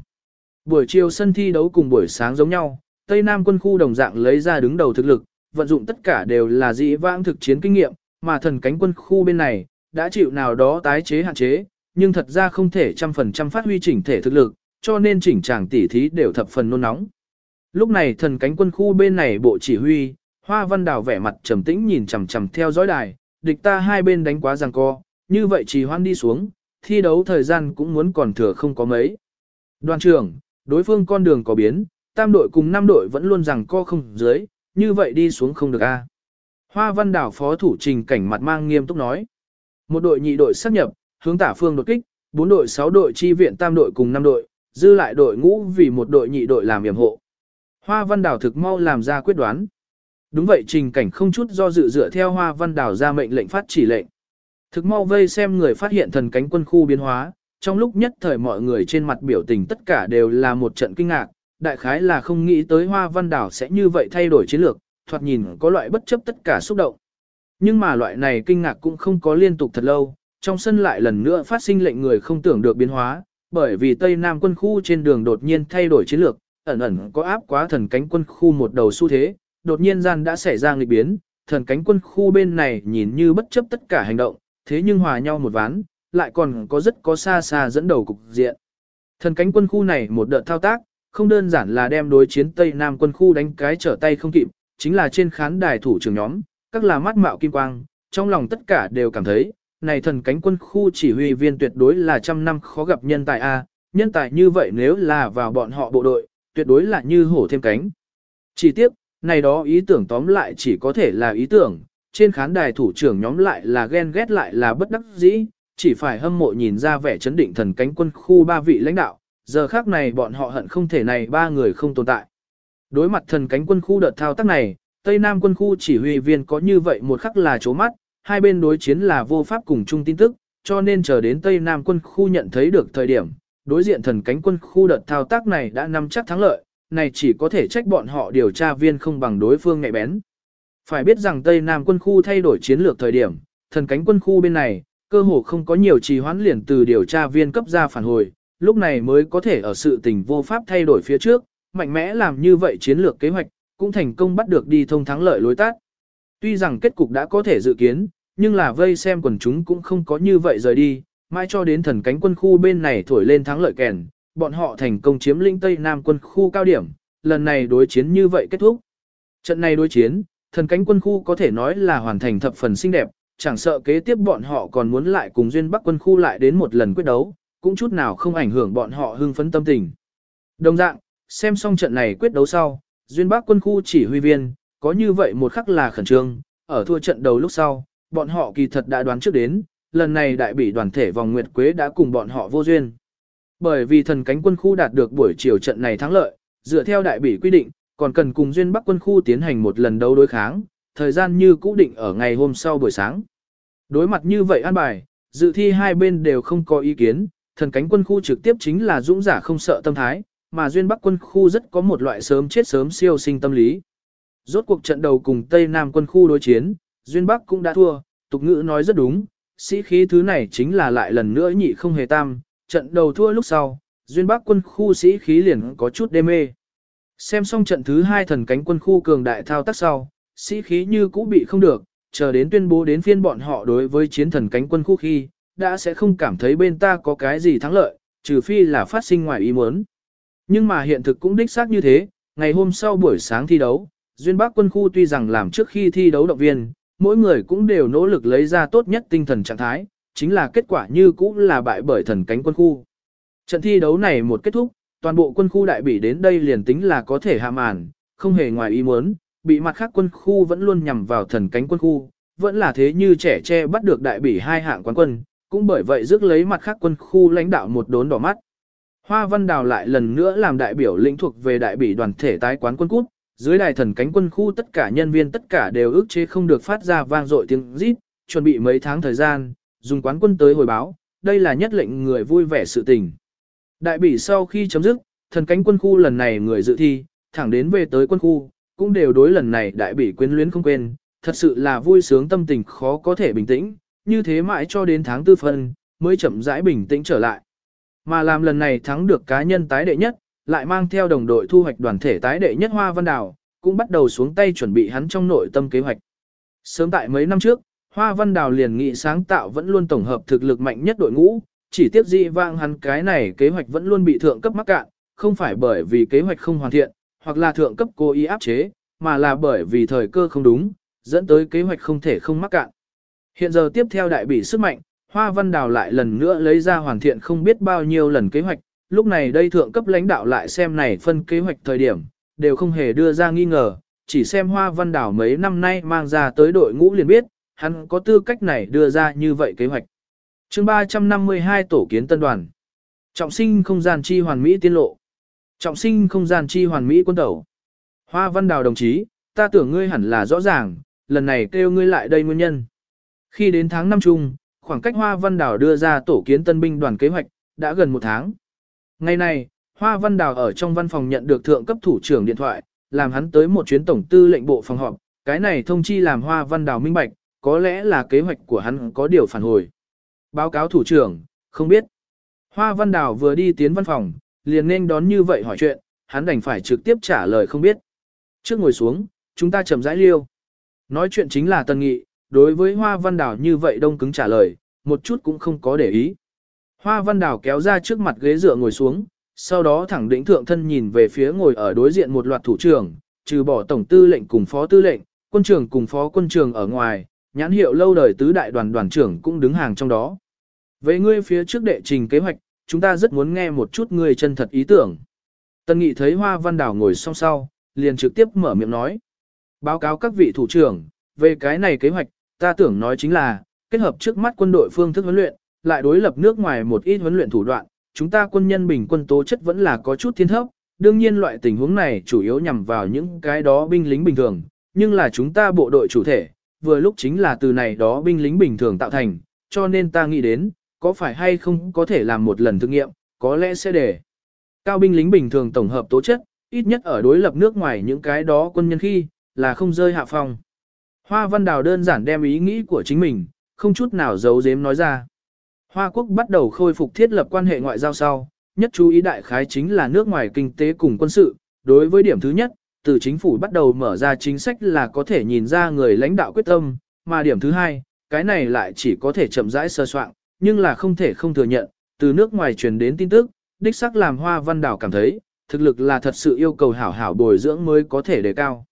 Buổi chiều sân thi đấu cùng buổi sáng giống nhau, Tây Nam quân khu đồng dạng lấy ra đứng đầu thực lực, vận dụng tất cả đều là dĩ vãng thực chiến kinh nghiệm, mà thần cánh quân khu bên này, đã chịu nào đó tái chế hạn chế, nhưng thật ra không thể trăm phần trăm phát huy chỉnh thể thực lực, cho nên chỉnh tràng tỉ thí đều thập phần nôn nóng. Lúc này thần cánh quân khu bên này bộ chỉ huy, Hoa Văn Đào vẻ mặt trầm tĩnh nhìn chằm chằm theo dõi đài, địch ta hai bên đánh quá giằng co, như vậy chỉ hoan đi xuống, thi đấu thời gian cũng muốn còn thừa không có mấy. Đoàn trưởng, đối phương con đường có biến, tam đội cùng năm đội vẫn luôn rằng co không dưới, như vậy đi xuống không được a. Hoa Văn Đảo phó thủ trình cảnh mặt mang nghiêm túc nói. Một đội nhị đội sát nhập, hướng tả phương đột kích, bốn đội sáu đội chi viện tam đội cùng năm đội, dư lại đội ngũ vì một đội nhị đội làm yểm hộ. Hoa Văn Đảo thực mau làm ra quyết đoán. Đúng vậy trình cảnh không chút do dự dựa theo Hoa Văn Đảo ra mệnh lệnh phát chỉ lệnh. Thực mau vây xem người phát hiện thần cánh quân khu biến hóa, trong lúc nhất thời mọi người trên mặt biểu tình tất cả đều là một trận kinh ngạc, đại khái là không nghĩ tới Hoa Văn Đảo sẽ như vậy thay đổi chiến lược, thoạt nhìn có loại bất chấp tất cả xúc động. Nhưng mà loại này kinh ngạc cũng không có liên tục thật lâu, trong sân lại lần nữa phát sinh lệnh người không tưởng được biến hóa, bởi vì Tây Nam quân khu trên đường đột nhiên thay đổi chiến lược, ẩn ẩn có áp quá thần cánh quân khu một đầu xu thế, đột nhiên gian đã xảy ra nghịch biến, thần cánh quân khu bên này nhìn như bất chấp tất cả hành động, thế nhưng hòa nhau một ván, lại còn có rất có xa xa dẫn đầu cục diện. Thần cánh quân khu này một đợt thao tác, không đơn giản là đem đối chiến Tây Nam quân khu đánh cái trở tay không kịp, chính là trên khán đài thủ trưởng nhóm, các là mắt mạo kim quang, trong lòng tất cả đều cảm thấy, này thần cánh quân khu chỉ huy viên tuyệt đối là trăm năm khó gặp nhân tài A, nhân tài như vậy nếu là vào bọn họ bộ đội, tuyệt đối là như hổ thêm cánh. Chỉ tiếc, này đó ý tưởng tóm lại chỉ có thể là ý tưởng, trên khán đài thủ trưởng nhóm lại là ghen ghét lại là bất đắc dĩ, chỉ phải hâm mộ nhìn ra vẻ chấn định thần cánh quân khu ba vị lãnh đạo, giờ khác này bọn họ hận không thể này ba người không tồn tại. Đối mặt thần cánh quân khu đợt thao tác này, Tây Nam quân khu chỉ huy viên có như vậy một khắc là chố mắt, hai bên đối chiến là vô pháp cùng chung tin tức, cho nên chờ đến Tây Nam quân khu nhận thấy được thời điểm, đối diện thần cánh quân khu đợt thao tác này đã nắm chắc thắng lợi, này chỉ có thể trách bọn họ điều tra viên không bằng đối phương ngại bén. Phải biết rằng Tây Nam quân khu thay đổi chiến lược thời điểm, thần cánh quân khu bên này, cơ hồ không có nhiều trì hoãn liền từ điều tra viên cấp ra phản hồi, lúc này mới có thể ở sự tình vô pháp thay đổi phía trước, mạnh mẽ làm như vậy chiến lược kế hoạch, cũng thành công bắt được đi thông thắng lợi lối tắt. Tuy rằng kết cục đã có thể dự kiến, nhưng là vây xem quần chúng cũng không có như vậy rời đi, mãi cho đến thần cánh quân khu bên này thổi lên thắng lợi kèn, bọn họ thành công chiếm lĩnh Tây Nam quân khu cao điểm, lần này đối chiến như vậy kết thúc. Trận này đối chiến, thần cánh quân khu có thể nói là hoàn thành thập phần xinh đẹp, chẳng sợ kế tiếp bọn họ còn muốn lại cùng duyên bắc quân khu lại đến một lần quyết đấu, cũng chút nào không ảnh hưởng bọn họ hưng phấn tâm tình. Đồng dạng, xem xong trận này quyết đấu sau, duyên bắc quân khu chỉ huy viên, có như vậy một khắc là khẩn trương, ở thua trận đầu lúc sau, bọn họ kỳ thật đã đoán trước đến, lần này đại bỉ đoàn thể vòng Nguyệt Quế đã cùng bọn họ vô duyên. Bởi vì thần cánh quân khu đạt được buổi chiều trận này thắng lợi, dựa theo đại bỉ quy định, còn cần cùng duyên bắc quân khu tiến hành một lần đấu đối kháng, thời gian như cũ định ở ngày hôm sau buổi sáng. Đối mặt như vậy an bài, dự thi hai bên đều không có ý kiến, thần cánh quân khu trực tiếp chính là dũng giả không sợ tâm thái, mà duyên bắc quân khu rất có một loại sớm chết sớm siêu sinh tâm lý. Rốt cuộc trận đầu cùng Tây Nam quân khu đối chiến, duyên bắc cũng đã thua, tục ngữ nói rất đúng, sĩ khí thứ này chính là lại lần nữa nhị không hề tam, trận đầu thua lúc sau, duyên bắc quân khu sĩ khí liền có chút đê mê. Xem xong trận thứ hai thần cánh quân khu cường đại thao tác sau, sĩ khí như cũ bị không được, chờ đến tuyên bố đến phiên bọn họ đối với chiến thần cánh quân khu khi, đã sẽ không cảm thấy bên ta có cái gì thắng lợi, trừ phi là phát sinh ngoài ý muốn. Nhưng mà hiện thực cũng đích xác như thế, ngày hôm sau buổi sáng thi đấu, Duyên Bắc quân khu tuy rằng làm trước khi thi đấu động viên, mỗi người cũng đều nỗ lực lấy ra tốt nhất tinh thần trạng thái, chính là kết quả như cũ là bại bởi thần cánh quân khu. Trận thi đấu này một kết thúc, toàn bộ quân khu đại bỉ đến đây liền tính là có thể hạ màn, không hề ngoài ý muốn, bị mặt khác quân khu vẫn luôn nhằm vào thần cánh quân khu, vẫn là thế như trẻ tre bắt được đại bỉ hai hạng quán quân, cũng bởi vậy rước lấy mặt khác quân khu lãnh đạo một đốn đỏ mắt. Hoa Văn Đào lại lần nữa làm đại biểu lĩnh thuộc về đại bỉ đoàn thể tái quán quân cút, dưới đài thần cánh quân khu tất cả nhân viên tất cả đều ức chế không được phát ra vang dội tiếng rít, chuẩn bị mấy tháng thời gian, dùng quán quân tới hồi báo, đây là nhất lệnh người vui vẻ sự tình. Đại bỉ sau khi chấm dứt, thần cánh quân khu lần này người dự thi, thẳng đến về tới quân khu, cũng đều đối lần này đại bỉ quyến luyến không quên, thật sự là vui sướng tâm tình khó có thể bình tĩnh, như thế mãi cho đến tháng tư phân, mới chậm rãi bình tĩnh trở lại. Mà làm lần này thắng được cá nhân tái đệ nhất, lại mang theo đồng đội thu hoạch đoàn thể tái đệ nhất Hoa Văn Đào, cũng bắt đầu xuống tay chuẩn bị hắn trong nội tâm kế hoạch. Sớm tại mấy năm trước, Hoa Văn Đào liền nghị sáng tạo vẫn luôn tổng hợp thực lực mạnh nhất đội ngũ, chỉ tiếc dị vang hắn cái này kế hoạch vẫn luôn bị thượng cấp mắc cạn, không phải bởi vì kế hoạch không hoàn thiện, hoặc là thượng cấp cố ý áp chế, mà là bởi vì thời cơ không đúng, dẫn tới kế hoạch không thể không mắc cạn. Hiện giờ tiếp theo đại bị sức mạnh, Hoa Văn Đào lại lần nữa lấy ra hoàn thiện không biết bao nhiêu lần kế hoạch, lúc này đây thượng cấp lãnh đạo lại xem này phân kế hoạch thời điểm, đều không hề đưa ra nghi ngờ, chỉ xem Hoa Văn Đào mấy năm nay mang ra tới đội ngũ liền biết, hắn có tư cách này đưa ra như vậy kế hoạch. chương 352 tổ kiến tân đoàn. Trọng sinh không gian chi hoàn mỹ tiên lộ. Trọng sinh không gian chi hoàn mỹ quân tẩu. Hoa Văn Đào đồng chí, ta tưởng ngươi hẳn là rõ ràng, lần này kêu ngươi lại đây nguyên nhân. Khi đến tháng 5 chung, khoảng cách Hoa Văn Đào đưa ra tổ kiến tân binh đoàn kế hoạch, đã gần một tháng. Ngày này, Hoa Văn Đào ở trong văn phòng nhận được thượng cấp thủ trưởng điện thoại, làm hắn tới một chuyến tổng tư lệnh bộ phòng họp, cái này thông chi làm Hoa Văn Đào minh bạch, có lẽ là kế hoạch của hắn có điều phản hồi. Báo cáo thủ trưởng, không biết. Hoa Văn Đào vừa đi tiến văn phòng, liền nên đón như vậy hỏi chuyện, hắn đành phải trực tiếp trả lời không biết. Trước ngồi xuống, chúng ta chậm rãi liêu. Nói chuyện chính là Tân Nghị, đối với Hoa Văn Đào như vậy đông cứng trả lời, một chút cũng không có để ý. Hoa Văn Đào kéo ra trước mặt ghế dựa ngồi xuống, sau đó thẳng đỉnh thượng thân nhìn về phía ngồi ở đối diện một loạt thủ trưởng, trừ bỏ tổng tư lệnh cùng phó tư lệnh, quân trưởng cùng phó quân trưởng ở ngoài, nhãn hiệu lâu đời tứ đại đoàn đoàn trưởng cũng đứng hàng trong đó. Về ngươi phía trước đệ trình kế hoạch, chúng ta rất muốn nghe một chút ngươi chân thật ý tưởng. Tân Nghị thấy Hoa Văn Đào ngồi song sau, liền trực tiếp mở miệng nói. Báo cáo các vị thủ trưởng, về cái này kế hoạch, ta tưởng nói chính là, kết hợp trước mắt quân đội phương thức huấn luyện, lại đối lập nước ngoài một ít huấn luyện thủ đoạn, chúng ta quân nhân bình quân tố chất vẫn là có chút thiên thấp, đương nhiên loại tình huống này chủ yếu nhằm vào những cái đó binh lính bình thường, nhưng là chúng ta bộ đội chủ thể, vừa lúc chính là từ này đó binh lính bình thường tạo thành, cho nên ta nghĩ đến, có phải hay không có thể làm một lần thử nghiệm, có lẽ sẽ để cao binh lính bình thường tổng hợp tố chất, ít nhất ở đối lập nước ngoài những cái đó quân nhân khi, là không rơi hạ phong. Hoa Văn Đào đơn giản đem ý nghĩ của chính mình, không chút nào giấu giếm nói ra. Hoa quốc bắt đầu khôi phục thiết lập quan hệ ngoại giao sau, nhất chú ý đại khái chính là nước ngoài kinh tế cùng quân sự. Đối với điểm thứ nhất, từ chính phủ bắt đầu mở ra chính sách là có thể nhìn ra người lãnh đạo quyết tâm, mà điểm thứ hai, cái này lại chỉ có thể chậm rãi sơ soạn, nhưng là không thể không thừa nhận, từ nước ngoài truyền đến tin tức, đích sắc làm Hoa Văn Đào cảm thấy, thực lực là thật sự yêu cầu hảo hảo bồi dưỡng mới có thể đề cao.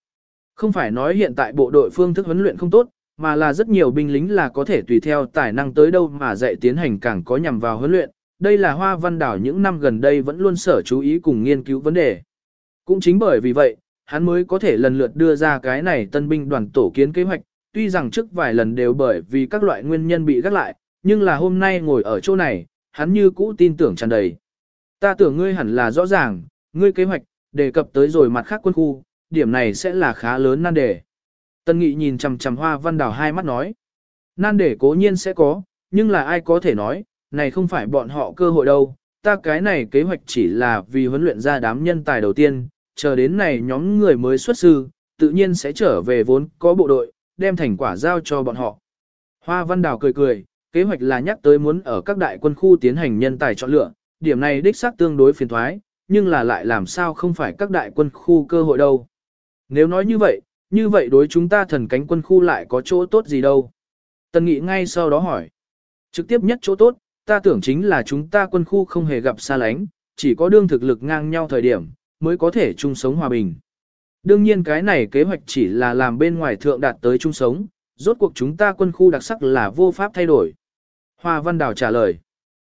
Không phải nói hiện tại bộ đội phương thức huấn luyện không tốt, mà là rất nhiều binh lính là có thể tùy theo tài năng tới đâu mà dạy tiến hành càng có nhằm vào huấn luyện. Đây là Hoa Văn Đảo những năm gần đây vẫn luôn sở chú ý cùng nghiên cứu vấn đề. Cũng chính bởi vì vậy, hắn mới có thể lần lượt đưa ra cái này tân binh đoàn tổ kiến kế hoạch, tuy rằng trước vài lần đều bởi vì các loại nguyên nhân bị gác lại, nhưng là hôm nay ngồi ở chỗ này, hắn như cũ tin tưởng tràn đầy. Ta tưởng ngươi hẳn là rõ ràng, ngươi kế hoạch, đề cập tới rồi mặt khác quân khu, điểm này sẽ là khá lớn nan đề. Tân Nghị nhìn chằm chằm Hoa Văn Đào hai mắt nói. Nan đề cố nhiên sẽ có, nhưng là ai có thể nói, này không phải bọn họ cơ hội đâu, ta cái này kế hoạch chỉ là vì huấn luyện ra đám nhân tài đầu tiên, chờ đến này nhóm người mới xuất sư, tự nhiên sẽ trở về vốn có bộ đội, đem thành quả giao cho bọn họ. Hoa Văn Đào cười cười, kế hoạch là nhắc tới muốn ở các đại quân khu tiến hành nhân tài chọn lựa, điểm này đích xác tương đối phiền thoái, nhưng là lại làm sao không phải các đại quân khu cơ hội đâu. Nếu nói như vậy, như vậy đối chúng ta thần cánh quân khu lại có chỗ tốt gì đâu. Tần Nghị ngay sau đó hỏi. Trực tiếp nhất chỗ tốt, ta tưởng chính là chúng ta quân khu không hề gặp xa lánh, chỉ có đương thực lực ngang nhau thời điểm, mới có thể chung sống hòa bình. Đương nhiên cái này kế hoạch chỉ là làm bên ngoài thượng đạt tới chung sống, rốt cuộc chúng ta quân khu đặc sắc là vô pháp thay đổi. Hoa Văn Đào trả lời.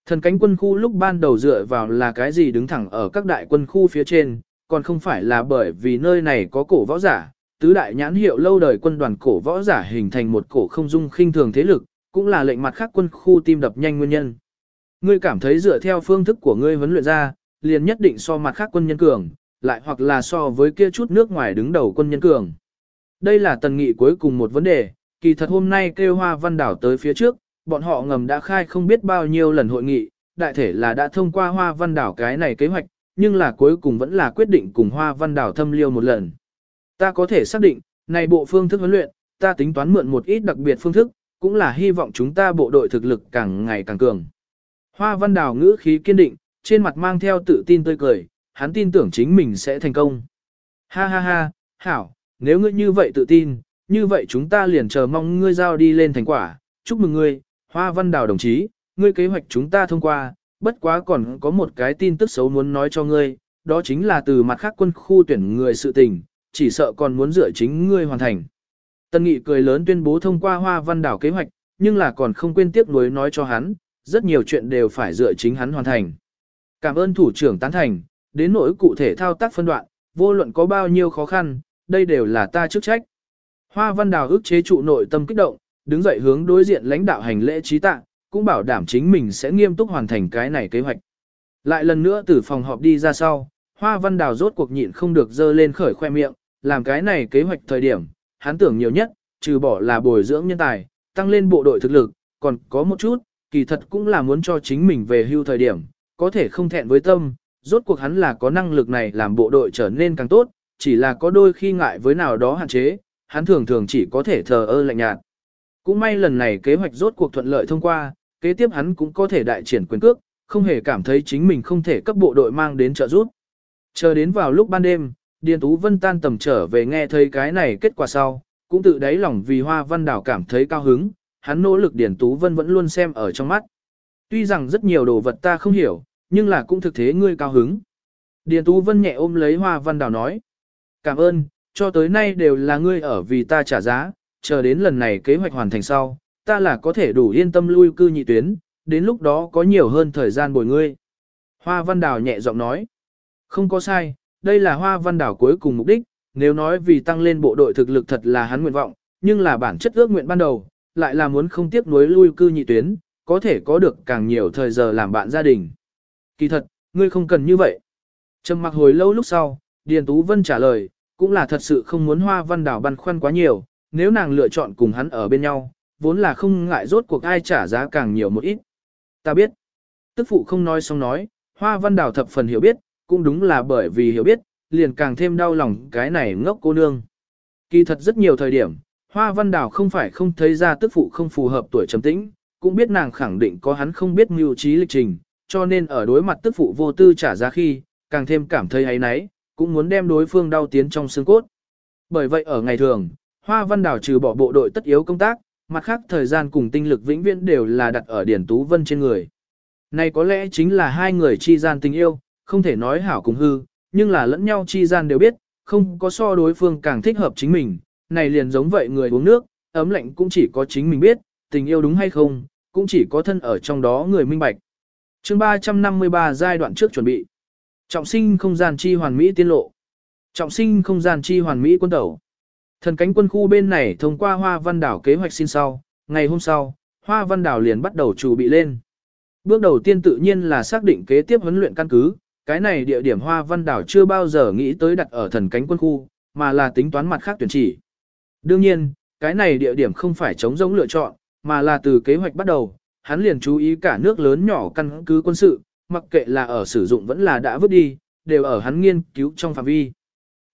Thần cánh quân khu lúc ban đầu dựa vào là cái gì đứng thẳng ở các đại quân khu phía trên, còn không phải là bởi vì nơi này có cổ võ giả, tứ đại nhãn hiệu lâu đời quân đoàn cổ võ giả hình thành một cổ không dung khinh thường thế lực, cũng là lệnh mặt khác quân khu tim đập nhanh nguyên nhân. Ngươi cảm thấy dựa theo phương thức của ngươi huấn luyện ra, liền nhất định so mặt khác quân nhân cường, lại hoặc là so với kia chút nước ngoài đứng đầu quân nhân cường. Đây là tần nghị cuối cùng một vấn đề, kỳ thật hôm nay kêu hoa văn đảo tới phía trước, bọn họ ngầm đã khai không biết bao nhiêu lần hội nghị, đại thể là đã thông qua hoa văn đảo cái này kế hoạch, nhưng là cuối cùng vẫn là quyết định cùng hoa văn đảo thâm liêu một lần. Ta có thể xác định, này bộ phương thức huấn luyện, ta tính toán mượn một ít đặc biệt phương thức, cũng là hy vọng chúng ta bộ đội thực lực càng ngày càng cường. Hoa văn đảo ngữ khí kiên định, trên mặt mang theo tự tin tươi cười, hắn tin tưởng chính mình sẽ thành công. Ha ha ha, hảo, nếu ngươi như vậy tự tin, như vậy chúng ta liền chờ mong ngươi giao đi lên thành quả, chúc mừng ngươi, Hoa Văn Đào đồng chí, ngươi kế hoạch chúng ta thông qua, bất quá còn có một cái tin tức xấu muốn nói cho ngươi, đó chính là từ mặt khác quân khu tuyển người sự tình, chỉ sợ còn muốn dựa chính ngươi hoàn thành. Tân Nghị cười lớn tuyên bố thông qua Hoa Văn Đảo kế hoạch, nhưng là còn không quên tiếp nối nói cho hắn, rất nhiều chuyện đều phải dựa chính hắn hoàn thành. Cảm ơn thủ trưởng tán thành, đến nỗi cụ thể thao tác phân đoạn, vô luận có bao nhiêu khó khăn, đây đều là ta chức trách. Hoa Văn Đào ức chế trụ nội tâm kích động, đứng dậy hướng đối diện lãnh đạo hành lễ trí tạ, cũng bảo đảm chính mình sẽ nghiêm túc hoàn thành cái này kế hoạch. Lại lần nữa từ phòng họp đi ra sau, Hoa Văn Đào rốt cuộc nhịn không được dơ lên khởi khoe miệng, làm cái này kế hoạch thời điểm, hắn tưởng nhiều nhất, trừ bỏ là bồi dưỡng nhân tài, tăng lên bộ đội thực lực, còn có một chút, kỳ thật cũng là muốn cho chính mình về hưu thời điểm, có thể không thẹn với tâm, rốt cuộc hắn là có năng lực này làm bộ đội trở nên càng tốt, chỉ là có đôi khi ngại với nào đó hạn chế, hắn thường thường chỉ có thể thờ ơ lạnh nhạt. Cũng may lần này kế hoạch rốt cuộc thuận lợi thông qua, kế tiếp hắn cũng có thể đại triển quyền cước, không hề cảm thấy chính mình không thể cấp bộ đội mang đến trợ giúp. Chờ đến vào lúc ban đêm, Điền Tú Vân tan tầm trở về nghe thấy cái này kết quả sau, cũng tự đáy lòng vì Hoa Văn Đảo cảm thấy cao hứng, hắn nỗ lực Điền Tú Vân vẫn luôn xem ở trong mắt. Tuy rằng rất nhiều đồ vật ta không hiểu, nhưng là cũng thực thế ngươi cao hứng. Điền Tú Vân nhẹ ôm lấy Hoa Văn Đảo nói. Cảm ơn, cho tới nay đều là ngươi ở vì ta trả giá, chờ đến lần này kế hoạch hoàn thành sau, ta là có thể đủ yên tâm lui cư nhị tuyến, đến lúc đó có nhiều hơn thời gian bồi ngươi. Hoa Văn Đào nhẹ giọng nói, không có sai, đây là Hoa Văn Đào cuối cùng mục đích, nếu nói vì tăng lên bộ đội thực lực thật là hắn nguyện vọng, nhưng là bản chất ước nguyện ban đầu, lại là muốn không tiếc nuối lui cư nhị tuyến, có thể có được càng nhiều thời giờ làm bạn gia đình. Kỳ thật, ngươi không cần như vậy. Trầm mặc hồi lâu lúc sau, Điền Tú Vân trả lời, cũng là thật sự không muốn Hoa Văn Đào băn khoăn quá nhiều, nếu nàng lựa chọn cùng hắn ở bên nhau, vốn là không ngại rốt cuộc ai trả giá càng nhiều một ít. Ta biết. Tức phụ không nói xong nói, Hoa Văn Đào thập phần hiểu biết, cũng đúng là bởi vì hiểu biết, liền càng thêm đau lòng cái này ngốc cô nương. Kỳ thật rất nhiều thời điểm, Hoa Văn Đào không phải không thấy ra tức phụ không phù hợp tuổi trầm tĩnh, cũng biết nàng khẳng định có hắn không biết mưu trí lịch trình, cho nên ở đối mặt tức phụ vô tư trả giá khi, càng thêm cảm thấy ấy náy, cũng muốn đem đối phương đau tiến trong xương cốt. Bởi vậy ở ngày thường, Hoa Văn Đào trừ bỏ bộ đội tất yếu công tác, mặt khác thời gian cùng tinh lực vĩnh viễn đều là đặt ở Điển Tú Vân trên người. Này có lẽ chính là hai người chi gian tình yêu, không thể nói hảo cùng hư, nhưng là lẫn nhau chi gian đều biết, không có so đối phương càng thích hợp chính mình, này liền giống vậy người uống nước, ấm lạnh cũng chỉ có chính mình biết, tình yêu đúng hay không, cũng chỉ có thân ở trong đó người minh bạch. chương 353 giai đoạn trước chuẩn bị. Trọng sinh không gian chi hoàn mỹ tiên lộ. Trọng sinh không gian chi hoàn mỹ quân tẩu. Thần cánh quân khu bên này thông qua Hoa Văn Đảo kế hoạch xin sau, ngày hôm sau, Hoa Văn Đảo liền bắt đầu chuẩn bị lên. Bước đầu tiên tự nhiên là xác định kế tiếp huấn luyện căn cứ, cái này địa điểm Hoa Văn Đảo chưa bao giờ nghĩ tới đặt ở thần cánh quân khu, mà là tính toán mặt khác tuyển chỉ. Đương nhiên, cái này địa điểm không phải chống giống lựa chọn, mà là từ kế hoạch bắt đầu, hắn liền chú ý cả nước lớn nhỏ căn cứ quân sự, mặc kệ là ở sử dụng vẫn là đã vứt đi, đều ở hắn nghiên cứu trong phạm vi.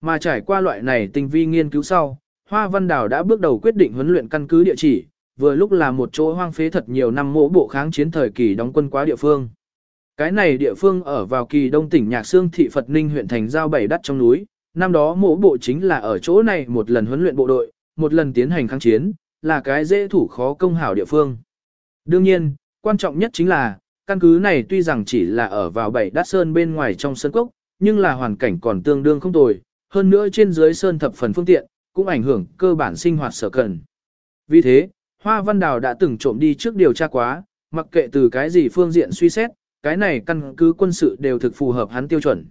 Mà trải qua loại này tình vi nghiên cứu sau, Hoa Văn Đào đã bước đầu quyết định huấn luyện căn cứ địa chỉ, vừa lúc là một chỗ hoang phế thật nhiều năm mỗ bộ kháng chiến thời kỳ đóng quân quá địa phương. Cái này địa phương ở vào kỳ đông tỉnh Nhạc Sương thị Phật Ninh huyện thành giao bảy đất trong núi, năm đó mỗ bộ chính là ở chỗ này một lần huấn luyện bộ đội, một lần tiến hành kháng chiến, là cái dễ thủ khó công hảo địa phương. Đương nhiên, quan trọng nhất chính là, căn cứ này tuy rằng chỉ là ở vào bảy đát sơn bên ngoài trong sân cốc, nhưng là hoàn cảnh còn tương đương không tồi, hơn nữa trên dưới sơn thập phần phương tiện, cũng ảnh hưởng cơ bản sinh hoạt sở cần. Vì thế, Hoa Văn Đào đã từng trộm đi trước điều tra quá, mặc kệ từ cái gì phương diện suy xét, cái này căn cứ quân sự đều thực phù hợp hắn tiêu chuẩn.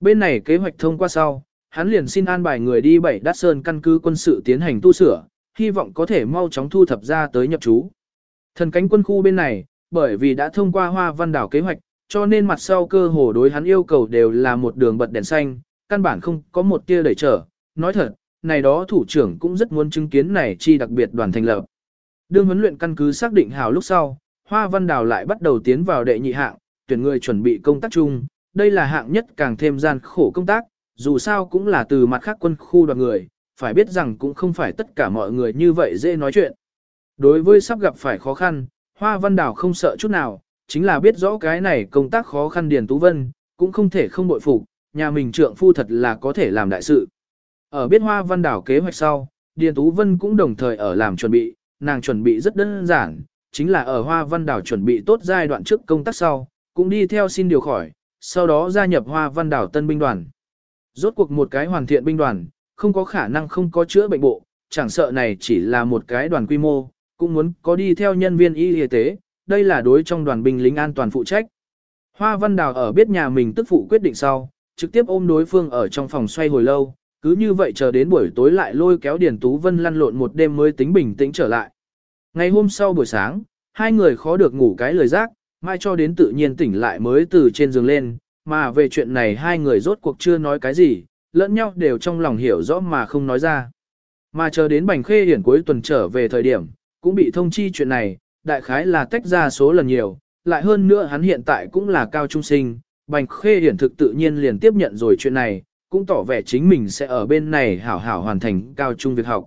Bên này kế hoạch thông qua sau, hắn liền xin an bài người đi bảy đát sơn căn cứ quân sự tiến hành tu sửa, hy vọng có thể mau chóng thu thập ra tới nhập trú. Thần cánh quân khu bên này, bởi vì đã thông qua hoa văn đảo kế hoạch, cho nên mặt sau cơ hồ đối hắn yêu cầu đều là một đường bật đèn xanh, căn bản không có một tia đẩy trở. Nói thật, này đó thủ trưởng cũng rất muốn chứng kiến này chi đặc biệt đoàn thành lập. Đương huấn luyện căn cứ xác định hào lúc sau, Hoa Văn Đào lại bắt đầu tiến vào đệ nhị hạng, tuyển người chuẩn bị công tác chung, đây là hạng nhất càng thêm gian khổ công tác, dù sao cũng là từ mặt khác quân khu đoàn người, phải biết rằng cũng không phải tất cả mọi người như vậy dễ nói chuyện. Đối với sắp gặp phải khó khăn, Hoa Văn Đào không sợ chút nào, chính là biết rõ cái này công tác khó khăn Điền Tú Vân, cũng không thể không bội phục, nhà mình trượng phu thật là có thể làm đại sự. Ở biết Hoa Văn Đảo kế hoạch sau, Điền Tú Vân cũng đồng thời ở làm chuẩn bị, nàng chuẩn bị rất đơn giản, chính là ở Hoa Văn Đảo chuẩn bị tốt giai đoạn trước công tác sau, cũng đi theo xin điều khỏi, sau đó gia nhập Hoa Văn Đảo tân binh đoàn. Rốt cuộc một cái hoàn thiện binh đoàn, không có khả năng không có chữa bệnh bộ, chẳng sợ này chỉ là một cái đoàn quy mô, cũng muốn có đi theo nhân viên y y tế, đây là đối trong đoàn binh lính an toàn phụ trách. Hoa Văn Đào ở biết nhà mình tức phụ quyết định sau, trực tiếp ôm đối phương ở trong phòng xoay hồi lâu, cứ như vậy chờ đến buổi tối lại lôi kéo Điền Tú Vân lăn lộn một đêm mới tính bình tĩnh trở lại. Ngày hôm sau buổi sáng, hai người khó được ngủ cái lời giác, mai cho đến tự nhiên tỉnh lại mới từ trên giường lên, mà về chuyện này hai người rốt cuộc chưa nói cái gì, lẫn nhau đều trong lòng hiểu rõ mà không nói ra. Mà chờ đến Bành Khê Hiển cuối tuần trở về thời điểm, cũng bị thông chi chuyện này, đại khái là tách ra số lần nhiều, lại hơn nữa hắn hiện tại cũng là cao trung sinh, Bành Khê Hiển thực tự nhiên liền tiếp nhận rồi chuyện này, cũng tỏ vẻ chính mình sẽ ở bên này hảo hảo hoàn thành cao trung việc học.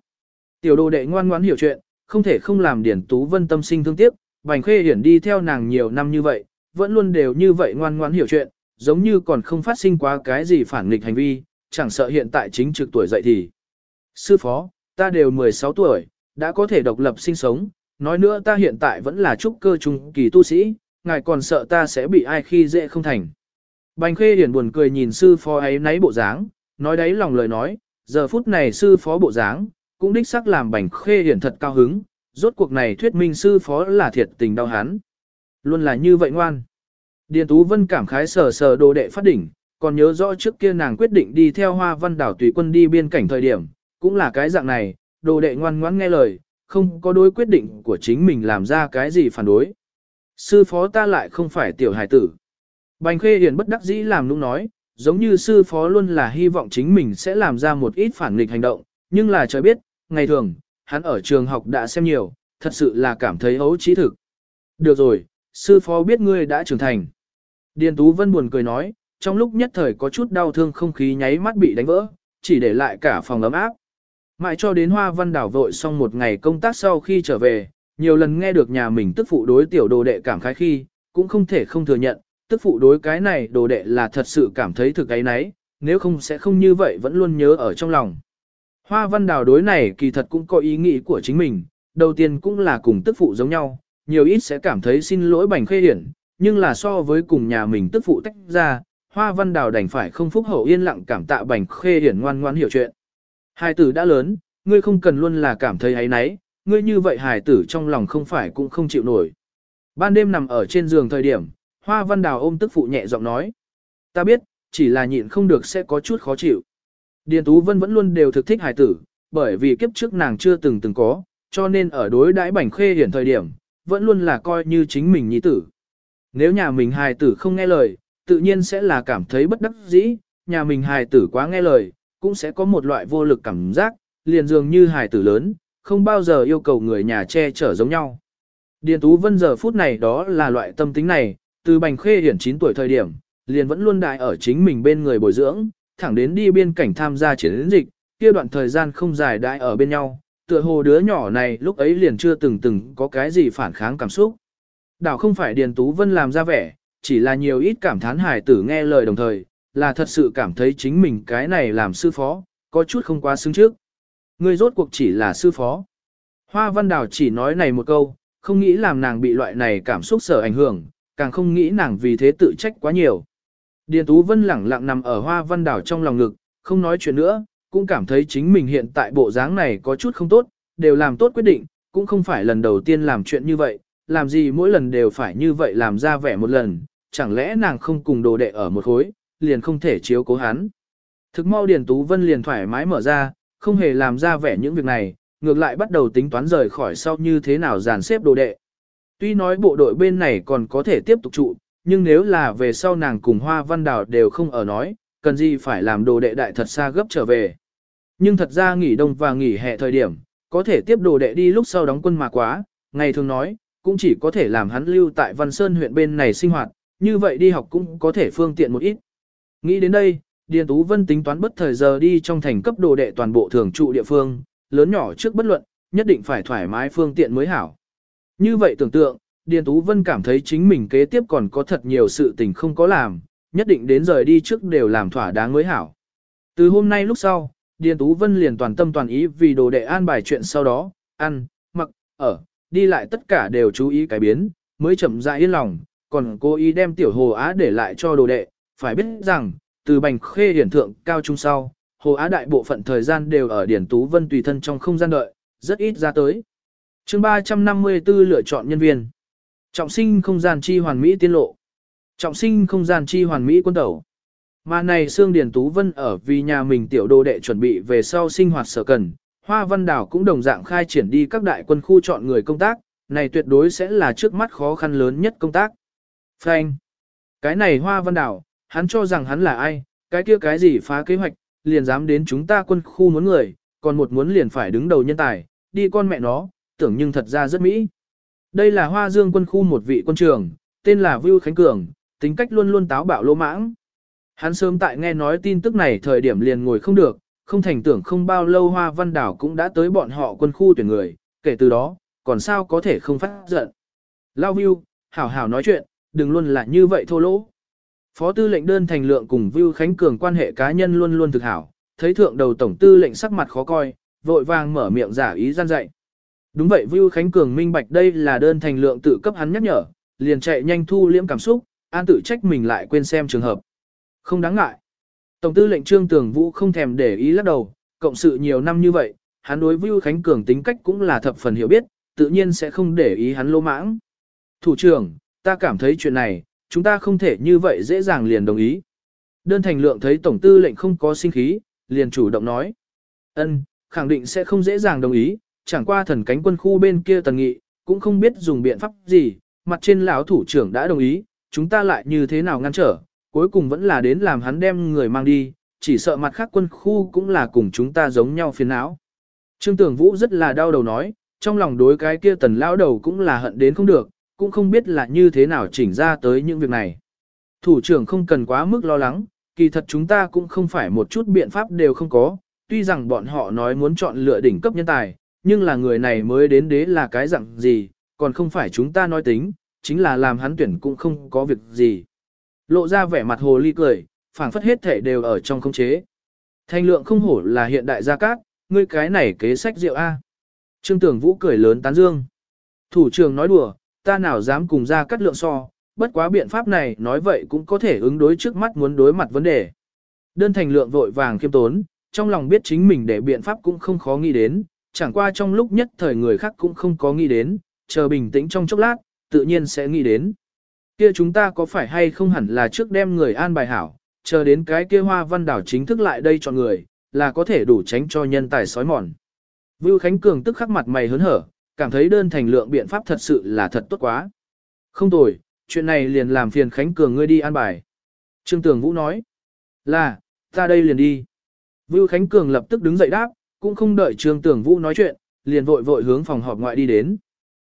Tiểu đồ đệ ngoan ngoãn hiểu chuyện, không thể không làm Điển Tú Vân tâm sinh thương tiếc, Bành Khê Hiển đi theo nàng nhiều năm như vậy, vẫn luôn đều như vậy ngoan ngoãn hiểu chuyện, giống như còn không phát sinh quá cái gì phản nghịch hành vi, chẳng sợ hiện tại chính trực tuổi dậy thì. Sư phó, ta đều 16 tuổi, đã có thể độc lập sinh sống, nói nữa ta hiện tại vẫn là trúc cơ trung kỳ tu sĩ, ngài còn sợ ta sẽ bị ai khi dễ không thành. Bành khê điển buồn cười nhìn sư phó ấy nấy bộ dáng, nói đấy lòng lời nói, giờ phút này sư phó bộ dáng, cũng đích xác làm bành khê điển thật cao hứng, rốt cuộc này thuyết minh sư phó là thiệt tình đau hán, Luôn là như vậy ngoan. Điền Tú Vân cảm khái sờ sờ đồ đệ phát đỉnh, còn nhớ rõ trước kia nàng quyết định đi theo hoa văn đảo tùy quân đi biên cảnh thời điểm, cũng là cái dạng này, đồ đệ ngoan ngoãn nghe lời, không có đối quyết định của chính mình làm ra cái gì phản đối. Sư phó ta lại không phải tiểu hải tử. Bành khê Hiển bất đắc dĩ làm nũng nói, giống như sư phó luôn là hy vọng chính mình sẽ làm ra một ít phản nghịch hành động, nhưng là trời biết, ngày thường, hắn ở trường học đã xem nhiều, thật sự là cảm thấy ấu trí thực. Được rồi, sư phó biết ngươi đã trưởng thành. Điền Tú Vân buồn cười nói, trong lúc nhất thời có chút đau thương không khí nháy mắt bị đánh vỡ, chỉ để lại cả phòng ấm áp. Mãi cho đến Hoa Văn Đảo vội xong một ngày công tác sau khi trở về, nhiều lần nghe được nhà mình tức phụ đối tiểu đồ đệ cảm khái khi, cũng không thể không thừa nhận, tức phụ đối cái này đồ đệ là thật sự cảm thấy thực cái nấy, nếu không sẽ không như vậy vẫn luôn nhớ ở trong lòng. Hoa Văn Đào đối này kỳ thật cũng có ý nghĩ của chính mình, đầu tiên cũng là cùng tức phụ giống nhau, nhiều ít sẽ cảm thấy xin lỗi bành khê hiển, nhưng là so với cùng nhà mình tức phụ tách ra, Hoa Văn Đào đành phải không phúc hậu yên lặng cảm tạ Bành Khê Hiển ngoan ngoan hiểu chuyện. Hài tử đã lớn, ngươi không cần luôn là cảm thấy ấy nấy, ngươi như vậy hài tử trong lòng không phải cũng không chịu nổi. Ban đêm nằm ở trên giường thời điểm, Hoa Văn Đào ôm tức phụ nhẹ giọng nói. Ta biết, chỉ là nhịn không được sẽ có chút khó chịu. Điền Tú Vân vẫn luôn đều thực thích hài tử, bởi vì kiếp trước nàng chưa từng từng có, cho nên ở đối đãi bảnh Khê Hiển thời điểm, vẫn luôn là coi như chính mình nhi tử. Nếu nhà mình hài tử không nghe lời, tự nhiên sẽ là cảm thấy bất đắc dĩ, nhà mình hài tử quá nghe lời, cũng sẽ có một loại vô lực cảm giác, liền dường như hài tử lớn, không bao giờ yêu cầu người nhà che chở giống nhau. Điền Tú Vân giờ phút này đó là loại tâm tính này, từ bành khê hiển 9 tuổi thời điểm, liền vẫn luôn đại ở chính mình bên người bồi dưỡng, thẳng đến đi biên cảnh tham gia chiến dịch, kia đoạn thời gian không dài đại ở bên nhau, tựa hồ đứa nhỏ này lúc ấy liền chưa từng từng có cái gì phản kháng cảm xúc. Đảo không phải Điền Tú Vân làm ra vẻ, chỉ là nhiều ít cảm thán hài tử nghe lời đồng thời, là thật sự cảm thấy chính mình cái này làm sư phó, có chút không quá xứng trước. Người rốt cuộc chỉ là sư phó. Hoa Văn Đào chỉ nói này một câu, không nghĩ làm nàng bị loại này cảm xúc sở ảnh hưởng, càng không nghĩ nàng vì thế tự trách quá nhiều. Điền Tú Vân lẳng lặng nằm ở Hoa Văn đảo trong lòng ngực, không nói chuyện nữa, cũng cảm thấy chính mình hiện tại bộ dáng này có chút không tốt, đều làm tốt quyết định, cũng không phải lần đầu tiên làm chuyện như vậy, làm gì mỗi lần đều phải như vậy làm ra vẻ một lần, chẳng lẽ nàng không cùng đồ đệ ở một khối, liền không thể chiếu cố hắn. Thực mau Điền Tú Vân liền thoải mái mở ra, không hề làm ra vẻ những việc này, ngược lại bắt đầu tính toán rời khỏi sau như thế nào dàn xếp đồ đệ. Tuy nói bộ đội bên này còn có thể tiếp tục trụ, nhưng nếu là về sau nàng cùng Hoa Văn Đào đều không ở nói, cần gì phải làm đồ đệ đại thật xa gấp trở về. Nhưng thật ra nghỉ đông và nghỉ hè thời điểm, có thể tiếp đồ đệ đi lúc sau đóng quân mà quá, ngày thường nói, cũng chỉ có thể làm hắn lưu tại Văn Sơn huyện bên này sinh hoạt, như vậy đi học cũng có thể phương tiện một ít. Nghĩ đến đây, Điền Tú Vân tính toán bất thời giờ đi trong thành cấp đồ đệ toàn bộ thường trụ địa phương, lớn nhỏ trước bất luận, nhất định phải thoải mái phương tiện mới hảo. Như vậy tưởng tượng, Điền Tú Vân cảm thấy chính mình kế tiếp còn có thật nhiều sự tình không có làm, nhất định đến rời đi trước đều làm thỏa đáng mới hảo. Từ hôm nay lúc sau, Điền Tú Vân liền toàn tâm toàn ý vì đồ đệ an bài chuyện sau đó, ăn, mặc, ở, đi lại tất cả đều chú ý cái biến, mới chậm rãi yên lòng, còn cố ý đem tiểu hồ á để lại cho đồ đệ, phải biết rằng, từ bành khê hiển thượng cao trung sau, hồ á đại bộ phận thời gian đều ở Điền Tú Vân tùy thân trong không gian đợi, rất ít ra tới chương 354 lựa chọn nhân viên. Trọng sinh không gian chi hoàn mỹ tiên lộ. Trọng sinh không gian chi hoàn mỹ quân tẩu. Mà này Sương Điền Tú Vân ở vì nhà mình tiểu đồ đệ chuẩn bị về sau sinh hoạt sở cần, Hoa Văn Đảo cũng đồng dạng khai triển đi các đại quân khu chọn người công tác, này tuyệt đối sẽ là trước mắt khó khăn lớn nhất công tác. Frank. Cái này Hoa Văn Đảo, hắn cho rằng hắn là ai, cái kia cái gì phá kế hoạch, liền dám đến chúng ta quân khu muốn người, còn một muốn liền phải đứng đầu nhân tài, đi con mẹ nó, tưởng nhưng thật ra rất mỹ. Đây là Hoa Dương quân khu một vị quân trường, tên là Vưu Khánh Cường, tính cách luôn luôn táo bạo lỗ mãng. Hắn sớm tại nghe nói tin tức này thời điểm liền ngồi không được, không thành tưởng không bao lâu Hoa Văn Đảo cũng đã tới bọn họ quân khu tuyển người, kể từ đó, còn sao có thể không phát giận. Lao Vưu, hảo hảo nói chuyện, đừng luôn là như vậy thô lỗ. Phó tư lệnh đơn thành lượng cùng Vưu Khánh Cường quan hệ cá nhân luôn luôn thực hảo, thấy thượng đầu tổng tư lệnh sắc mặt khó coi, vội vàng mở miệng giả ý gian dạy. Đúng vậy Vưu Khánh Cường minh bạch đây là đơn thành lượng tự cấp hắn nhắc nhở, liền chạy nhanh thu liễm cảm xúc, an tự trách mình lại quên xem trường hợp. Không đáng ngại. Tổng tư lệnh Trương Tường Vũ không thèm để ý lắc đầu, cộng sự nhiều năm như vậy, hắn đối Vưu Khánh Cường tính cách cũng là thập phần hiểu biết, tự nhiên sẽ không để ý hắn lô mãng. Thủ trưởng, ta cảm thấy chuyện này, chúng ta không thể như vậy dễ dàng liền đồng ý. Đơn thành lượng thấy tổng tư lệnh không có sinh khí, liền chủ động nói. ân, khẳng định sẽ không dễ dàng đồng ý, chẳng qua thần cánh quân khu bên kia tần nghị, cũng không biết dùng biện pháp gì, mặt trên lão thủ trưởng đã đồng ý, chúng ta lại như thế nào ngăn trở, cuối cùng vẫn là đến làm hắn đem người mang đi, chỉ sợ mặt khác quân khu cũng là cùng chúng ta giống nhau phiền não. Trương Tưởng Vũ rất là đau đầu nói, trong lòng đối cái kia tần lão đầu cũng là hận đến không được, cũng không biết là như thế nào chỉnh ra tới những việc này. Thủ trưởng không cần quá mức lo lắng, kỳ thật chúng ta cũng không phải một chút biện pháp đều không có, tuy rằng bọn họ nói muốn chọn lựa đỉnh cấp nhân tài, nhưng là người này mới đến đế là cái dạng gì, còn không phải chúng ta nói tính, chính là làm hắn tuyển cũng không có việc gì. Lộ ra vẻ mặt hồ ly cười, phảng phất hết thể đều ở trong không chế. Thanh lượng không hổ là hiện đại gia cát, ngươi cái này kế sách rượu A. Trương Tưởng Vũ cười lớn tán dương. Thủ trưởng nói đùa, ta nào dám cùng ra cắt lượng so, bất quá biện pháp này nói vậy cũng có thể ứng đối trước mắt muốn đối mặt vấn đề. Đơn thành lượng vội vàng khiêm tốn, trong lòng biết chính mình để biện pháp cũng không khó nghĩ đến, chẳng qua trong lúc nhất thời người khác cũng không có nghĩ đến, chờ bình tĩnh trong chốc lát, tự nhiên sẽ nghĩ đến. Kia chúng ta có phải hay không hẳn là trước đem người an bài hảo, chờ đến cái kia hoa văn đảo chính thức lại đây chọn người, là có thể đủ tránh cho nhân tài sói mòn. Vưu Khánh Cường tức khắc mặt mày hớn hở, cảm thấy đơn thành lượng biện pháp thật sự là thật tốt quá. Không tồi, chuyện này liền làm phiền Khánh Cường ngươi đi an bài. Trương Tường Vũ nói, là, ta đây liền đi. Vưu Khánh Cường lập tức đứng dậy đáp, cũng không đợi Trương tưởng Vũ nói chuyện, liền vội vội hướng phòng họp ngoại đi đến.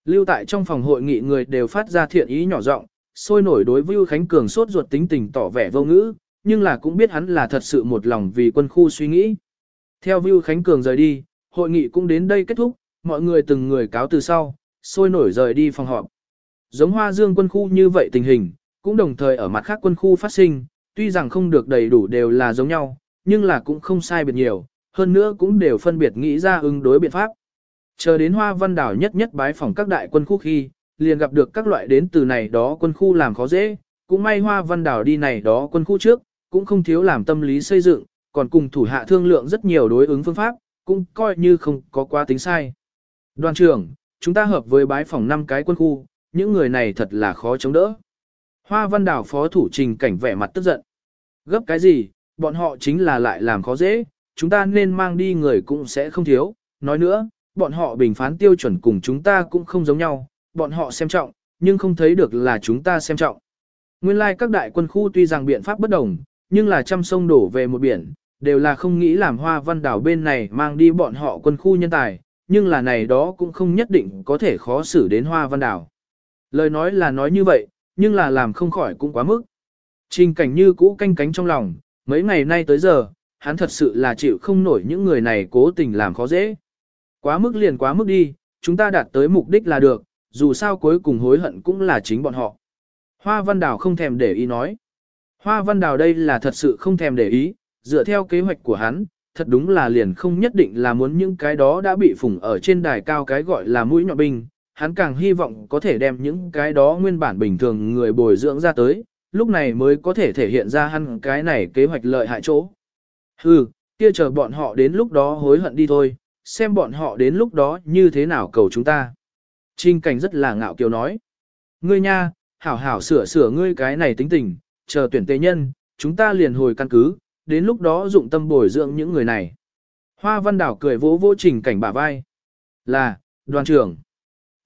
Lưu tại trong phòng hội nghị người đều phát ra thiện ý nhỏ giọng, sôi nổi đối Vưu Khánh Cường sốt ruột tính tình tỏ vẻ vô ngữ, nhưng là cũng biết hắn là thật sự một lòng vì quân khu suy nghĩ. Theo Vưu Khánh Cường rời đi, hội nghị cũng đến đây kết thúc, mọi người từng người cáo từ sau, sôi nổi rời đi phòng họp. Giống Hoa Dương quân khu như vậy tình hình, cũng đồng thời ở mặt khác quân khu phát sinh, tuy rằng không được đầy đủ đều là giống nhau, nhưng là cũng không sai biệt nhiều, hơn nữa cũng đều phân biệt nghĩ ra ứng đối biện pháp. Chờ đến Hoa Văn Đảo nhất nhất bái phòng các đại quân khu khi, liền gặp được các loại đến từ này đó quân khu làm khó dễ, cũng may Hoa Văn Đảo đi này đó quân khu trước, cũng không thiếu làm tâm lý xây dựng, còn cùng thủ hạ thương lượng rất nhiều đối ứng phương pháp, cũng coi như không có quá tính sai. Đoàn trưởng, chúng ta hợp với bái phòng 5 cái quân khu, những người này thật là khó chống đỡ. Hoa Văn Đảo phó thủ trình cảnh vẻ mặt tức giận. Gấp cái gì, bọn họ chính là lại làm khó dễ, chúng ta nên mang đi người cũng sẽ không thiếu. Nói nữa, bọn họ bình phán tiêu chuẩn cùng chúng ta cũng không giống nhau, bọn họ xem trọng, nhưng không thấy được là chúng ta xem trọng. Nguyên lai like các đại quân khu tuy rằng biện pháp bất đồng, nhưng là trăm sông đổ về một biển, đều là không nghĩ làm hoa văn đảo bên này mang đi bọn họ quân khu nhân tài, nhưng là này đó cũng không nhất định có thể khó xử đến hoa văn đảo. Lời nói là nói như vậy, nhưng là làm không khỏi cũng quá mức. Trình cảnh như cũ canh cánh trong lòng, mấy ngày nay tới giờ, hắn thật sự là chịu không nổi những người này cố tình làm khó dễ. Quá mức liền quá mức đi, chúng ta đạt tới mục đích là được, dù sao cuối cùng hối hận cũng là chính bọn họ. Hoa Văn Đào không thèm để ý nói. Hoa Văn Đào đây là thật sự không thèm để ý, dựa theo kế hoạch của hắn, thật đúng là liền không nhất định là muốn những cái đó đã bị phủng ở trên đài cao cái gọi là mũi nhọn binh, hắn càng hy vọng có thể đem những cái đó nguyên bản bình thường người bồi dưỡng ra tới, lúc này mới có thể thể hiện ra hắn cái này kế hoạch lợi hại chỗ. Hừ, kia chờ bọn họ đến lúc đó hối hận đi thôi, xem bọn họ đến lúc đó như thế nào cầu chúng ta. Trinh cảnh rất là ngạo kiều nói. Ngươi nha, hảo hảo sửa sửa ngươi cái này tính tình, chờ tuyển tế nhân, chúng ta liền hồi căn cứ, đến lúc đó dụng tâm bồi dưỡng những người này. Hoa văn đảo cười vỗ vỗ trình cảnh bả vai. Là, đoàn trưởng.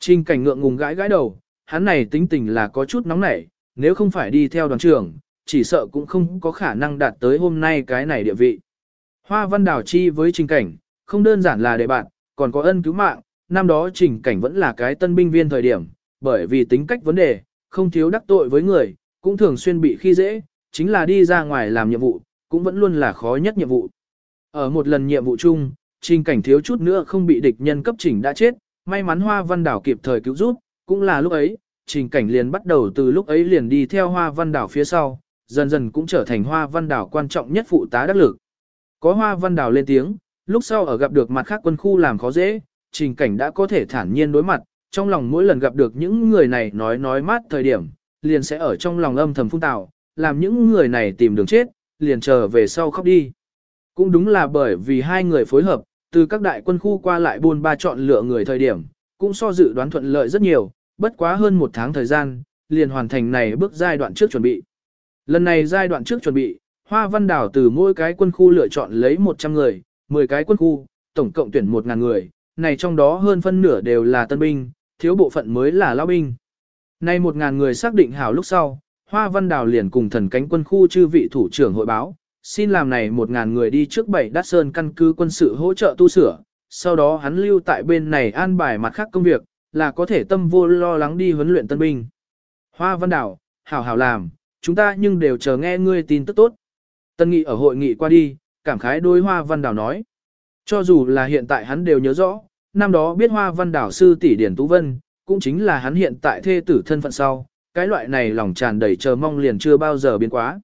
Trình cảnh ngượng ngùng gãi gãi đầu, hắn này tính tình là có chút nóng nảy, nếu không phải đi theo đoàn trưởng, chỉ sợ cũng không có khả năng đạt tới hôm nay cái này địa vị. Hoa văn đảo chi với trình cảnh, không đơn giản là đệ bạn, còn có ân cứu mạng, năm đó trình cảnh vẫn là cái tân binh viên thời điểm, bởi vì tính cách vấn đề, không thiếu đắc tội với người, cũng thường xuyên bị khi dễ, chính là đi ra ngoài làm nhiệm vụ, cũng vẫn luôn là khó nhất nhiệm vụ. Ở một lần nhiệm vụ chung, trình cảnh thiếu chút nữa không bị địch nhân cấp chỉnh đã chết, may mắn Hoa Văn Đảo kịp thời cứu giúp, cũng là lúc ấy, trình cảnh liền bắt đầu từ lúc ấy liền đi theo Hoa Văn Đảo phía sau, dần dần cũng trở thành Hoa Văn Đảo quan trọng nhất phụ tá đắc lực. Có Hoa Văn Đảo lên tiếng, lúc sau ở gặp được mặt khác quân khu làm khó dễ, trình cảnh đã có thể thản nhiên đối mặt, trong lòng mỗi lần gặp được những người này nói nói mát thời điểm, liền sẽ ở trong lòng âm thầm phun tạo, làm những người này tìm đường chết, liền chờ về sau khóc đi. Cũng đúng là bởi vì hai người phối hợp, từ các đại quân khu qua lại buôn ba chọn lựa người thời điểm, cũng so dự đoán thuận lợi rất nhiều, bất quá hơn một tháng thời gian, liền hoàn thành này bước giai đoạn trước chuẩn bị. Lần này giai đoạn trước chuẩn bị, Hoa Văn Đảo từ mỗi cái quân khu lựa chọn lấy 100 người, 10 cái quân khu, tổng cộng tuyển 1.000 người, này trong đó hơn phân nửa đều là tân binh, thiếu bộ phận mới là lao binh. Nay 1.000 người xác định hảo lúc sau, Hoa Văn Đảo liền cùng thần cánh quân khu chư vị thủ trưởng hội báo, xin làm này 1.000 người đi trước bảy đát sơn căn cứ quân sự hỗ trợ tu sửa, sau đó hắn lưu tại bên này an bài mặt khác công việc, là có thể tâm vô lo lắng đi huấn luyện tân binh. Hoa Văn Đảo hảo hảo làm, chúng ta nhưng đều chờ nghe ngươi tin tức tốt. Tân nghị ở hội nghị qua đi, cảm khái đôi Hoa Văn đảo nói. Cho dù là hiện tại hắn đều nhớ rõ, năm đó biết Hoa Văn đảo sư tỷ Điển Tú Vân, cũng chính là hắn hiện tại thê tử thân phận sau, cái loại này lòng tràn đầy chờ mong liền chưa bao giờ biến quá.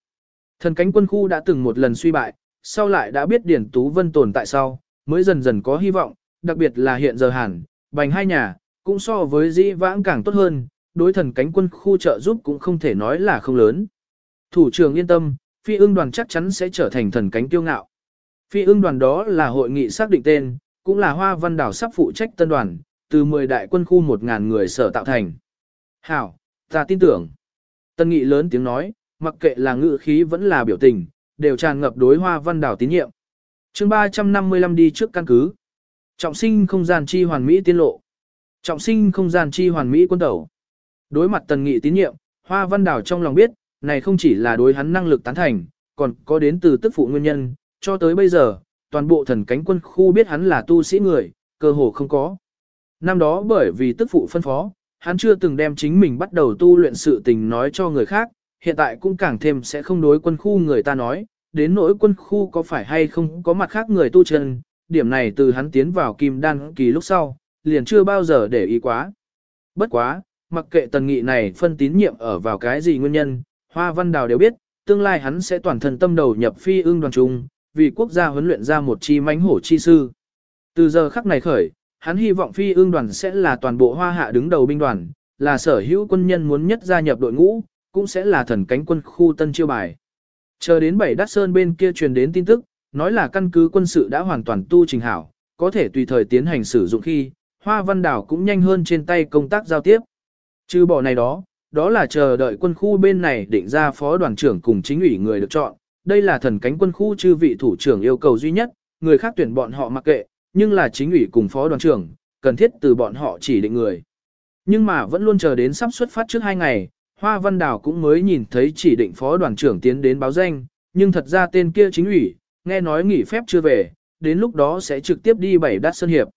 Thần cánh quân khu đã từng một lần suy bại, sau lại đã biết Điển Tú Vân tồn tại sau, mới dần dần có hy vọng, đặc biệt là hiện giờ hẳn, bành hai nhà, cũng so với dĩ vãng càng tốt hơn, đối thần cánh quân khu trợ giúp cũng không thể nói là không lớn. Thủ trưởng yên tâm, phi ương đoàn chắc chắn sẽ trở thành thần cánh tiêu ngạo. Phi ương đoàn đó là hội nghị xác định tên, cũng là hoa văn đảo sắp phụ trách tân đoàn, từ 10 đại quân khu 1.000 người sở tạo thành. Hảo, ta tin tưởng. Tân nghị lớn tiếng nói, mặc kệ là ngữ khí vẫn là biểu tình, đều tràn ngập đối hoa văn đảo tín nhiệm. chương 355 đi trước căn cứ. Trọng sinh không gian chi hoàn mỹ tiên lộ. Trọng sinh không gian chi hoàn mỹ quân tẩu. Đối mặt tần nghị tín nhiệm, hoa văn đảo trong lòng biết, này không chỉ là đối hắn năng lực tán thành, còn có đến từ tức phụ nguyên nhân, cho tới bây giờ, toàn bộ thần cánh quân khu biết hắn là tu sĩ người, cơ hồ không có. Năm đó bởi vì tức phụ phân phó, hắn chưa từng đem chính mình bắt đầu tu luyện sự tình nói cho người khác, hiện tại cũng càng thêm sẽ không đối quân khu người ta nói, đến nỗi quân khu có phải hay không có mặt khác người tu chân, điểm này từ hắn tiến vào kim đan kỳ lúc sau, liền chưa bao giờ để ý quá. Bất quá, mặc kệ tần nghị này phân tín nhiệm ở vào cái gì nguyên nhân, Hoa Văn Đào đều biết, tương lai hắn sẽ toàn thân tâm đầu nhập phi ương đoàn trung, vì quốc gia huấn luyện ra một chi mãnh hổ chi sư. Từ giờ khắc này khởi, hắn hy vọng phi ương đoàn sẽ là toàn bộ hoa hạ đứng đầu binh đoàn, là sở hữu quân nhân muốn nhất gia nhập đội ngũ, cũng sẽ là thần cánh quân khu tân chiêu bài. Chờ đến bảy đắt sơn bên kia truyền đến tin tức, nói là căn cứ quân sự đã hoàn toàn tu trình hảo, có thể tùy thời tiến hành sử dụng khi, Hoa Văn Đảo cũng nhanh hơn trên tay công tác giao tiếp. Trừ bỏ này đó, đó là chờ đợi quân khu bên này định ra phó đoàn trưởng cùng chính ủy người được chọn. Đây là thần cánh quân khu chư vị thủ trưởng yêu cầu duy nhất, người khác tuyển bọn họ mặc kệ, nhưng là chính ủy cùng phó đoàn trưởng, cần thiết từ bọn họ chỉ định người. Nhưng mà vẫn luôn chờ đến sắp xuất phát trước hai ngày, Hoa Văn Đào cũng mới nhìn thấy chỉ định phó đoàn trưởng tiến đến báo danh, nhưng thật ra tên kia chính ủy, nghe nói nghỉ phép chưa về, đến lúc đó sẽ trực tiếp đi bảy đát sân hiệp.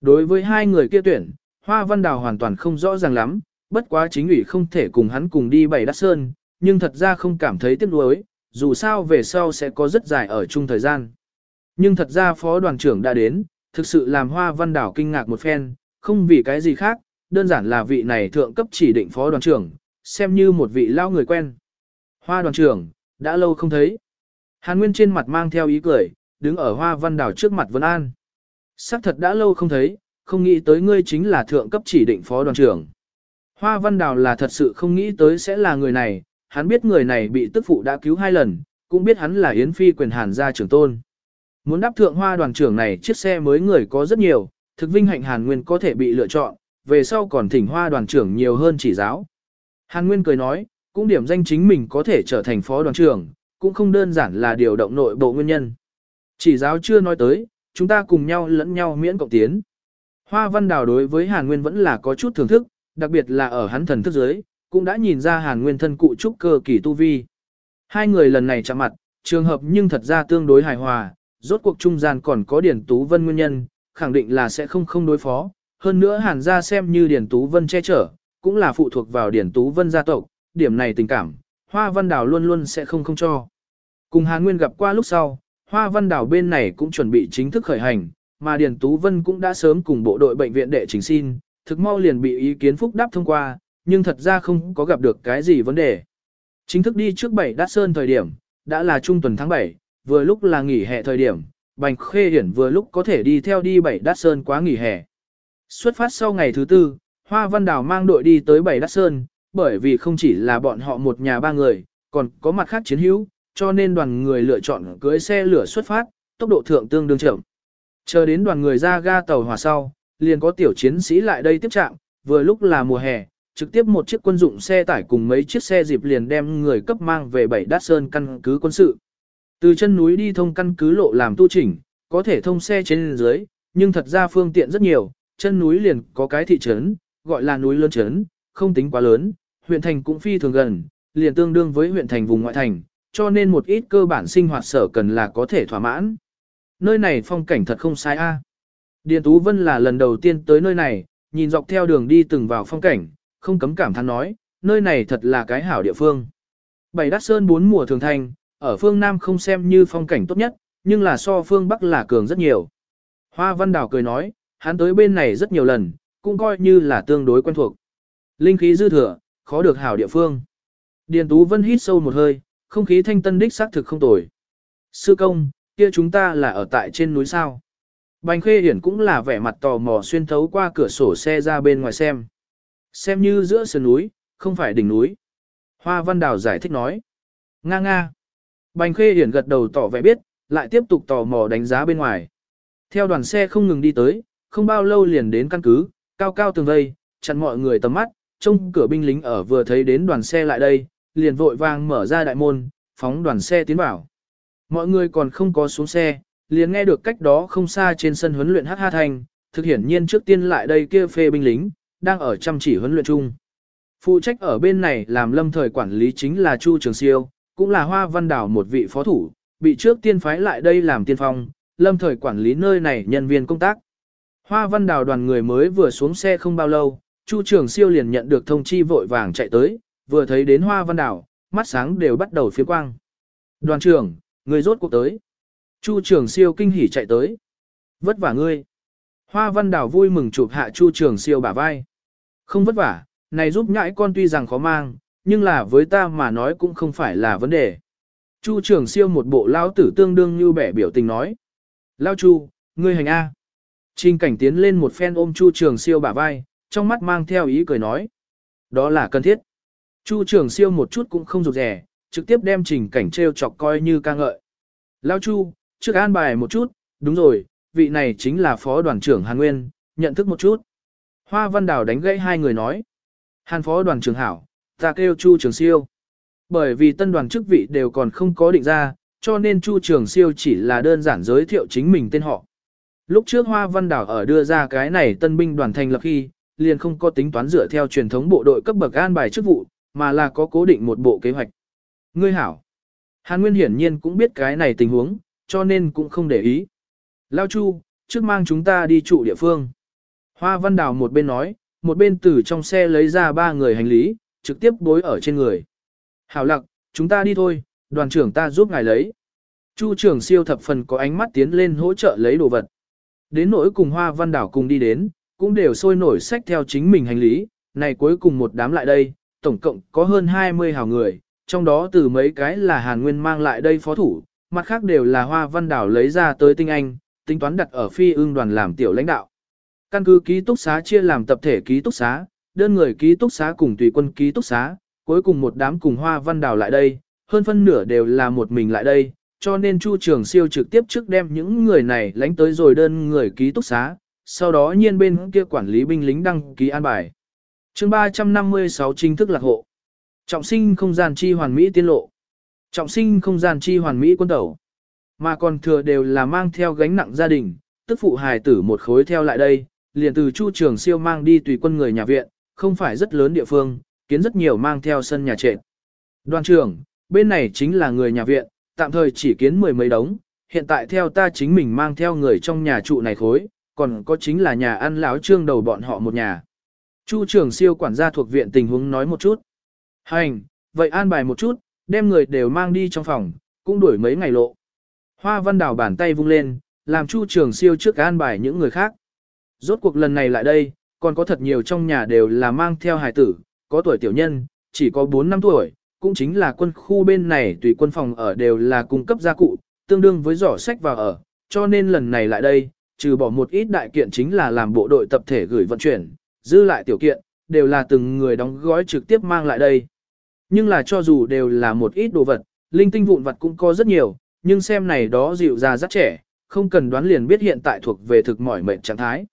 Đối với hai người kia tuyển, Hoa Văn Đào hoàn toàn không rõ ràng lắm, bất quá chính ủy không thể cùng hắn cùng đi bảy đắt sơn, nhưng thật ra không cảm thấy tiếc nuối, dù sao về sau sẽ có rất dài ở chung thời gian. Nhưng thật ra phó đoàn trưởng đã đến, thực sự làm Hoa Văn đảo kinh ngạc một phen, không vì cái gì khác, đơn giản là vị này thượng cấp chỉ định phó đoàn trưởng, xem như một vị lao người quen. Hoa đoàn trưởng, đã lâu không thấy. Hàn Nguyên trên mặt mang theo ý cười, đứng ở Hoa Văn đảo trước mặt Vân An. Sắc thật đã lâu không thấy, không nghĩ tới ngươi chính là thượng cấp chỉ định phó đoàn trưởng. Hoa Văn Đào là thật sự không nghĩ tới sẽ là người này, hắn biết người này bị tức phụ đã cứu hai lần, cũng biết hắn là Yến Phi quyền hàn gia trưởng tôn. Muốn đáp thượng hoa đoàn trưởng này chiếc xe mới người có rất nhiều, thực vinh hạnh Hàn Nguyên có thể bị lựa chọn, về sau còn thỉnh hoa đoàn trưởng nhiều hơn chỉ giáo. Hàn Nguyên cười nói, cũng điểm danh chính mình có thể trở thành phó đoàn trưởng, cũng không đơn giản là điều động nội bộ nguyên nhân. Chỉ giáo chưa nói tới, chúng ta cùng nhau lẫn nhau miễn cộng tiến. Hoa Văn Đào đối với Hàn Nguyên vẫn là có chút thưởng thức, đặc biệt là ở hắn thần thức giới, cũng đã nhìn ra Hàn Nguyên thân cụ trúc cơ kỳ tu vi. Hai người lần này chạm mặt, trường hợp nhưng thật ra tương đối hài hòa, rốt cuộc trung gian còn có Điển Tú Vân nguyên nhân, khẳng định là sẽ không không đối phó. Hơn nữa Hàn gia xem như Điển Tú Vân che chở, cũng là phụ thuộc vào Điển Tú Vân gia tộc, điểm này tình cảm, Hoa Văn Đào luôn luôn sẽ không không cho. Cùng Hàn Nguyên gặp qua lúc sau, Hoa Văn Đào bên này cũng chuẩn bị chính thức khởi hành, mà Điền Tú Vân cũng đã sớm cùng bộ đội bệnh viện đệ trình xin, thực mau liền bị ý kiến phúc đáp thông qua, nhưng thật ra không có gặp được cái gì vấn đề. Chính thức đi trước 7 đát sơn thời điểm, đã là trung tuần tháng 7, vừa lúc là nghỉ hè thời điểm, Bành Khê Hiển vừa lúc có thể đi theo đi 7 đát sơn quá nghỉ hè. Xuất phát sau ngày thứ tư, Hoa Văn Đào mang đội đi tới 7 đát sơn, bởi vì không chỉ là bọn họ một nhà ba người, còn có mặt khác chiến hữu, cho nên đoàn người lựa chọn cưới xe lửa xuất phát, tốc độ thượng tương đương chậm. Chờ đến đoàn người ra ga tàu hỏa sau, liền có tiểu chiến sĩ lại đây tiếp trạng, vừa lúc là mùa hè, trực tiếp một chiếc quân dụng xe tải cùng mấy chiếc xe dịp liền đem người cấp mang về bảy đát sơn căn cứ quân sự. Từ chân núi đi thông căn cứ lộ làm tu chỉnh, có thể thông xe trên dưới, nhưng thật ra phương tiện rất nhiều, chân núi liền có cái thị trấn, gọi là núi lớn trấn, không tính quá lớn, huyện thành cũng phi thường gần, liền tương đương với huyện thành vùng ngoại thành, cho nên một ít cơ bản sinh hoạt sở cần là có thể thỏa mãn. Nơi này phong cảnh thật không sai a. Điền Tú Vân là lần đầu tiên tới nơi này, nhìn dọc theo đường đi từng vào phong cảnh, không cấm cảm thán nói, nơi này thật là cái hảo địa phương. Bảy đát sơn bốn mùa thường thành, ở phương Nam không xem như phong cảnh tốt nhất, nhưng là so phương Bắc là cường rất nhiều. Hoa Văn Đào cười nói, hắn tới bên này rất nhiều lần, cũng coi như là tương đối quen thuộc. Linh khí dư thừa, khó được hảo địa phương. Điền Tú Vân hít sâu một hơi, không khí thanh tân đích xác thực không tồi. Sư công, kia chúng ta là ở tại trên núi sao. Bành Khê Hiển cũng là vẻ mặt tò mò xuyên thấu qua cửa sổ xe ra bên ngoài xem. Xem như giữa sườn núi, không phải đỉnh núi. Hoa Văn Đào giải thích nói. Nga nga. Bành Khê Hiển gật đầu tỏ vẻ biết, lại tiếp tục tò mò đánh giá bên ngoài. Theo đoàn xe không ngừng đi tới, không bao lâu liền đến căn cứ, cao cao tường vây, chặn mọi người tầm mắt, trông cửa binh lính ở vừa thấy đến đoàn xe lại đây, liền vội vàng mở ra đại môn, phóng đoàn xe tiến vào. Mọi người còn không có xuống xe, liền nghe được cách đó không xa trên sân huấn luyện hát ha thành, thực hiển nhiên trước tiên lại đây kia phê binh lính, đang ở chăm chỉ huấn luyện chung. Phụ trách ở bên này làm lâm thời quản lý chính là Chu Trường Siêu, cũng là Hoa Văn Đảo một vị phó thủ, bị trước tiên phái lại đây làm tiên phong, lâm thời quản lý nơi này nhân viên công tác. Hoa văn đào đoàn người mới vừa xuống xe không bao lâu, Chu Trường Siêu liền nhận được thông chi vội vàng chạy tới, vừa thấy đến Hoa văn đào, mắt sáng đều bắt đầu phía quang. Đoàn trưởng, người rốt cuộc tới. Chu Trường Siêu kinh hỉ chạy tới. Vất vả ngươi. Hoa văn đào vui mừng chụp hạ Chu Trường Siêu bả vai. Không vất vả, này giúp nhãi con tuy rằng khó mang, nhưng là với ta mà nói cũng không phải là vấn đề. Chu Trường Siêu một bộ lao tử tương đương như bẻ biểu tình nói. Lao Chu, ngươi hành A. Trình cảnh tiến lên một phen ôm Chu Trường Siêu bả vai, trong mắt mang theo ý cười nói. Đó là cần thiết. Chu Trường Siêu một chút cũng không rụt rẻ, trực tiếp đem trình cảnh treo chọc coi như ca ngợi. Lao Chu, trước an bài một chút, đúng rồi, vị này chính là phó đoàn trưởng Hàn Nguyên, nhận thức một chút. Hoa Văn Đào đánh gãy hai người nói. Hàn phó đoàn trưởng hảo, ta kêu Chu Trường Siêu. Bởi vì tân đoàn chức vị đều còn không có định ra, cho nên Chu Trường Siêu chỉ là đơn giản giới thiệu chính mình tên họ. Lúc trước Hoa Văn Đảo ở đưa ra cái này tân binh đoàn thành lập khi, liền không có tính toán dựa theo truyền thống bộ đội cấp bậc an bài chức vụ, mà là có cố định một bộ kế hoạch. Ngươi hảo. Hàn Nguyên hiển nhiên cũng biết cái này tình huống, cho nên cũng không để ý. Lao Chu, trước mang chúng ta đi trụ địa phương. Hoa Văn Đào một bên nói, một bên từ trong xe lấy ra ba người hành lý, trực tiếp bối ở trên người. Hảo lặc, chúng ta đi thôi, đoàn trưởng ta giúp ngài lấy. Chu trưởng siêu thập phần có ánh mắt tiến lên hỗ trợ lấy đồ vật. Đến nỗi cùng Hoa Văn Đảo cùng đi đến, cũng đều sôi nổi sách theo chính mình hành lý, này cuối cùng một đám lại đây, tổng cộng có hơn 20 hào người, trong đó từ mấy cái là Hàn Nguyên mang lại đây phó thủ, mặt khác đều là Hoa Văn Đảo lấy ra tới tinh anh, tính toán đặt ở phi ương đoàn làm tiểu lãnh đạo. Căn cứ ký túc xá chia làm tập thể ký túc xá, đơn người ký túc xá cùng tùy quân ký túc xá, cuối cùng một đám cùng Hoa Văn Đảo lại đây, hơn phân nửa đều là một mình lại đây, cho nên Chu Trường Siêu trực tiếp trước đem những người này lánh tới rồi đơn người ký túc xá, sau đó nhiên bên kia quản lý binh lính đăng ký an bài. chương 356 chính thức lạc hộ. Trọng sinh không gian chi hoàn mỹ tiên lộ. Trọng sinh không gian chi hoàn mỹ quân tẩu. Mà còn thừa đều là mang theo gánh nặng gia đình, tức phụ hài tử một khối theo lại đây, liền từ Chu Trường Siêu mang đi tùy quân người nhà viện, không phải rất lớn địa phương, kiến rất nhiều mang theo sân nhà trệt. Đoàn trưởng, bên này chính là người nhà viện, tạm thời chỉ kiến mười mấy đống, hiện tại theo ta chính mình mang theo người trong nhà trụ này khối, còn có chính là nhà ăn láo trương đầu bọn họ một nhà. Chu trưởng siêu quản gia thuộc viện tình huống nói một chút. Hành, vậy an bài một chút, đem người đều mang đi trong phòng, cũng đuổi mấy ngày lộ. Hoa văn đào bàn tay vung lên, làm chu trường siêu trước an bài những người khác. Rốt cuộc lần này lại đây, còn có thật nhiều trong nhà đều là mang theo hài tử, có tuổi tiểu nhân, chỉ có 4 năm tuổi, cũng chính là quân khu bên này tùy quân phòng ở đều là cung cấp gia cụ, tương đương với giỏ sách vào ở, cho nên lần này lại đây, trừ bỏ một ít đại kiện chính là làm bộ đội tập thể gửi vận chuyển, dư lại tiểu kiện, đều là từng người đóng gói trực tiếp mang lại đây. Nhưng là cho dù đều là một ít đồ vật, linh tinh vụn vật cũng có rất nhiều, nhưng xem này đó dịu ra rất trẻ, không cần đoán liền biết hiện tại thuộc về thực mỏi mệnh trạng thái.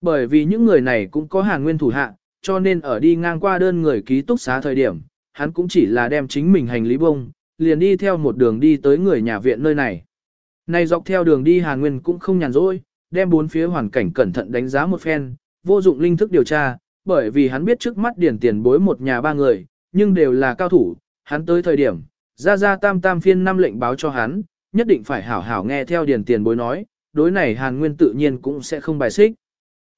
Bởi vì những người này cũng có hàng nguyên thủ hạ, cho nên ở đi ngang qua đơn người ký túc xá thời điểm, hắn cũng chỉ là đem chính mình hành lý bông, liền đi theo một đường đi tới người nhà viện nơi này. Này dọc theo đường đi Hàn Nguyên cũng không nhàn rỗi, đem bốn phía hoàn cảnh cẩn thận đánh giá một phen, vô dụng linh thức điều tra, bởi vì hắn biết trước mắt điển tiền bối một nhà ba người, nhưng đều là cao thủ, hắn tới thời điểm, ra ra tam tam phiên năm lệnh báo cho hắn, nhất định phải hảo hảo nghe theo điển tiền bối nói, đối này Hàn Nguyên tự nhiên cũng sẽ không bài xích.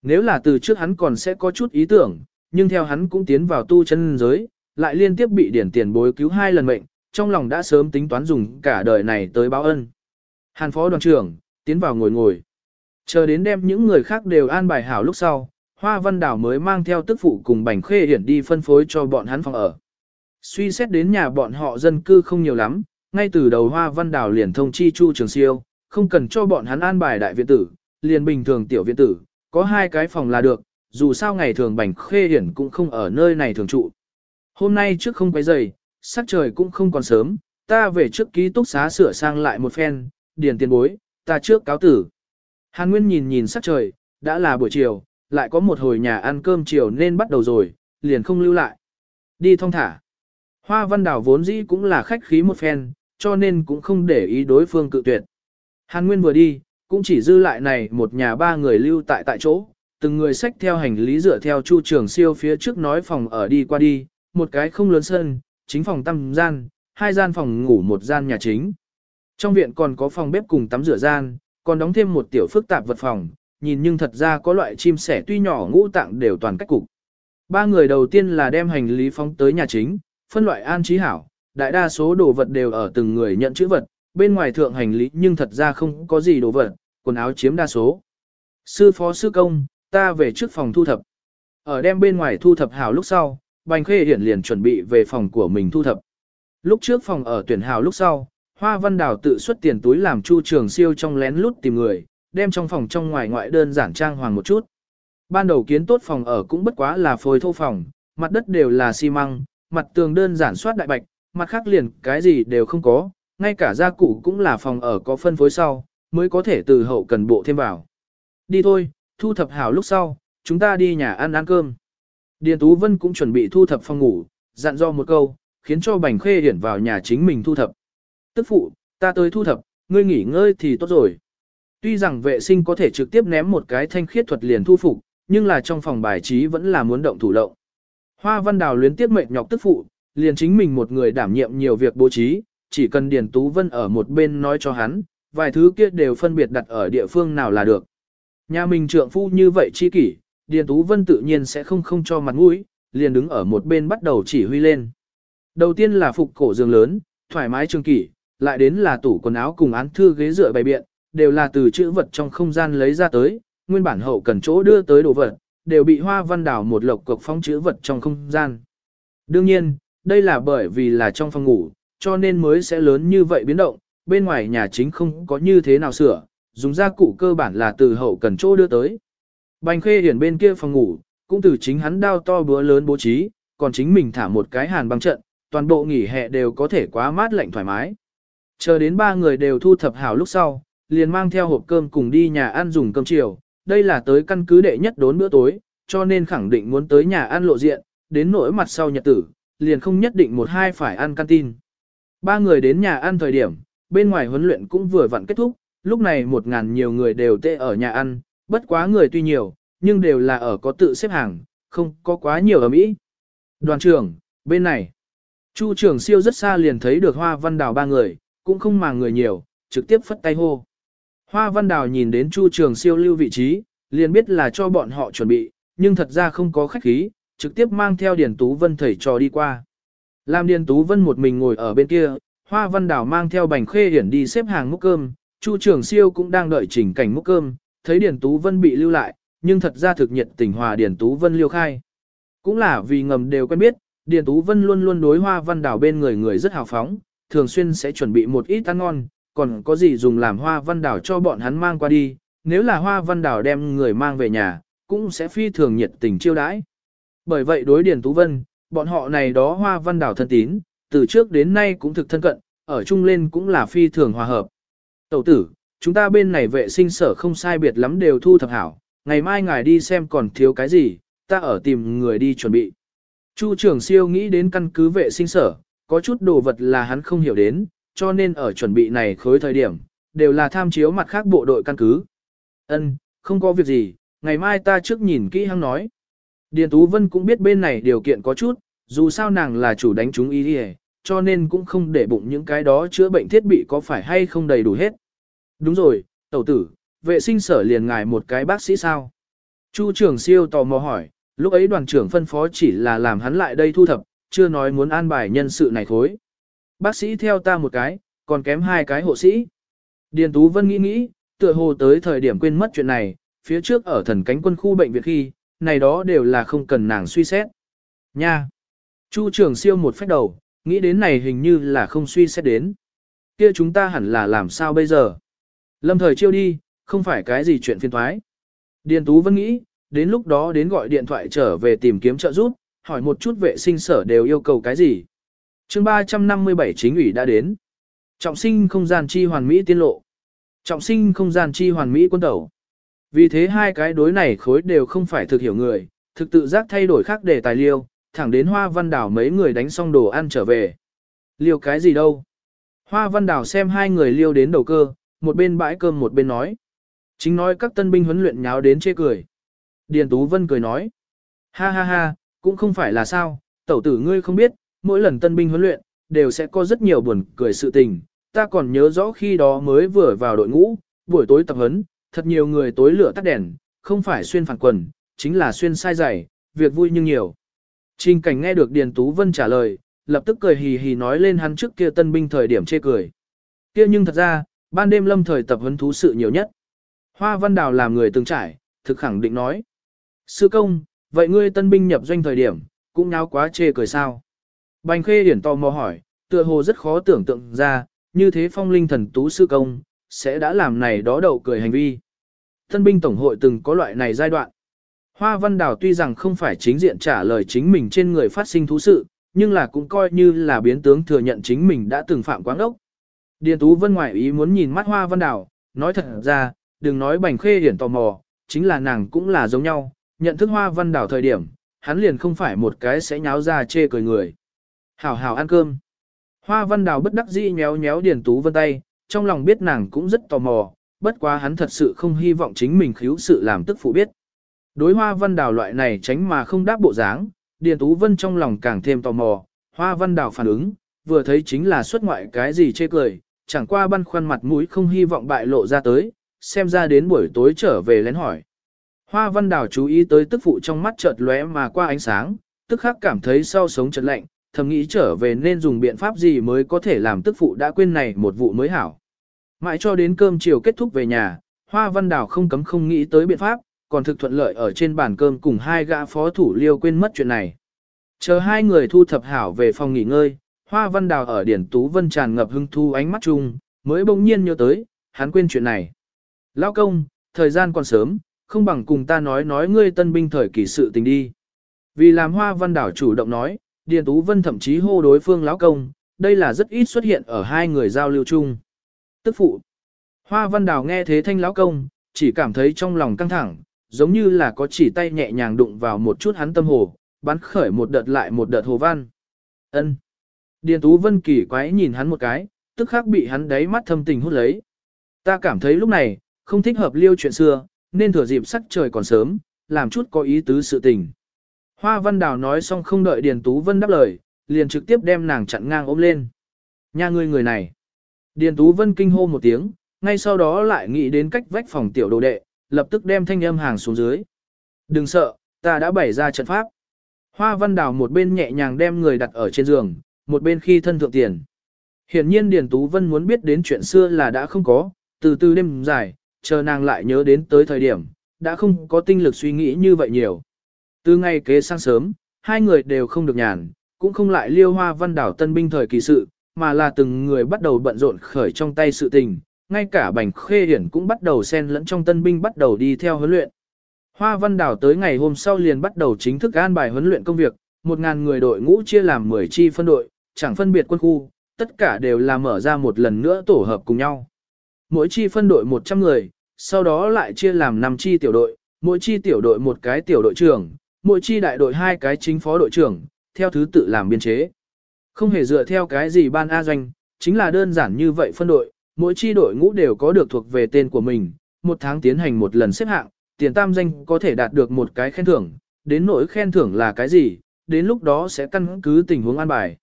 Nếu là từ trước hắn còn sẽ có chút ý tưởng, nhưng theo hắn cũng tiến vào tu chân giới, lại liên tiếp bị điển tiền bối cứu hai lần mệnh, trong lòng đã sớm tính toán dùng cả đời này tới báo ân. Hàn phó đoàn trưởng, tiến vào ngồi ngồi. Chờ đến đem những người khác đều an bài hảo lúc sau, Hoa Văn Đảo mới mang theo tức phụ cùng Bành Khê Hiển đi phân phối cho bọn hắn phòng ở. Suy xét đến nhà bọn họ dân cư không nhiều lắm, ngay từ đầu Hoa Văn Đảo liền thông chi Chu Trường Siêu, không cần cho bọn hắn an bài đại viện tử, liền bình thường tiểu viện tử, có hai cái phòng là được, dù sao ngày thường Bành Khê Hiển cũng không ở nơi này thường trụ. Hôm nay trước không quấy giày, sắc trời cũng không còn sớm, ta về trước ký túc xá sửa sang lại một phen, điền tiền bối, ta trước cáo tử. Hàn Nguyên nhìn nhìn sắc trời, đã là buổi chiều, lại có một hồi nhà ăn cơm chiều nên bắt đầu rồi, liền không lưu lại. Đi thong thả. Hoa văn Đào vốn dĩ cũng là khách khí một phen, cho nên cũng không để ý đối phương cự tuyệt. Hàn Nguyên vừa đi, cũng chỉ dư lại này một nhà ba người lưu tại tại chỗ, từng người xách theo hành lý dựa theo chu trường siêu phía trước nói phòng ở đi qua đi, một cái không lớn sân, chính phòng tăm gian, hai gian phòng ngủ một gian nhà chính. Trong viện còn có phòng bếp cùng tắm rửa gian, còn đóng thêm một tiểu phức tạp vật phòng, nhìn nhưng thật ra có loại chim sẻ tuy nhỏ ngũ tạng đều toàn cách cục. Ba người đầu tiên là đem hành lý phóng tới nhà chính, phân loại an trí hảo, đại đa số đồ vật đều ở từng người nhận chữ vật, bên ngoài thượng hành lý nhưng thật ra không có gì đồ vật, quần áo chiếm đa số. Sư phó sư công, ta về trước phòng thu thập. Ở đem bên ngoài thu thập hảo lúc sau, Bành Khê Hiển liền chuẩn bị về phòng của mình thu thập. Lúc trước phòng ở tuyển hảo lúc sau, Hoa Văn Đào tự xuất tiền túi làm Chu Trường Siêu trong lén lút tìm người, đem trong phòng trong ngoài ngoại đơn giản trang hoàng một chút. Ban đầu kiến tốt phòng ở cũng bất quá là phôi thô phòng, mặt đất đều là xi măng, mặt tường đơn giản soát đại bạch, mặt khác liền cái gì đều không có, ngay cả gia cụ cũng là phòng ở có phân phối sau, mới có thể từ hậu cần bộ thêm vào. Đi thôi, thu thập hảo lúc sau, chúng ta đi nhà ăn ăn cơm. Điền Tú Vân cũng chuẩn bị thu thập phòng ngủ, dặn do một câu, khiến cho Bành Khê điển vào nhà chính mình thu thập. Tức phụ, ta tới thu thập, ngươi nghỉ ngơi thì tốt rồi. Tuy rằng vệ sinh có thể trực tiếp ném một cái thanh khiết thuật liền thu phục, nhưng là trong phòng bài trí vẫn là muốn động thủ lộng. Hoa Văn Đào luyến tiếp mệt nhọc tức phụ, liền chính mình một người đảm nhiệm nhiều việc bố trí, chỉ cần Điền Tú Vân ở một bên nói cho hắn, vài thứ kia đều phân biệt đặt ở địa phương nào là được. Nhà mình trượng phu như vậy chi kỷ, Điền Tú Vân tự nhiên sẽ không không cho mặt mũi, liền đứng ở một bên bắt đầu chỉ huy lên. Đầu tiên là phục cổ giường lớn, thoải mái trường kỷ, lại đến là tủ quần áo cùng án thư ghế dựa bày biện, đều là từ chữ vật trong không gian lấy ra tới, nguyên bản hậu cần chỗ đưa tới đồ vật, đều bị hoa văn đảo một lộc cục phong chữ vật trong không gian. Đương nhiên, đây là bởi vì là trong phòng ngủ, cho nên mới sẽ lớn như vậy biến động, bên ngoài nhà chính không có như thế nào sửa, dùng gia cụ cơ bản là từ hậu cần chỗ đưa tới. Bành khê hiển bên kia phòng ngủ, cũng từ chính hắn đao to bữa lớn bố trí, còn chính mình thả một cái hàn băng trận, toàn bộ nghỉ hè đều có thể quá mát lạnh thoải mái. Chờ đến ba người đều thu thập hảo lúc sau, liền mang theo hộp cơm cùng đi nhà ăn dùng cơm chiều, đây là tới căn cứ đệ nhất đốn bữa tối, cho nên khẳng định muốn tới nhà ăn lộ diện, đến nỗi mặt sau nhật tử, liền không nhất định một hai phải ăn canteen. Ba người đến nhà ăn thời điểm, bên ngoài huấn luyện cũng vừa vặn kết thúc, lúc này một ngàn nhiều người đều tê ở nhà ăn, bất quá người tuy nhiều, nhưng đều là ở có tự xếp hàng, không có quá nhiều ở Mỹ. Đoàn trưởng, bên này, Chu trưởng siêu rất xa liền thấy được hoa văn đào ba người, cũng không màng người nhiều, trực tiếp phất tay hô. Hoa văn đào nhìn đến Chu trường siêu lưu vị trí, liền biết là cho bọn họ chuẩn bị, nhưng thật ra không có khách khí, trực tiếp mang theo Điền Tú Vân thầy trò đi qua. Làm Điền Tú Vân một mình ngồi ở bên kia, Hoa Văn Đào mang theo bành khê hiển đi xếp hàng múc cơm, Chu Trường Siêu cũng đang đợi chỉnh cảnh múc cơm, thấy Điền Tú Vân bị lưu lại, nhưng thật ra thực nhiệt tình hòa Điền Tú Vân liêu khai. Cũng là vì ngầm đều quen biết, Điền Tú Vân luôn luôn đối Hoa Văn Đào bên người người rất hào phóng, thường xuyên sẽ chuẩn bị một ít ăn ngon, còn có gì dùng làm Hoa Văn Đào cho bọn hắn mang qua đi, nếu là Hoa Văn Đào đem người mang về nhà, cũng sẽ phi thường nhiệt tình chiêu đãi. Bởi vậy đối Điền Tú Vân, bọn họ này đó Hoa Văn Đào thân tín, từ trước đến nay cũng thực thân cận, ở chung lên cũng là phi thường hòa hợp. Tẩu tử, chúng ta bên này vệ sinh sở không sai biệt lắm đều thu thập hảo, ngày mai ngài đi xem còn thiếu cái gì, ta ở tìm người đi chuẩn bị. Chu trưởng siêu nghĩ đến căn cứ vệ sinh sở, có chút đồ vật là hắn không hiểu đến, cho nên ở chuẩn bị này khối thời điểm, đều là tham chiếu mặt khác bộ đội căn cứ. Ân, không có việc gì, ngày mai ta trước nhìn kỹ hắn nói. Điền Tú Vân cũng biết bên này điều kiện có chút, dù sao nàng là chủ đánh chúng ý đi cho nên cũng không để bụng những cái đó chữa bệnh thiết bị có phải hay không đầy đủ hết. Đúng rồi, tẩu tử, vệ sinh sở liền ngài một cái bác sĩ sao? Chu trưởng siêu tò mò hỏi, lúc ấy đoàn trưởng phân phó chỉ là làm hắn lại đây thu thập, chưa nói muốn an bài nhân sự này thối. Bác sĩ theo ta một cái, còn kém hai cái hộ sĩ. Điền Tú Vân nghĩ nghĩ, tựa hồ tới thời điểm quên mất chuyện này, phía trước ở thần cánh quân khu bệnh viện khi, này đó đều là không cần nàng suy xét. Nha! Chu trưởng siêu một phép đầu, nghĩ đến này hình như là không suy xét đến. Kia chúng ta hẳn là làm sao bây giờ? Lâm thời chiêu đi, không phải cái gì chuyện phiền thoái. Điền Tú vẫn nghĩ, đến lúc đó đến gọi điện thoại trở về tìm kiếm trợ giúp, hỏi một chút vệ sinh sở đều yêu cầu cái gì chương 357 chính ủy đã đến. Trọng sinh không gian chi hoàn mỹ tiên lộ. Trọng sinh không gian chi hoàn mỹ quân tẩu. Vì thế hai cái đối này khối đều không phải thực hiểu người, thực tự giác thay đổi khác để tài liêu, thẳng đến hoa văn đảo mấy người đánh xong đồ ăn trở về. Liêu cái gì đâu? Hoa văn đảo xem hai người liêu đến đầu cơ, một bên bãi cơm một bên nói. Chính nói các tân binh huấn luyện nháo đến chê cười. Điền Tú Vân cười nói. Ha ha ha, cũng không phải là sao, tẩu tử ngươi không biết, mỗi lần tân binh huấn luyện, đều sẽ có rất nhiều buồn cười sự tình. Ta còn nhớ rõ khi đó mới vừa vào đội ngũ, buổi tối tập huấn, thật nhiều người tối lửa tắt đèn, không phải xuyên phản quần, chính là xuyên sai giày, việc vui nhưng nhiều. Trình cảnh nghe được Điền Tú Vân trả lời, lập tức cười hì hì nói lên hắn trước kia tân binh thời điểm chê cười. Kia nhưng thật ra, ban đêm lâm thời tập huấn thú sự nhiều nhất. Hoa Văn Đào làm người từng trải, thực khẳng định nói. Sư công, vậy ngươi tân binh nhập doanh thời điểm, cũng nháo quá chê cười sao? Bành khê điển tò mò hỏi, tựa hồ rất khó tưởng tượng ra, như thế phong linh thần tú sư công, sẽ đã làm này đó đậu cười hành vi. thân binh tổng hội từng có loại này giai đoạn. Hoa Văn Đào tuy rằng không phải chính diện trả lời chính mình trên người phát sinh thú sự, nhưng là cũng coi như là biến tướng thừa nhận chính mình đã từng phạm quáng ốc. Điền Tú Vân ngoại ý muốn nhìn mắt Hoa Văn Đào, nói thật ra, đừng nói bành khê điển tò mò, chính là nàng cũng là giống nhau, nhận thức Hoa Văn Đào thời điểm, hắn liền không phải một cái sẽ nháo ra chê cười người. Hảo hảo ăn cơm. Hoa Văn Đào bất đắc dĩ nhéo nhéo Điền Tú Vân tay, trong lòng biết nàng cũng rất tò mò, bất quá hắn thật sự không hy vọng chính mình khiếu sự làm tức phụ biết. Đối Hoa Văn Đào loại này tránh mà không đáp bộ dáng, Điền Tú Vân trong lòng càng thêm tò mò, Hoa Văn Đào phản ứng, vừa thấy chính là xuất ngoại cái gì chê cười, chẳng qua băn khoăn mặt mũi không hy vọng bại lộ ra tới, xem ra đến buổi tối trở về lén hỏi. Hoa Văn Đào chú ý tới tức phụ trong mắt chợt lóe mà qua ánh sáng, tức khắc cảm thấy sau sống chợt lạnh, thầm nghĩ trở về nên dùng biện pháp gì mới có thể làm tức phụ đã quên này một vụ mới hảo. Mãi cho đến cơm chiều kết thúc về nhà, Hoa Văn Đào không cấm không nghĩ tới biện pháp, còn thực thuận lợi ở trên bàn cơm cùng hai gã phó thủ liêu quên mất chuyện này. Chờ hai người thu thập hảo về phòng nghỉ ngơi, Hoa Văn Đào ở Điển Tú Vân tràn ngập hưng thu ánh mắt chung, mới bỗng nhiên nhớ tới, hắn quên chuyện này. Lão công, thời gian còn sớm, không bằng cùng ta nói nói ngươi tân binh thời kỳ sự tình đi. Vì làm Hoa Văn Đào chủ động nói, Điền Tú Vân thậm chí hô đối phương lão công, đây là rất ít xuất hiện ở hai người giao lưu chung. Tức phụ. Hoa Văn Đào nghe thế thanh lão công, chỉ cảm thấy trong lòng căng thẳng, giống như là có chỉ tay nhẹ nhàng đụng vào một chút hắn tâm hồ, bắn khởi một đợt lại một đợt hồ văn. Ân. Điền Tú Vân kỳ quái nhìn hắn một cái, tức khắc bị hắn đáy mắt thâm tình hút lấy. Ta cảm thấy lúc này, không thích hợp liêu chuyện xưa, nên thừa dịp sắc trời còn sớm, làm chút có ý tứ sự tình. Hoa Văn Đào nói xong không đợi Điền Tú Vân đáp lời, liền trực tiếp đem nàng chặn ngang ôm lên. Nha ngươi người này. Điền Tú Vân kinh hô một tiếng, ngay sau đó lại nghĩ đến cách vách phòng tiểu đồ đệ, lập tức đem thanh âm hàng xuống dưới. Đừng sợ, ta đã bày ra trận pháp. Hoa Văn Đào một bên nhẹ nhàng đem người đặt ở trên giường, một bên khi thân thượng tiền. Hiển nhiên Điền Tú Vân muốn biết đến chuyện xưa là đã không có, từ từ đêm dài, chờ nàng lại nhớ đến tới thời điểm, đã không có tinh lực suy nghĩ như vậy nhiều. Từ ngày kế sang sớm, hai người đều không được nhàn, cũng không lại liêu hoa văn đảo tân binh thời kỳ sự, mà là từng người bắt đầu bận rộn khởi trong tay sự tình, ngay cả bành khê hiển cũng bắt đầu xen lẫn trong tân binh bắt đầu đi theo huấn luyện. Hoa văn đảo tới ngày hôm sau liền bắt đầu chính thức an bài huấn luyện công việc, một ngàn người đội ngũ chia làm 10 chi phân đội, chẳng phân biệt quân khu, tất cả đều là mở ra một lần nữa tổ hợp cùng nhau. Mỗi chi phân đội 100 người, sau đó lại chia làm 5 chi tiểu đội, mỗi chi tiểu đội một cái tiểu đội trưởng, mỗi chi đại đội hai cái chính phó đội trưởng, theo thứ tự làm biên chế. Không hề dựa theo cái gì ban A doanh, chính là đơn giản như vậy phân đội, mỗi chi đội ngũ đều có được thuộc về tên của mình, một tháng tiến hành một lần xếp hạng, tiền tam danh có thể đạt được một cái khen thưởng, đến nỗi khen thưởng là cái gì, đến lúc đó sẽ căn cứ tình huống an bài.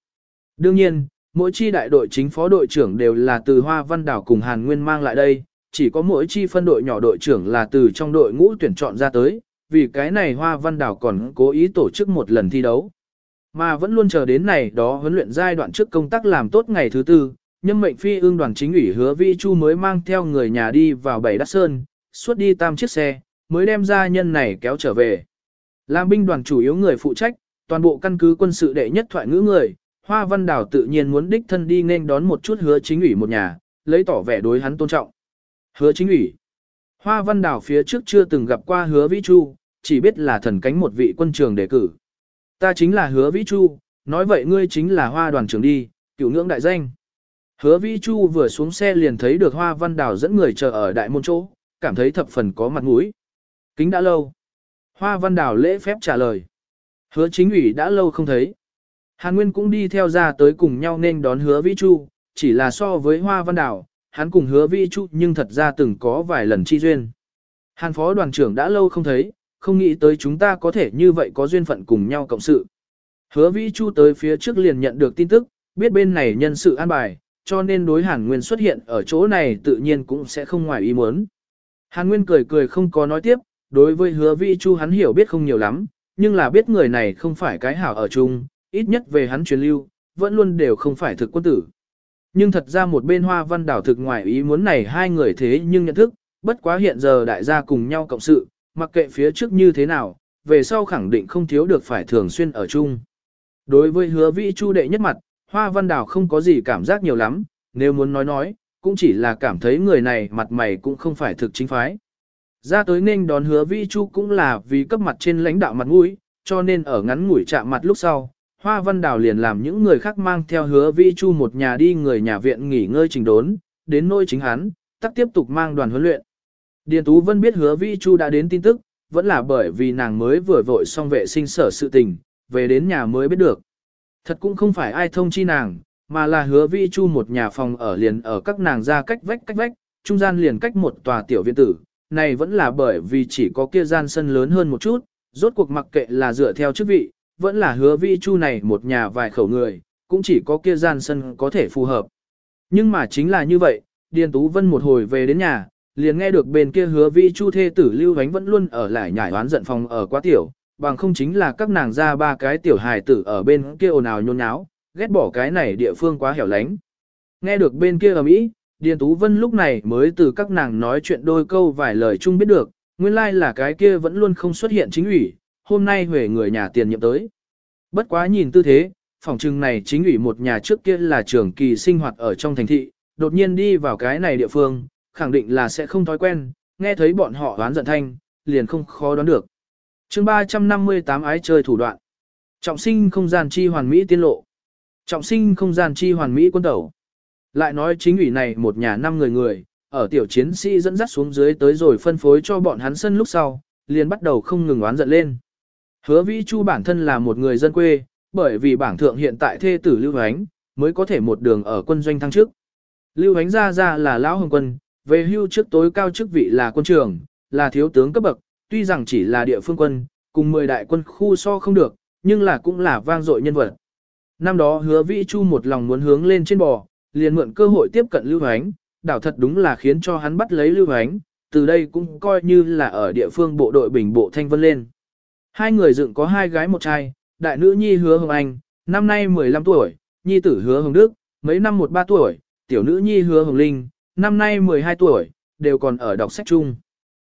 Đương nhiên, mỗi chi đại đội chính phó đội trưởng đều là từ Hoa Văn Đảo cùng Hàn Nguyên mang lại đây, chỉ có mỗi chi phân đội nhỏ đội trưởng là từ trong đội ngũ tuyển chọn ra tới, vì cái này Hoa Văn Đảo còn cố ý tổ chức một lần thi đấu. Mà vẫn luôn chờ đến này đó huấn luyện giai đoạn trước công tác làm tốt ngày thứ tư, nhân mệnh phi ương đoàn chính ủy hứa Vi Chu mới mang theo người nhà đi vào Bảy Đắc Sơn, suốt đi tam chiếc xe, mới đem ra nhân này kéo trở về. Làm binh đoàn chủ yếu người phụ trách, toàn bộ căn cứ quân sự đệ nhất thoại ngữ người, Hoa Văn Đảo tự nhiên muốn đích thân đi nên đón một chút hứa chính ủy một nhà, lấy tỏ vẻ đối hắn tôn trọng. Hứa chính ủy. Hoa Văn Đảo phía trước chưa từng gặp qua hứa Vĩ Chu, chỉ biết là thần cánh một vị quân trường đề cử. Ta chính là hứa Vĩ Chu, nói vậy ngươi chính là hoa đoàn trưởng đi, cựu ngưỡng đại danh. Hứa Vĩ Chu vừa xuống xe liền thấy được Hoa Văn Đảo dẫn người chờ ở đại môn chỗ, cảm thấy thập phần có mặt mũi. Kính đã lâu. Hoa Văn Đảo lễ phép trả lời. Hứa chính ủy đã lâu không thấy. Hàn Nguyên cũng đi theo ra tới cùng nhau nên đón hứa Vĩ Chu, chỉ là so với Hoa Văn Đảo, hắn cùng hứa Vĩ Chu nhưng thật ra từng có vài lần chi duyên. Hàn phó đoàn trưởng đã lâu không thấy, không nghĩ tới chúng ta có thể như vậy có duyên phận cùng nhau cộng sự. Hứa Vĩ Chu tới phía trước liền nhận được tin tức, biết bên này nhân sự an bài, cho nên đối Hàn Nguyên xuất hiện ở chỗ này tự nhiên cũng sẽ không ngoài ý muốn. Hàn Nguyên cười cười không có nói tiếp, đối với hứa Vĩ chu hắn hiểu biết không nhiều lắm, nhưng là biết người này không phải cái hảo ở chung, ít nhất về hắn truyền lưu, vẫn luôn đều không phải thực quân tử. Nhưng thật ra một bên hoa văn đảo thực ngoài ý muốn này hai người thế nhưng nhận thức, bất quá hiện giờ đại gia cùng nhau cộng sự, mặc kệ phía trước như thế nào, về sau khẳng định không thiếu được phải thường xuyên ở chung. Đối với hứa vĩ chu đệ nhất mặt, hoa văn Đào không có gì cảm giác nhiều lắm, nếu muốn nói nói, cũng chỉ là cảm thấy người này mặt mày cũng không phải thực chính phái. Ra tới nên đón hứa vĩ chu cũng là vì cấp mặt trên lãnh đạo mặt mũi, cho nên ở ngắn ngủi chạm mặt lúc sau, Hoa Văn Đào liền làm những người khác mang theo hứa vi chu một nhà đi người nhà viện nghỉ ngơi trình đốn, đến nôi chính hắn, tắc tiếp tục mang đoàn huấn luyện. Điền Tú Vân biết hứa vi chu đã đến tin tức, vẫn là bởi vì nàng mới vừa vội xong vệ sinh sở sự tình, về đến nhà mới biết được. Thật cũng không phải ai thông chi nàng, mà là hứa vi chu một nhà phòng ở liền ở các nàng ra cách vách cách vách, trung gian liền cách một tòa tiểu viện tử. Này vẫn là bởi vì chỉ có kia gian sân lớn hơn một chút, rốt cuộc mặc kệ là dựa theo chức vị, vẫn là hứa vi chu này một nhà vài khẩu người, cũng chỉ có kia gian sân có thể phù hợp. Nhưng mà chính là như vậy, Điền Tú Vân một hồi về đến nhà, liền nghe được bên kia hứa vi chu thê tử lưu vánh vẫn luôn ở lại nhảy oán giận phòng ở quá tiểu, bằng không chính là các nàng ra ba cái tiểu hài tử ở bên kia ồn ào nhôn nháo, ghét bỏ cái này địa phương quá hẻo lánh. Nghe được bên kia ở mỹ Điền Tú Vân lúc này mới từ các nàng nói chuyện đôi câu vài lời chung biết được, nguyên lai like là cái kia vẫn luôn không xuất hiện chính ủy, hôm nay huề người nhà tiền nhiệm tới. Bất quá nhìn tư thế, phòng trưng này chính ủy một nhà trước kia là trưởng kỳ sinh hoạt ở trong thành thị, đột nhiên đi vào cái này địa phương, khẳng định là sẽ không thói quen, nghe thấy bọn họ đoán giận thanh, liền không khó đoán được. chương 358 ái chơi thủ đoạn. Trọng sinh không gian chi hoàn mỹ tiên lộ. Trọng sinh không gian chi hoàn mỹ quân tẩu. Lại nói chính ủy này một nhà năm người người, ở tiểu chiến sĩ dẫn dắt xuống dưới tới rồi phân phối cho bọn hắn sân lúc sau, liền bắt đầu không ngừng oán giận lên. Hứa Vĩ Chu bản thân là một người dân quê, bởi vì bảng thượng hiện tại thê tử Lưu Ánh, mới có thể một đường ở quân doanh thăng trước. Lưu Ánh ra ra là lão hồng quân, về hưu trước tối cao chức vị là quân trưởng, là thiếu tướng cấp bậc, tuy rằng chỉ là địa phương quân, cùng 10 đại quân khu so không được, nhưng là cũng là vang dội nhân vật. Năm đó hứa Vĩ Chu một lòng muốn hướng lên trên bò, liền mượn cơ hội tiếp cận Lưu Hoánh, đảo thật đúng là khiến cho hắn bắt lấy Lưu Hoánh, từ đây cũng coi như là ở địa phương bộ đội bình bộ thanh vân lên. Hai người dựng có hai gái một trai, đại nữ nhi hứa hồng anh, năm nay 15 tuổi, nhi tử hứa hồng đức, mấy năm một ba tuổi, tiểu nữ nhi hứa hồng linh, năm nay 12 tuổi, đều còn ở đọc sách chung.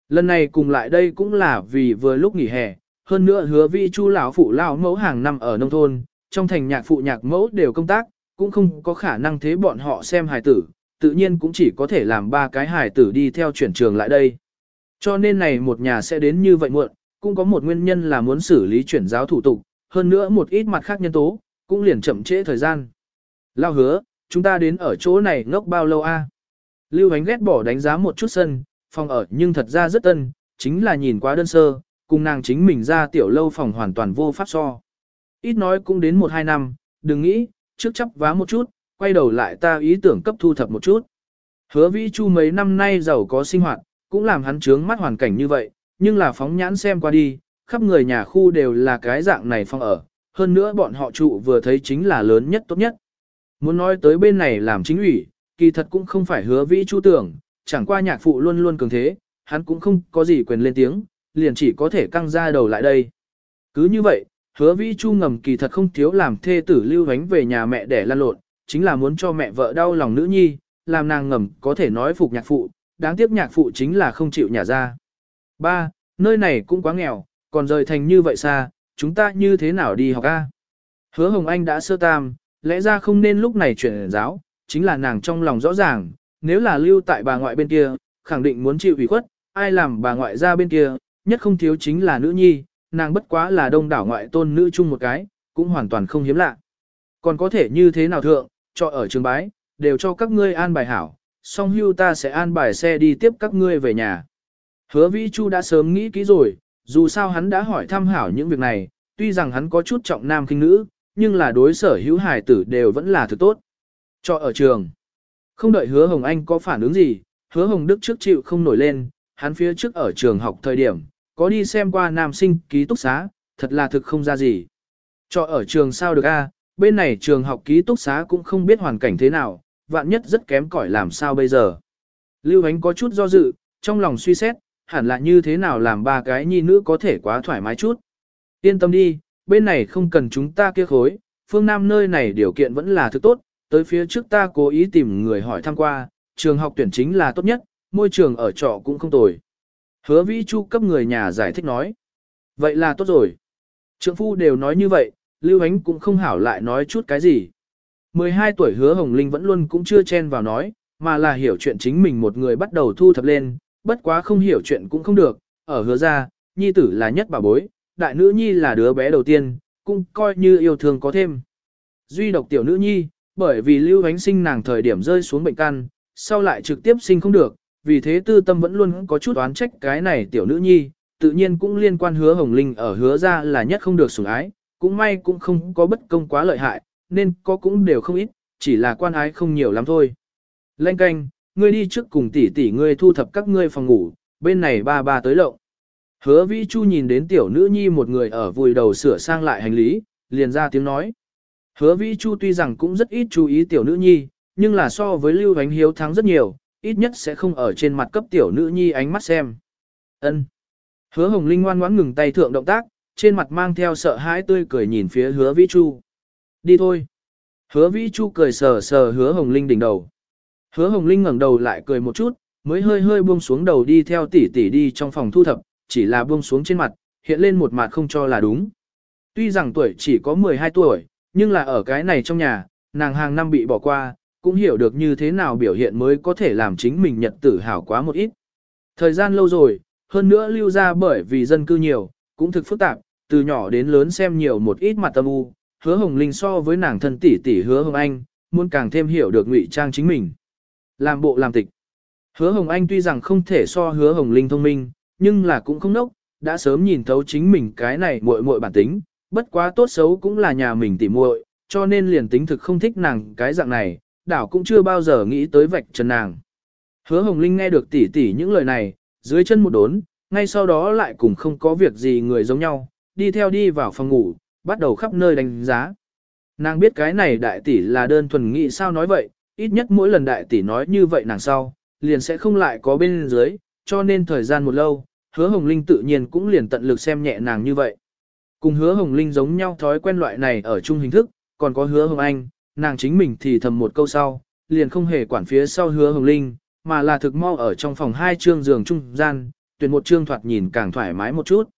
Lần này cùng lại đây cũng là vì vừa lúc nghỉ hè, hơn nữa hứa vi chu lão phụ lão mẫu hàng năm ở nông thôn, trong thành nhạc phụ nhạc mẫu đều công tác, cũng không có khả năng thế bọn họ xem hài tử, tự nhiên cũng chỉ có thể làm ba cái hài tử đi theo chuyển trường lại đây. Cho nên này một nhà sẽ đến như vậy muộn, cũng có một nguyên nhân là muốn xử lý chuyển giáo thủ tục, hơn nữa một ít mặt khác nhân tố, cũng liền chậm trễ thời gian. Lao hứa, chúng ta đến ở chỗ này ngốc bao lâu a? Lưu Hánh ghét bỏ đánh giá một chút sân, phòng ở nhưng thật ra rất tân, chính là nhìn quá đơn sơ, cùng nàng chính mình ra tiểu lâu phòng hoàn toàn vô pháp so. Ít nói cũng đến 1-2 năm, đừng nghĩ, trước chấp vá một chút, quay đầu lại ta ý tưởng cấp thu thập một chút. Hứa vĩ chu mấy năm nay giàu có sinh hoạt, cũng làm hắn trướng mắt hoàn cảnh như vậy, nhưng là phóng nhãn xem qua đi, khắp người nhà khu đều là cái dạng này phong ở, hơn nữa bọn họ trụ vừa thấy chính là lớn nhất tốt nhất. Muốn nói tới bên này làm chính ủy, kỳ thật cũng không phải hứa vĩ chu tưởng, chẳng qua nhạc phụ luôn luôn cường thế, hắn cũng không có gì quyền lên tiếng, liền chỉ có thể căng ra đầu lại đây. Cứ như vậy, hứa vĩ chu ngầm kỳ thật không thiếu làm thê tử lưu vánh về nhà mẹ để lan lộn, chính là muốn cho mẹ vợ đau lòng nữ nhi, làm nàng ngầm có thể nói phục nhạc phụ, đáng tiếc nhạc phụ chính là không chịu nhà ra. Ba, nơi này cũng quá nghèo, còn rời thành như vậy xa, chúng ta như thế nào đi học a? Hứa Hồng Anh đã sơ tam, lẽ ra không nên lúc này chuyển giáo, chính là nàng trong lòng rõ ràng, nếu là lưu tại bà ngoại bên kia, khẳng định muốn chịu ủy khuất, ai làm bà ngoại ra bên kia, nhất không thiếu chính là nữ nhi, nàng bất quá là đông đảo ngoại tôn nữ chung một cái, cũng hoàn toàn không hiếm lạ. Còn có thể như thế nào thượng, cho ở trường bái, đều cho các ngươi an bài hảo, song hưu ta sẽ an bài xe đi tiếp các ngươi về nhà. Hứa Vĩ Chu đã sớm nghĩ kỹ rồi, dù sao hắn đã hỏi thăm hảo những việc này, tuy rằng hắn có chút trọng nam kinh nữ, nhưng là đối sở hữu hài tử đều vẫn là thứ tốt. Cho ở trường. Không đợi hứa Hồng Anh có phản ứng gì, hứa Hồng Đức trước chịu không nổi lên, hắn phía trước ở trường học thời điểm, có đi xem qua nam sinh ký túc xá, thật là thực không ra gì. Cho ở trường sao được a? bên này trường học ký túc xá cũng không biết hoàn cảnh thế nào, vạn nhất rất kém cỏi làm sao bây giờ. Lưu Hánh có chút do dự, trong lòng suy xét, hẳn là như thế nào làm ba cái nhi nữ có thể quá thoải mái chút. Yên tâm đi, bên này không cần chúng ta kia khối, phương Nam nơi này điều kiện vẫn là thứ tốt, tới phía trước ta cố ý tìm người hỏi thăm qua, trường học tuyển chính là tốt nhất, môi trường ở trọ cũng không tồi. Hứa Vĩ Chu cấp người nhà giải thích nói. Vậy là tốt rồi. Trượng phu đều nói như vậy, Lưu Ánh cũng không hảo lại nói chút cái gì. 12 tuổi hứa Hồng Linh vẫn luôn cũng chưa chen vào nói, mà là hiểu chuyện chính mình một người bắt đầu thu thập lên, bất quá không hiểu chuyện cũng không được, ở hứa ra, nhi tử là nhất bà bối, đại nữ nhi là đứa bé đầu tiên, cũng coi như yêu thương có thêm. Duy độc tiểu nữ nhi, bởi vì lưu ánh sinh nàng thời điểm rơi xuống bệnh căn, sau lại trực tiếp sinh không được, vì thế tư tâm vẫn luôn có chút oán trách cái này tiểu nữ nhi, tự nhiên cũng liên quan hứa hồng linh ở hứa ra là nhất không được sủng ái, cũng may cũng không có bất công quá lợi hại, nên có cũng đều không ít, chỉ là quan ái không nhiều lắm thôi. Lanh canh, ngươi đi trước cùng tỷ tỷ ngươi thu thập các ngươi phòng ngủ, bên này ba ba tới lộng. Hứa Vĩ Chu nhìn đến tiểu nữ nhi một người ở vùi đầu sửa sang lại hành lý, liền ra tiếng nói. Hứa Vĩ Chu tuy rằng cũng rất ít chú ý tiểu nữ nhi, nhưng là so với Lưu Vánh Hiếu thắng rất nhiều, ít nhất sẽ không ở trên mặt cấp tiểu nữ nhi ánh mắt xem. Ân. Hứa Hồng Linh ngoan ngoãn ngừng tay thượng động tác, trên mặt mang theo sợ hãi tươi cười nhìn phía Hứa Vĩ Chu. Đi thôi. Hứa Vĩ Chu cười sờ sờ Hứa Hồng Linh đỉnh đầu. Hứa Hồng Linh ngẩng đầu lại cười một chút, mới hơi hơi buông xuống đầu đi theo tỷ tỷ đi trong phòng thu thập, chỉ là buông xuống trên mặt, hiện lên một mặt không cho là đúng. Tuy rằng tuổi chỉ có 12 tuổi, nhưng là ở cái này trong nhà, nàng hàng năm bị bỏ qua, cũng hiểu được như thế nào biểu hiện mới có thể làm chính mình nhật tử hào quá một ít. Thời gian lâu rồi, hơn nữa lưu ra bởi vì dân cư nhiều, cũng thực phức tạp, từ nhỏ đến lớn xem nhiều một ít mặt tâm u, hứa hồng linh so với nàng thân tỷ tỷ hứa hồng anh, muốn càng thêm hiểu được ngụy trang chính mình. Làm bộ làm tịch. Hứa hồng anh tuy rằng không thể so hứa hồng linh thông minh, nhưng là cũng không nốc, đã sớm nhìn thấu chính mình cái này muội muội bản tính, bất quá tốt xấu cũng là nhà mình tỉ muội, cho nên liền tính thực không thích nàng cái dạng này, đảo cũng chưa bao giờ nghĩ tới vạch trần nàng. Hứa Hồng Linh nghe được tỉ tỉ những lời này, dưới chân một đốn, ngay sau đó lại cùng không có việc gì người giống nhau, đi theo đi vào phòng ngủ, bắt đầu khắp nơi đánh giá. Nàng biết cái này đại tỷ là đơn thuần nghĩ sao nói vậy, ít nhất mỗi lần đại tỷ nói như vậy nàng sau, liền sẽ không lại có bên dưới, cho nên thời gian một lâu, hứa hồng linh tự nhiên cũng liền tận lực xem nhẹ nàng như vậy. Cùng hứa hồng linh giống nhau thói quen loại này ở chung hình thức, còn có hứa hồng anh, nàng chính mình thì thầm một câu sau, liền không hề quản phía sau hứa hồng linh, mà là thực mau ở trong phòng hai chương giường trung gian, tuyển một chương thoạt nhìn càng thoải mái một chút.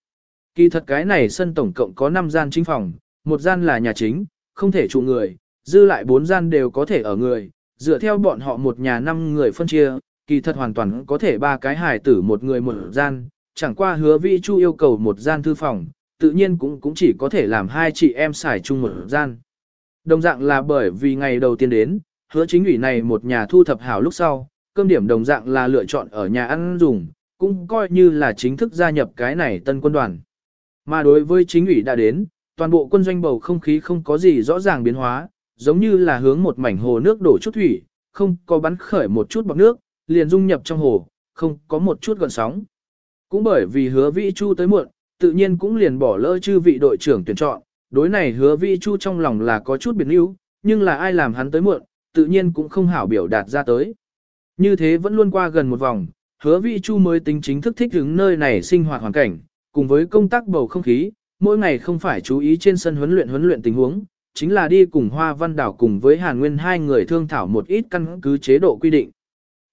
Kỳ thật cái này sân tổng cộng có 5 gian chính phòng, một gian là nhà chính, không thể trụ người, dư lại 4 gian đều có thể ở người, dựa theo bọn họ một nhà 5 người phân chia, kỳ thật hoàn toàn có thể ba cái hài tử một người một gian, chẳng qua hứa vĩ chu yêu cầu một gian thư phòng, tự nhiên cũng cũng chỉ có thể làm hai chị em xài chung một gian. Đồng dạng là bởi vì ngày đầu tiên đến, hứa chính ủy này một nhà thu thập hảo lúc sau, cơm điểm đồng dạng là lựa chọn ở nhà ăn dùng, cũng coi như là chính thức gia nhập cái này tân quân đoàn. Mà đối với chính ủy đã đến, toàn bộ quân doanh bầu không khí không có gì rõ ràng biến hóa, giống như là hướng một mảnh hồ nước đổ chút thủy, không có bắn khởi một chút bọt nước, liền dung nhập trong hồ, không có một chút gợn sóng. Cũng bởi vì hứa vĩ chu tới muộn, tự nhiên cũng liền bỏ lỡ chư vị đội trưởng tuyển chọn, đối này hứa Vi chu trong lòng là có chút biệt níu, nhưng là ai làm hắn tới muộn, tự nhiên cũng không hảo biểu đạt ra tới. Như thế vẫn luôn qua gần một vòng, hứa Vi chu mới tính chính thức thích ứng nơi này sinh hoạt hoàn cảnh, cùng với công tác bầu không khí, mỗi ngày không phải chú ý trên sân huấn luyện huấn luyện tình huống, chính là đi cùng Hoa Văn Đảo cùng với Hàn Nguyên hai người thương thảo một ít căn cứ chế độ quy định.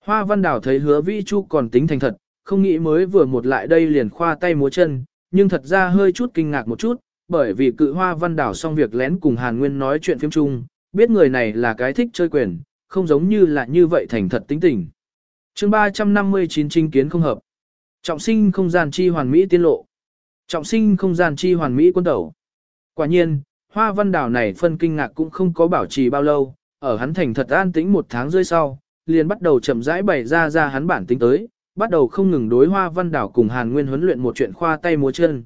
Hoa Văn Đảo thấy hứa Vi Chu còn tính thành thật, không nghĩ mới vừa một lại đây liền khoa tay múa chân, nhưng thật ra hơi chút kinh ngạc một chút, bởi vì cự Hoa Văn Đảo xong việc lén cùng Hàn Nguyên nói chuyện phim chung, biết người này là cái thích chơi quyền, không giống như là như vậy thành thật tính tình. chương 359 trinh kiến không hợp. Trọng sinh không gian chi hoàn mỹ tiên lộ. Trọng sinh không gian chi hoàn mỹ quân tẩu. Quả nhiên, Hoa Văn Đảo này phân kinh ngạc cũng không có bảo trì bao lâu, ở hắn thành thật an tĩnh một tháng rơi sau, liền bắt đầu chậm rãi bày ra ra hắn bản tính tới, bắt đầu không ngừng đối Hoa Văn Đảo cùng Hàn Nguyên huấn luyện một chuyện khoa tay múa chân.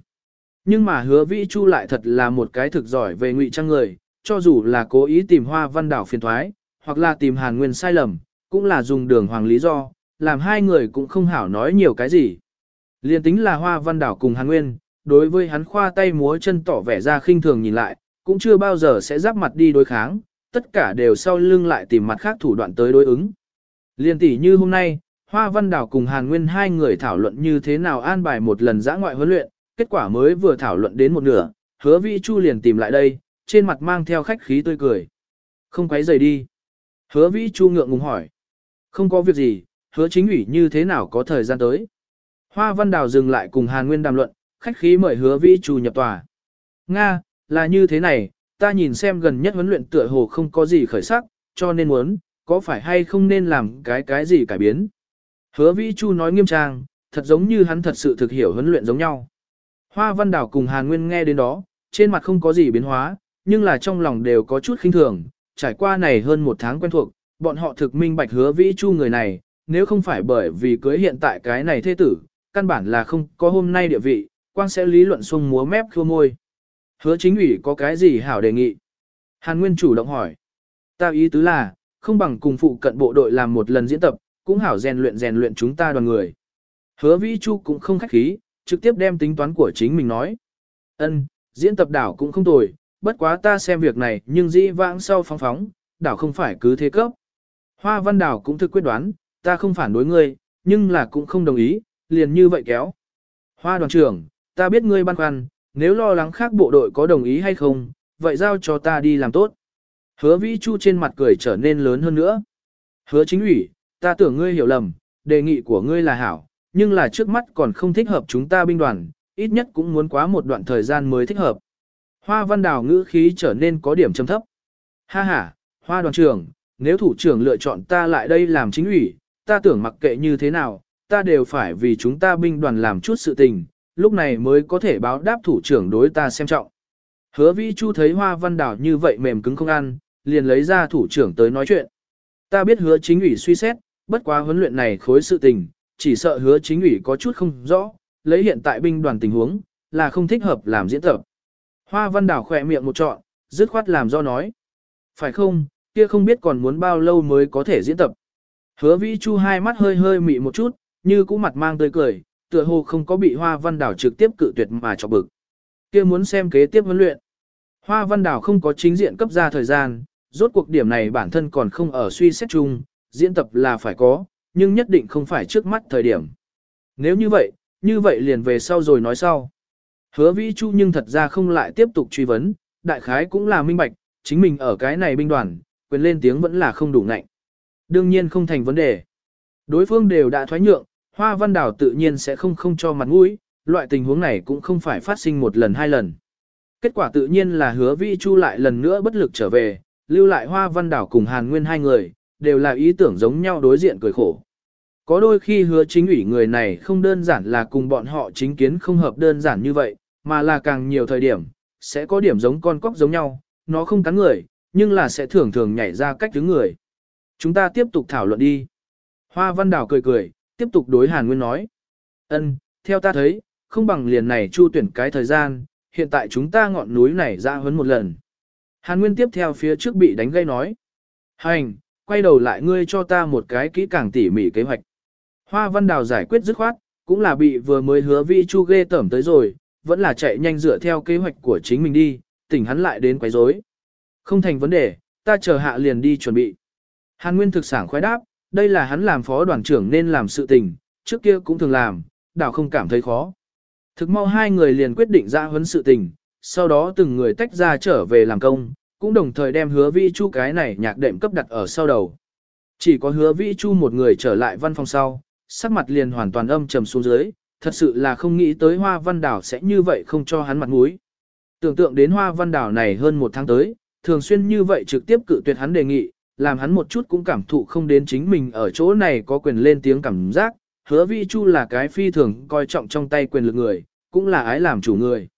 Nhưng mà hứa vĩ chu lại thật là một cái thực giỏi về ngụy trang người, cho dù là cố ý tìm Hoa Văn Đảo phiền thoái, hoặc là tìm Hàn Nguyên sai lầm, cũng là dùng đường hoàng lý do, làm hai người cũng không hảo nói nhiều cái gì. Liên tính là Hoa Văn Đảo cùng Hàn Nguyên, đối với hắn khoa tay múa chân tỏ vẻ ra khinh thường nhìn lại, cũng chưa bao giờ sẽ giáp mặt đi đối kháng, tất cả đều sau lưng lại tìm mặt khác thủ đoạn tới đối ứng. Liên tỷ như hôm nay, Hoa Văn Đào cùng Hàn Nguyên hai người thảo luận như thế nào an bài một lần giã ngoại huấn luyện, kết quả mới vừa thảo luận đến một nửa, hứa Vĩ Chu liền tìm lại đây, trên mặt mang theo khách khí tươi cười. Không quấy rời đi. Hứa Vĩ Chu ngượng ngùng hỏi. Không có việc gì, hứa chính ủy như thế nào có thời gian tới. Hoa Văn Đào dừng lại cùng Hàn Nguyên đàm luận, khách khí mời hứa Vĩ Chu nhập tòa. Nga, là như thế này, ta nhìn xem gần nhất huấn luyện tựa hồ không có gì khởi sắc, cho nên muốn, có phải hay không nên làm cái cái gì cải biến. Hứa Vĩ Chu nói nghiêm trang, thật giống như hắn thật sự thực hiểu huấn luyện giống nhau. Hoa Văn Đào cùng Hàn Nguyên nghe đến đó, trên mặt không có gì biến hóa, nhưng là trong lòng đều có chút khinh thường, trải qua này hơn một tháng quen thuộc, bọn họ thực minh bạch hứa Vĩ Chu người này, nếu không phải bởi vì cưới hiện tại cái này thế tử, căn bản là không có hôm nay địa vị, quang sẽ lý luận xuông múa mép khô môi. Hứa chính ủy có cái gì hảo đề nghị? Hàn Nguyên chủ động hỏi. Ta ý tứ là, không bằng cùng phụ cận bộ đội làm một lần diễn tập, cũng hảo rèn luyện rèn luyện chúng ta đoàn người. Hứa Vĩ Chu cũng không khách khí, trực tiếp đem tính toán của chính mình nói. Ân, diễn tập đảo cũng không tồi, bất quá ta xem việc này nhưng dĩ vãng sau phóng phóng, đảo không phải cứ thế cấp. Hoa Văn Đảo cũng thực quyết đoán, ta không phản đối ngươi, nhưng là cũng không đồng ý, liền như vậy kéo. Hoa đoàn trưởng, ta biết ngươi băn khoăn, nếu lo lắng khác bộ đội có đồng ý hay không, vậy giao cho ta đi làm tốt. Hứa Vĩ Chu trên mặt cười trở nên lớn hơn nữa. Hứa chính ủy, ta tưởng ngươi hiểu lầm, đề nghị của ngươi là hảo, nhưng là trước mắt còn không thích hợp chúng ta binh đoàn, ít nhất cũng muốn quá một đoạn thời gian mới thích hợp. Hoa văn đào ngữ khí trở nên có điểm trầm thấp. Ha ha, hoa đoàn trưởng, nếu thủ trưởng lựa chọn ta lại đây làm chính ủy, ta tưởng mặc kệ như thế nào, ta đều phải vì chúng ta binh đoàn làm chút sự tình, lúc này mới có thể báo đáp thủ trưởng đối ta xem trọng. Hứa Vi Chu thấy Hoa Văn Đào như vậy mềm cứng không ăn, liền lấy ra thủ trưởng tới nói chuyện. Ta biết hứa chính ủy suy xét, bất quá huấn luyện này khối sự tình, chỉ sợ hứa chính ủy có chút không rõ, lấy hiện tại binh đoàn tình huống, là không thích hợp làm diễn tập. Hoa Văn Đảo khỏe miệng một trọn, dứt khoát làm do nói. Phải không, kia không biết còn muốn bao lâu mới có thể diễn tập. Hứa Vi Chu hai mắt hơi hơi mị một chút, như cũ mặt mang tươi cười, tựa hồ không có bị Hoa Văn Đảo trực tiếp cự tuyệt mà cho bực. Kia muốn xem kế tiếp huấn luyện. Hoa Văn Đảo không có chính diện cấp ra thời gian, rốt cuộc điểm này bản thân còn không ở suy xét chung, diễn tập là phải có, nhưng nhất định không phải trước mắt thời điểm. Nếu như vậy, như vậy liền về sau rồi nói sau. Hứa Vĩ Chu nhưng thật ra không lại tiếp tục truy vấn, đại khái cũng là minh bạch, chính mình ở cái này binh đoàn, quyền lên tiếng vẫn là không đủ ngạnh. Đương nhiên không thành vấn đề. Đối phương đều đã thoái nhượng, Hoa Văn Đào tự nhiên sẽ không không cho mặt mũi, loại tình huống này cũng không phải phát sinh một lần hai lần. Kết quả tự nhiên là hứa Vi Chu lại lần nữa bất lực trở về, lưu lại Hoa Văn Đảo cùng Hàn Nguyên hai người, đều là ý tưởng giống nhau đối diện cười khổ. Có đôi khi hứa chính ủy người này không đơn giản là cùng bọn họ chính kiến không hợp đơn giản như vậy, mà là càng nhiều thời điểm, sẽ có điểm giống con cóc giống nhau, nó không cắn người, nhưng là sẽ thường thường nhảy ra cách đứng người. Chúng ta tiếp tục thảo luận đi. Hoa Văn Đào cười cười, tiếp tục đối Hàn Nguyên nói. ân theo ta thấy, không bằng liền này chu tuyển cái thời gian, hiện tại chúng ta ngọn núi này ra hơn một lần. Hàn Nguyên tiếp theo phía trước bị đánh gây nói. Hành, quay đầu lại ngươi cho ta một cái kỹ càng tỉ mỉ kế hoạch. Hoa Văn Đào giải quyết dứt khoát, cũng là bị vừa mới hứa vi chu ghê tẩm tới rồi, vẫn là chạy nhanh dựa theo kế hoạch của chính mình đi, tỉnh hắn lại đến quấy rối. Không thành vấn đề, ta chờ hạ liền đi chuẩn bị. Hàn Nguyên thực sản khoái đáp, đây là hắn làm phó đoàn trưởng nên làm sự tình, trước kia cũng thường làm, đảo không cảm thấy khó. Thực mau hai người liền quyết định ra huấn sự tình, sau đó từng người tách ra trở về làm công, cũng đồng thời đem hứa vi chu cái này nhạc đệm cấp đặt ở sau đầu. Chỉ có hứa vi chu một người trở lại văn phòng sau, sắc mặt liền hoàn toàn âm trầm xuống dưới, thật sự là không nghĩ tới hoa văn đảo sẽ như vậy không cho hắn mặt mũi. Tưởng tượng đến hoa văn đảo này hơn một tháng tới, thường xuyên như vậy trực tiếp cự tuyệt hắn đề nghị, làm hắn một chút cũng cảm thụ không đến chính mình ở chỗ này có quyền lên tiếng cảm giác, hứa vi chu là cái phi thường coi trọng trong tay quyền lực người, cũng là ái làm chủ người.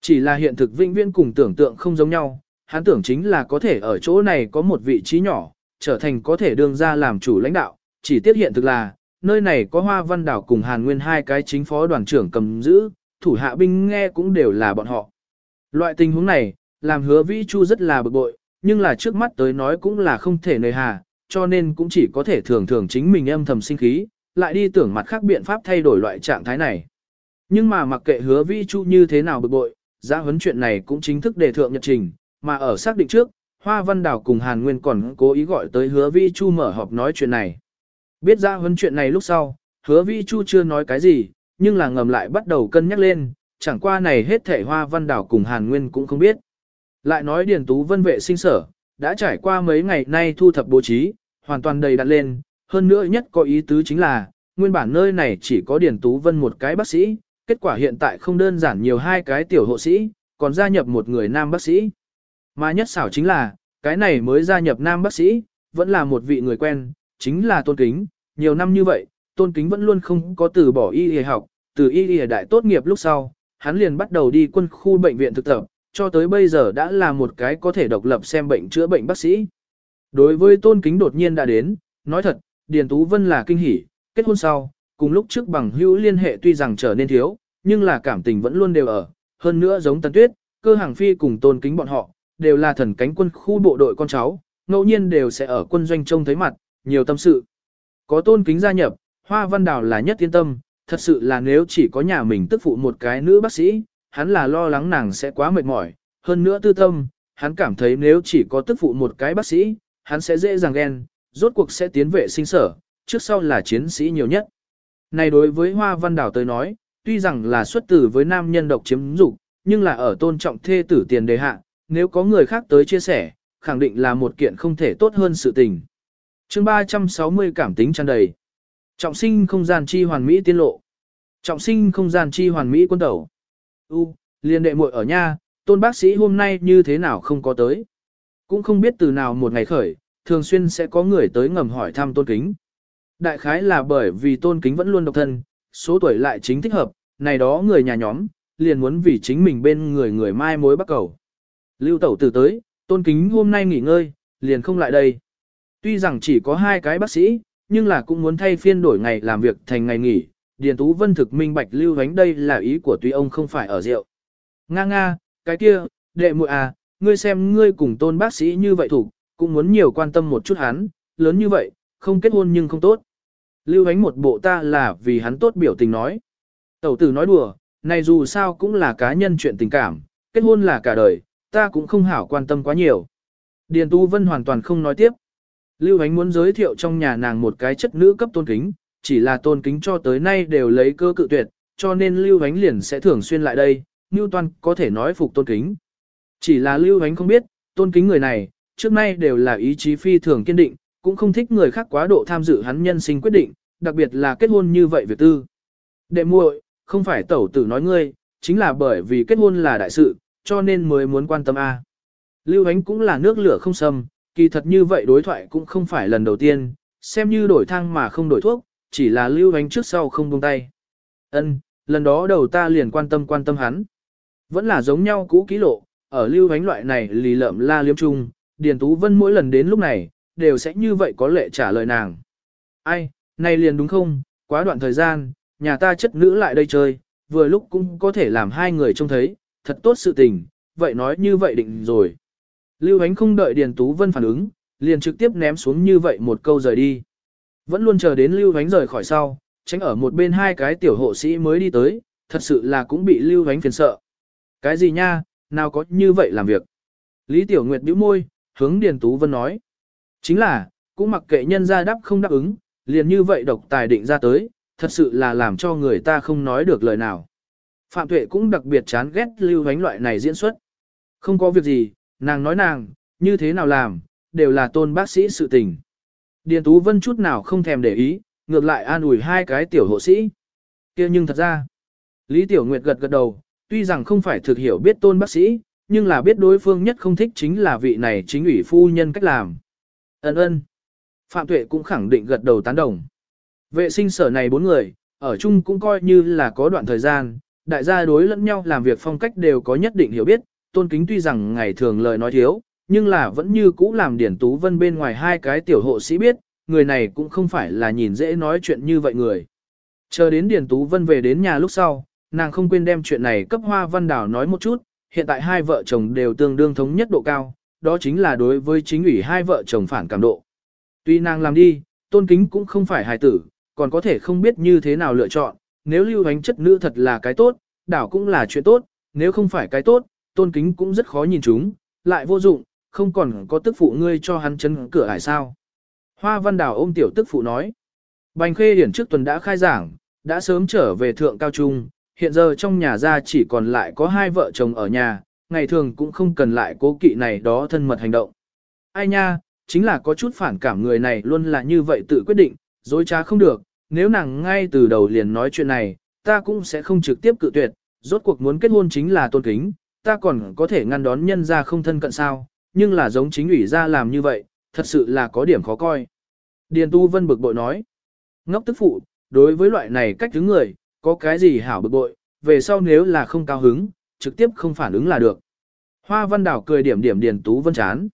Chỉ là hiện thực vĩnh viễn cùng tưởng tượng không giống nhau, hắn tưởng chính là có thể ở chỗ này có một vị trí nhỏ, trở thành có thể đương ra làm chủ lãnh đạo, chỉ tiết hiện thực là, nơi này có Hoa Văn Đảo cùng Hàn Nguyên hai cái chính phó đoàn trưởng cầm giữ, thủ hạ binh nghe cũng đều là bọn họ. Loại tình huống này, làm hứa vĩ chu rất là bực bội, nhưng là trước mắt tới nói cũng là không thể nơi hà, cho nên cũng chỉ có thể thường thường chính mình âm thầm sinh khí, lại đi tưởng mặt khác biện pháp thay đổi loại trạng thái này. Nhưng mà mặc kệ hứa vĩ chu như thế nào bực bội, ra huấn chuyện này cũng chính thức đề thượng nhật trình, mà ở xác định trước, Hoa Văn Đào cùng Hàn Nguyên còn cố ý gọi tới hứa Vi chu mở họp nói chuyện này. Biết ra huấn chuyện này lúc sau, hứa vi chu chưa nói cái gì, nhưng là ngầm lại bắt đầu cân nhắc lên, chẳng qua này hết thể hoa văn đảo cùng Hàn Nguyên cũng không biết. Lại nói Điền Tú Vân vệ sinh sở, đã trải qua mấy ngày nay thu thập bố trí, hoàn toàn đầy đặt lên, hơn nữa nhất có ý tứ chính là, nguyên bản nơi này chỉ có Điền Tú Vân một cái bác sĩ, kết quả hiện tại không đơn giản nhiều hai cái tiểu hộ sĩ, còn gia nhập một người nam bác sĩ. Mà nhất xảo chính là, cái này mới gia nhập nam bác sĩ, vẫn là một vị người quen, chính là Tôn Kính, nhiều năm như vậy, Tôn Kính vẫn luôn không có từ bỏ y y học, từ y y đại tốt nghiệp lúc sau, hắn liền bắt đầu đi quân khu bệnh viện thực tập, cho tới bây giờ đã là một cái có thể độc lập xem bệnh chữa bệnh bác sĩ. Đối với Tôn Kính đột nhiên đã đến, nói thật, Điền Tú Vân là kinh hỉ, kết hôn sau, cùng lúc trước bằng hữu liên hệ tuy rằng trở nên thiếu, nhưng là cảm tình vẫn luôn đều ở, hơn nữa giống Tần Tuyết, cơ hàng phi cùng Tôn Kính bọn họ, đều là thần cánh quân khu bộ đội con cháu, ngẫu nhiên đều sẽ ở quân doanh trông thấy mặt, nhiều tâm sự. Có Tôn Kính gia nhập, Hoa Văn Đào là nhất yên tâm, thật sự là nếu chỉ có nhà mình tức phụ một cái nữ bác sĩ, hắn là lo lắng nàng sẽ quá mệt mỏi, hơn nữa tư tâm, hắn cảm thấy nếu chỉ có tức phụ một cái bác sĩ, hắn sẽ dễ dàng ghen, rốt cuộc sẽ tiến vệ sinh sở, trước sau là chiến sĩ nhiều nhất. Này đối với Hoa Văn Đảo tới nói, tuy rằng là xuất tử với nam nhân độc chiếm dục, nhưng là ở tôn trọng thê tử tiền đề hạ, nếu có người khác tới chia sẻ, khẳng định là một kiện không thể tốt hơn sự tình. chương 360 cảm tính tràn đầy. Trọng sinh không gian chi hoàn mỹ tiên lộ. Trọng sinh không gian chi hoàn mỹ quân tẩu. U, liên đệ muội ở nha, tôn bác sĩ hôm nay như thế nào không có tới. Cũng không biết từ nào một ngày khởi, thường xuyên sẽ có người tới ngầm hỏi thăm tôn kính. Đại khái là bởi vì tôn kính vẫn luôn độc thân, số tuổi lại chính thích hợp, này đó người nhà nhóm, liền muốn vì chính mình bên người người mai mối bắt cầu. Lưu tẩu từ tới, tôn kính hôm nay nghỉ ngơi, liền không lại đây. Tuy rằng chỉ có hai cái bác sĩ, nhưng là cũng muốn thay phiên đổi ngày làm việc thành ngày nghỉ. Điền Tú Vân thực minh bạch lưu vánh đây là ý của tuy ông không phải ở rượu. Nga nga, cái kia, đệ muội à, ngươi xem ngươi cùng tôn bác sĩ như vậy thủ, cũng muốn nhiều quan tâm một chút hắn, lớn như vậy, không kết hôn nhưng không tốt. Lưu vánh một bộ ta là vì hắn tốt biểu tình nói. Tẩu tử nói đùa, này dù sao cũng là cá nhân chuyện tình cảm, kết hôn là cả đời, ta cũng không hảo quan tâm quá nhiều. Điền Tu Vân hoàn toàn không nói tiếp. Lưu ánh muốn giới thiệu trong nhà nàng một cái chất nữ cấp tôn kính, chỉ là tôn kính cho tới nay đều lấy cơ cự tuyệt, cho nên Lưu ánh liền sẽ thường xuyên lại đây, Newton có thể nói phục tôn kính. Chỉ là Lưu ánh không biết, tôn kính người này, trước nay đều là ý chí phi thường kiên định, cũng không thích người khác quá độ tham dự hắn nhân sinh quyết định, đặc biệt là kết hôn như vậy việc tư. Đệ muội, không phải tẩu tử nói ngươi, chính là bởi vì kết hôn là đại sự, cho nên mới muốn quan tâm A. Lưu Ánh cũng là nước lửa không sâm, kỳ thật như vậy đối thoại cũng không phải lần đầu tiên, xem như đổi thang mà không đổi thuốc, chỉ là Lưu Ánh trước sau không buông tay. Ân, lần đó đầu ta liền quan tâm quan tâm hắn. Vẫn là giống nhau cũ kỹ lộ, ở Lưu Ánh loại này lì lợm la liếm chung, Điền Tú Vân mỗi lần đến lúc này, đều sẽ như vậy có lệ trả lời nàng. Ai, này liền đúng không, quá đoạn thời gian, nhà ta chất nữ lại đây chơi, vừa lúc cũng có thể làm hai người trông thấy, thật tốt sự tình, vậy nói như vậy định rồi. Lưu Ánh không đợi Điền Tú Vân phản ứng, liền trực tiếp ném xuống như vậy một câu rời đi. Vẫn luôn chờ đến Lưu Ánh rời khỏi sau, tránh ở một bên hai cái tiểu hộ sĩ mới đi tới, thật sự là cũng bị Lưu Ánh phiền sợ. Cái gì nha, nào có như vậy làm việc. Lý Tiểu Nguyệt bĩu môi, hướng Điền Tú Vân nói. Chính là, cũng mặc kệ nhân ra đáp không đáp ứng, liền như vậy độc tài định ra tới, thật sự là làm cho người ta không nói được lời nào. Phạm Tuệ cũng đặc biệt chán ghét lưu vánh loại này diễn xuất. Không có việc gì, nàng nói nàng, như thế nào làm, đều là tôn bác sĩ sự tình. Điền Tú Vân chút nào không thèm để ý, ngược lại an ủi hai cái tiểu hộ sĩ. kia nhưng thật ra, Lý Tiểu Nguyệt gật gật đầu, tuy rằng không phải thực hiểu biết tôn bác sĩ, nhưng là biết đối phương nhất không thích chính là vị này chính ủy phu nhân cách làm. Ấn ơn. Phạm Tuệ cũng khẳng định gật đầu tán đồng. Vệ sinh sở này bốn người, ở chung cũng coi như là có đoạn thời gian, đại gia đối lẫn nhau làm việc phong cách đều có nhất định hiểu biết, tôn kính tuy rằng ngày thường lời nói thiếu, nhưng là vẫn như cũ làm Điển Tú Vân bên ngoài hai cái tiểu hộ sĩ biết, người này cũng không phải là nhìn dễ nói chuyện như vậy người. Chờ đến Điển Tú Vân về đến nhà lúc sau, nàng không quên đem chuyện này cấp Hoa Văn Đảo nói một chút, hiện tại hai vợ chồng đều tương đương thống nhất độ cao, đó chính là đối với chính ủy hai vợ chồng phản cảm độ. Tuy nàng làm đi, tôn kính cũng không phải hài tử, còn có thể không biết như thế nào lựa chọn, nếu lưu ánh chất nữ thật là cái tốt, đảo cũng là chuyện tốt, nếu không phải cái tốt, tôn kính cũng rất khó nhìn chúng, lại vô dụng, không còn có tức phụ ngươi cho hắn chân cửa ải sao. Hoa văn đảo ôm tiểu tức phụ nói. Bành Khê Điển trước tuần đã khai giảng, đã sớm trở về thượng cao trung, hiện giờ trong nhà ra chỉ còn lại có hai vợ chồng ở nhà, ngày thường cũng không cần lại cố kỵ này đó thân mật hành động. Ai nha, chính là có chút phản cảm người này luôn là như vậy tự quyết định, dối trá không được, nếu nàng ngay từ đầu liền nói chuyện này, ta cũng sẽ không trực tiếp cự tuyệt, rốt cuộc muốn kết hôn chính là tôn kính, ta còn có thể ngăn đón nhân ra không thân cận sao, nhưng là giống chính ủy ra làm như vậy, thật sự là có điểm khó coi. Điền Tu Vân bực bội nói, ngốc tức phụ, đối với loại này cách đứng người, có cái gì hảo bực bội, về sau nếu là không cao hứng, trực tiếp không phản ứng là được. Hoa Văn Đảo cười điểm điểm Điền Tú Vân chán.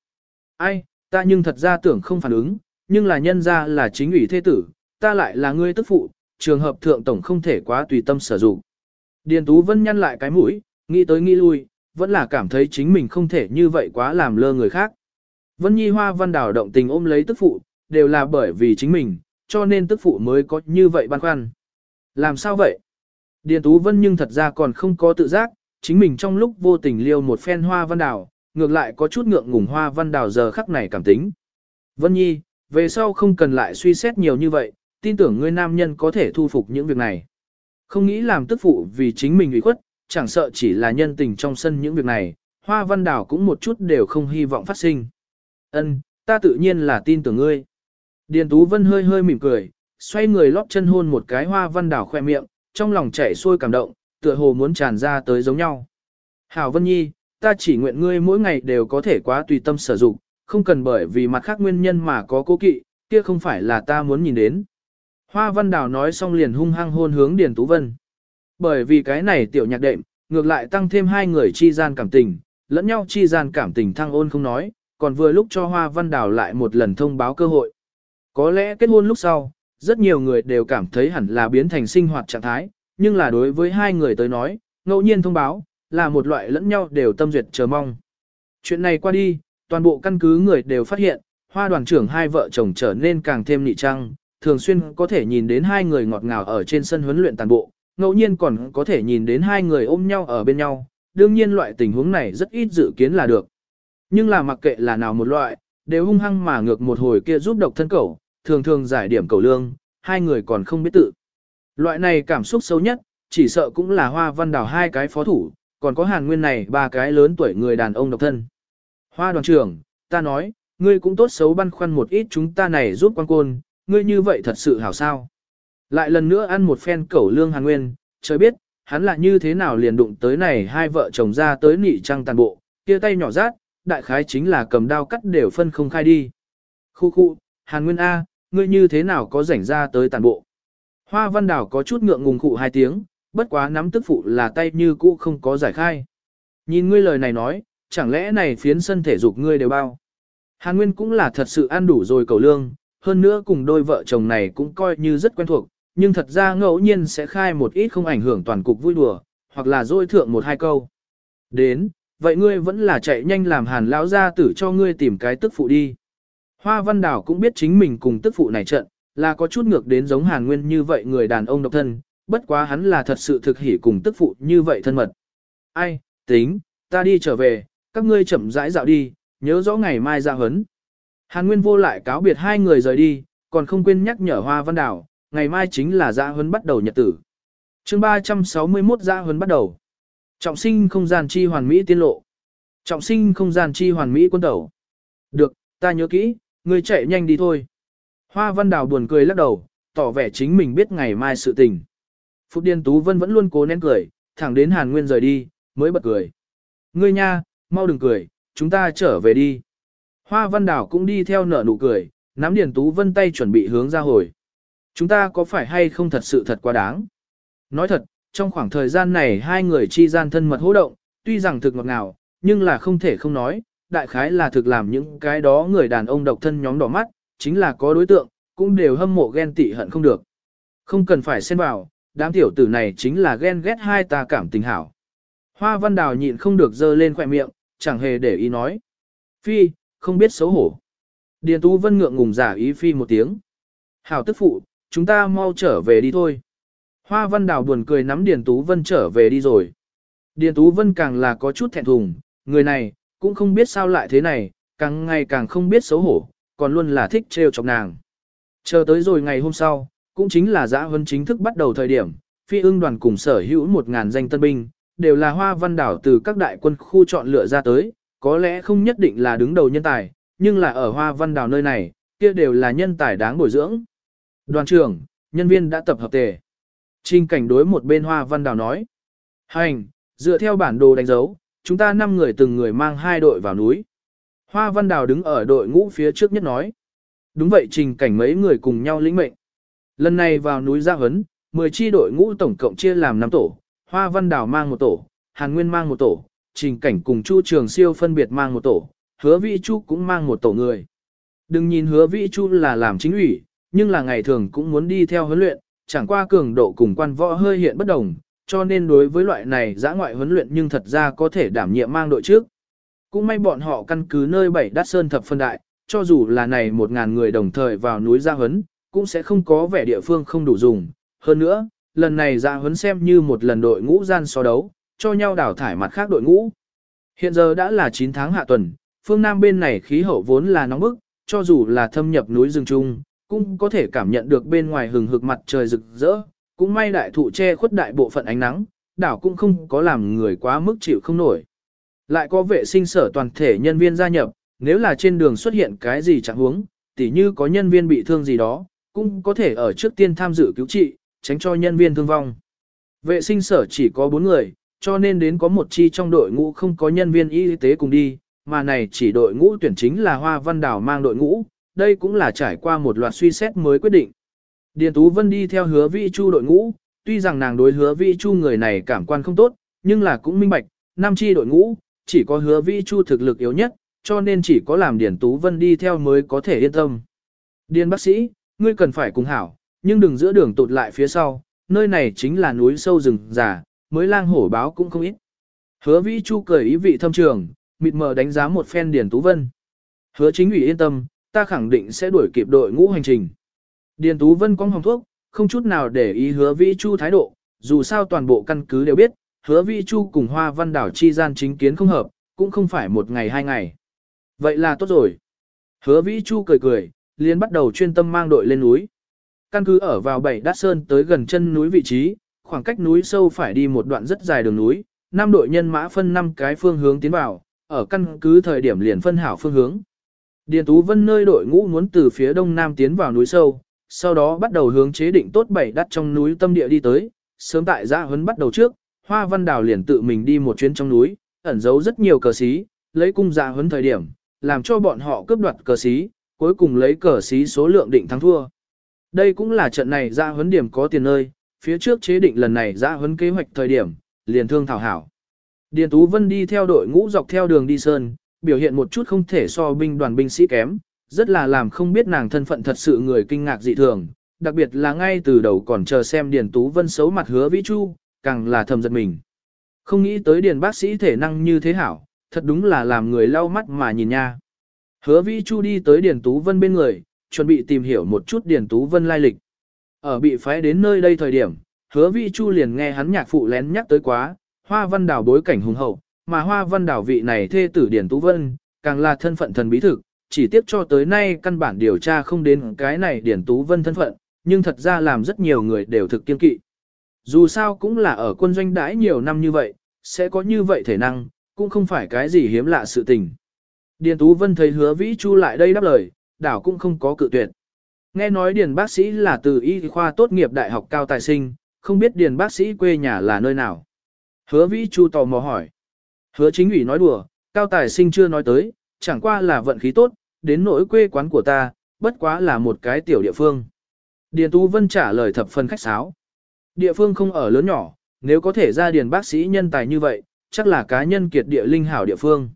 Ai, ta nhưng thật ra tưởng không phản ứng, nhưng là nhân ra là chính ủy thế tử, ta lại là ngươi tức phụ, trường hợp thượng tổng không thể quá tùy tâm sử dụng. Điền Tú Vân nhăn lại cái mũi, nghĩ tới nghĩ lui, vẫn là cảm thấy chính mình không thể như vậy quá làm lơ người khác. Vân Nhi Hoa Văn Đảo động tình ôm lấy tức phụ, đều là bởi vì chính mình, cho nên tức phụ mới có như vậy băn khoăn. Làm sao vậy? Điền Tú Vân nhưng thật ra còn không có tự giác, chính mình trong lúc vô tình liêu một phen Hoa Văn Đảo, ngược lại có chút ngượng ngùng Hoa Văn Đảo giờ khắc này cảm tính. Vân Nhi, về sau không cần lại suy xét nhiều như vậy, tin tưởng ngươi nam nhân có thể thu phục những việc này. Không nghĩ làm tức phụ vì chính mình ủy khuất, chẳng sợ chỉ là nhân tình trong sân những việc này, Hoa Văn Đảo cũng một chút đều không hy vọng phát sinh. Ân, ta tự nhiên là tin tưởng ngươi. Điền Tú Vân hơi hơi mỉm cười, xoay người lóp chân hôn một cái Hoa Văn Đảo khoe miệng, trong lòng chảy xuôi cảm động, tựa hồ muốn tràn ra tới giống nhau. Hảo Vân Nhi, ta chỉ nguyện ngươi mỗi ngày đều có thể quá tùy tâm sử dụng, không cần bởi vì mặt khác nguyên nhân mà có cố kỵ, kia không phải là ta muốn nhìn đến. Hoa Văn Đào nói xong liền hung hăng hôn hướng Điền Tú Vân. Bởi vì cái này tiểu nhạc đệm, ngược lại tăng thêm hai người chi gian cảm tình, lẫn nhau chi gian cảm tình thăng ôn không nói, còn vừa lúc cho Hoa Văn Đào lại một lần thông báo cơ hội. Có lẽ kết hôn lúc sau, rất nhiều người đều cảm thấy hẳn là biến thành sinh hoạt trạng thái, nhưng là đối với hai người tới nói, ngẫu nhiên thông báo, là một loại lẫn nhau đều tâm duyệt chờ mong. Chuyện này qua đi, toàn bộ căn cứ người đều phát hiện, hoa đoàn trưởng hai vợ chồng trở nên càng thêm nị trăng, thường xuyên có thể nhìn đến hai người ngọt ngào ở trên sân huấn luyện toàn bộ, ngẫu nhiên còn có thể nhìn đến hai người ôm nhau ở bên nhau, đương nhiên loại tình huống này rất ít dự kiến là được. Nhưng là mặc kệ là nào một loại, đều hung hăng mà ngược một hồi kia giúp độc thân cẩu, thường thường giải điểm cầu lương, hai người còn không biết tự. Loại này cảm xúc xấu nhất, chỉ sợ cũng là hoa văn đào hai cái phó thủ, còn có hàn nguyên này ba cái lớn tuổi người đàn ông độc thân. Hoa đoàn trưởng, ta nói, ngươi cũng tốt xấu băn khoăn một ít chúng ta này giúp quan côn, ngươi như vậy thật sự hảo sao. Lại lần nữa ăn một phen cẩu lương hàn nguyên, trời biết, hắn là như thế nào liền đụng tới này hai vợ chồng ra tới nị trăng tàn bộ, kia tay nhỏ rát, đại khái chính là cầm đao cắt đều phân không khai đi. Khu khu, hàn nguyên A, ngươi như thế nào có rảnh ra tới tàn bộ. Hoa văn đảo có chút ngượng ngùng khụ hai tiếng, bất quá nắm tức phụ là tay như cũ không có giải khai. Nhìn ngươi lời này nói, chẳng lẽ này phiến sân thể dục ngươi đều bao. Hàn Nguyên cũng là thật sự ăn đủ rồi cầu lương, hơn nữa cùng đôi vợ chồng này cũng coi như rất quen thuộc, nhưng thật ra ngẫu nhiên sẽ khai một ít không ảnh hưởng toàn cục vui đùa, hoặc là dôi thượng một hai câu. Đến, vậy ngươi vẫn là chạy nhanh làm hàn lão gia tử cho ngươi tìm cái tức phụ đi. Hoa Văn Đảo cũng biết chính mình cùng tức phụ này trận, là có chút ngược đến giống hàn nguyên như vậy người đàn ông độc thân, bất quá hắn là thật sự thực hỉ cùng tức phụ như vậy thân mật. Ai, tính, ta đi trở về, các ngươi chậm rãi dạo đi, nhớ rõ ngày mai ra hấn Hàn Nguyên vô lại cáo biệt hai người rời đi, còn không quên nhắc nhở Hoa Văn Đảo, ngày mai chính là dạ huấn bắt đầu nhật tử. chương 361 dạ huấn bắt đầu. Trọng sinh không gian chi hoàn mỹ tiên lộ. Trọng sinh không gian chi hoàn mỹ quân tẩu. Được, ta nhớ kỹ, ngươi chạy nhanh đi thôi. Hoa Văn Đảo buồn cười lắc đầu, tỏ vẻ chính mình biết ngày mai sự tình. Phúc Điên Tú Vân vẫn luôn cố nén cười, thẳng đến Hàn Nguyên rời đi, mới bật cười. Ngươi nha, mau đừng cười, chúng ta trở về đi. Hoa Văn Đảo cũng đi theo nở nụ cười, nắm Điền Tú Vân tay chuẩn bị hướng ra hồi. Chúng ta có phải hay không thật sự thật quá đáng? Nói thật, trong khoảng thời gian này hai người chi gian thân mật hỗ động, tuy rằng thực ngọt ngào, nhưng là không thể không nói, đại khái là thực làm những cái đó người đàn ông độc thân nhóm đỏ mắt, chính là có đối tượng, cũng đều hâm mộ ghen tị hận không được. Không cần phải xen vào, đám tiểu tử này chính là ghen ghét hai ta cảm tình hảo. Hoa Văn Đào nhịn không được dơ lên khỏe miệng, chẳng hề để ý nói. Phi, không biết xấu hổ. Điền Tú Vân ngượng ngùng giả ý phi một tiếng. Hảo tức phụ, chúng ta mau trở về đi thôi. Hoa Văn Đào buồn cười nắm Điền Tú Vân trở về đi rồi. Điền Tú Vân càng là có chút thẹn thùng, người này, cũng không biết sao lại thế này, càng ngày càng không biết xấu hổ, còn luôn là thích trêu chọc nàng. Chờ tới rồi ngày hôm sau, cũng chính là giã huấn chính thức bắt đầu thời điểm, phi ưng đoàn cùng sở hữu 1.000 danh tân binh, đều là hoa văn đảo từ các đại quân khu chọn lựa ra tới, có lẽ không nhất định là đứng đầu nhân tài, nhưng là ở hoa văn Đào nơi này, kia đều là nhân tài đáng bồi dưỡng. Đoàn trưởng, nhân viên đã tập hợp tề. Trình cảnh đối một bên hoa văn Đào nói. Hành, dựa theo bản đồ đánh dấu, chúng ta 5 người từng người mang hai đội vào núi. Hoa văn Đào đứng ở đội ngũ phía trước nhất nói. Đúng vậy trình cảnh mấy người cùng nhau lĩnh mệnh. Lần này vào núi Gia Hấn, 10 chi đội ngũ tổng cộng chia làm 5 tổ, Hoa Văn Đào mang một tổ, Hàn Nguyên mang một tổ, Trình Cảnh cùng Chu Trường Siêu phân biệt mang một tổ, Hứa Vĩ Chu cũng mang một tổ người. Đừng nhìn Hứa Vĩ Chu là làm chính ủy, nhưng là ngày thường cũng muốn đi theo huấn luyện, chẳng qua cường độ cùng quan võ hơi hiện bất đồng, cho nên đối với loại này giã ngoại huấn luyện nhưng thật ra có thể đảm nhiệm mang đội trước. Cũng may bọn họ căn cứ nơi bảy đát sơn thập phân đại, cho dù là này một ngàn người đồng thời vào núi gia huấn, cũng sẽ không có vẻ địa phương không đủ dùng. Hơn nữa, lần này ra huấn xem như một lần đội ngũ gian so đấu, cho nhau đảo thải mặt khác đội ngũ. Hiện giờ đã là 9 tháng hạ tuần, phương Nam bên này khí hậu vốn là nóng bức, cho dù là thâm nhập núi rừng trung, cũng có thể cảm nhận được bên ngoài hừng hực mặt trời rực rỡ, cũng may đại thụ che khuất đại bộ phận ánh nắng, đảo cũng không có làm người quá mức chịu không nổi. Lại có vệ sinh sở toàn thể nhân viên gia nhập, nếu là trên đường xuất hiện cái gì chẳng huống, tỉ như có nhân viên bị thương gì đó, cũng có thể ở trước tiên tham dự cứu trị, tránh cho nhân viên thương vong. Vệ sinh sở chỉ có 4 người, cho nên đến có một chi trong đội ngũ không có nhân viên y tế cùng đi, mà này chỉ đội ngũ tuyển chính là Hoa Văn Đảo mang đội ngũ, đây cũng là trải qua một loạt suy xét mới quyết định. Điền Tú Vân đi theo hứa Vi Chu đội ngũ, tuy rằng nàng đối hứa Vi Chu người này cảm quan không tốt, nhưng là cũng minh bạch, năm chi đội ngũ, chỉ có hứa Vi Chu thực lực yếu nhất, cho nên chỉ có làm Điền Tú Vân đi theo mới có thể yên tâm. Điền bác sĩ, ngươi cần phải cùng hảo, nhưng đừng giữa đường tụt lại phía sau, nơi này chính là núi sâu rừng già, mới lang hổ báo cũng không ít. Hứa Vĩ Chu cười ý vị thâm trường, mịt mờ đánh giá một phen Điền Tú Vân. Hứa chính ủy yên tâm, ta khẳng định sẽ đuổi kịp đội ngũ hành trình. Điền Tú Vân cong hồng thuốc, không chút nào để ý hứa Vĩ Chu thái độ, dù sao toàn bộ căn cứ đều biết, hứa Vĩ Chu cùng Hoa Văn Đảo chi gian chính kiến không hợp, cũng không phải một ngày hai ngày. Vậy là tốt rồi. Hứa Vĩ Chu cười cười, liền bắt đầu chuyên tâm mang đội lên núi. Căn cứ ở vào bảy đát sơn tới gần chân núi vị trí, khoảng cách núi sâu phải đi một đoạn rất dài đường núi, năm đội nhân mã phân năm cái phương hướng tiến vào, ở căn cứ thời điểm liền phân hảo phương hướng. Điền Tú Vân nơi đội ngũ muốn từ phía đông nam tiến vào núi sâu, sau đó bắt đầu hướng chế định tốt bảy đắt trong núi tâm địa đi tới, sớm tại gia huấn bắt đầu trước, Hoa Văn Đào liền tự mình đi một chuyến trong núi, ẩn giấu rất nhiều cờ xí, lấy cung gia huấn thời điểm, làm cho bọn họ cướp đoạt cờ xí, cuối cùng lấy cờ xí số lượng định thắng thua. Đây cũng là trận này gia huấn điểm có tiền nơi, phía trước chế định lần này ra huấn kế hoạch thời điểm, liền thương thảo hảo. Điền Tú Vân đi theo đội ngũ dọc theo đường đi sơn, biểu hiện một chút không thể so binh đoàn binh sĩ kém, rất là làm không biết nàng thân phận thật sự người kinh ngạc dị thường, đặc biệt là ngay từ đầu còn chờ xem Điền Tú Vân xấu mặt hứa vĩ chu, càng là thầm giật mình. Không nghĩ tới Điền bác sĩ thể năng như thế hảo, thật đúng là làm người lau mắt mà nhìn nha. Hứa Vĩ Chu đi tới Điền Tú Vân bên người, chuẩn bị tìm hiểu một chút Điền Tú Vân lai lịch. Ở bị phái đến nơi đây thời điểm, Hứa Vĩ Chu liền nghe hắn nhạc phụ lén nhắc tới quá, Hoa Văn Đảo bối cảnh hùng hậu, mà Hoa Văn Đảo vị này thê tử điển Tú Vân, càng là thân phận thần bí thực, chỉ tiếp cho tới nay căn bản điều tra không đến cái này điển Tú Vân thân phận, nhưng thật ra làm rất nhiều người đều thực kiên kỵ. Dù sao cũng là ở quân doanh đãi nhiều năm như vậy, sẽ có như vậy thể năng, cũng không phải cái gì hiếm lạ sự tình. Điền Tú Vân thấy hứa vĩ chu lại đây đáp lời, đảo cũng không có cự tuyệt. Nghe nói Điền bác sĩ là từ y khoa tốt nghiệp đại học cao tài sinh, không biết Điền bác sĩ quê nhà là nơi nào. Hứa vĩ chu tò mò hỏi. Hứa chính ủy nói đùa, cao tài sinh chưa nói tới, chẳng qua là vận khí tốt, đến nỗi quê quán của ta, bất quá là một cái tiểu địa phương. Điền Tú Vân trả lời thập phần khách sáo. Địa phương không ở lớn nhỏ, nếu có thể ra điền bác sĩ nhân tài như vậy, chắc là cá nhân kiệt địa linh hảo địa phương.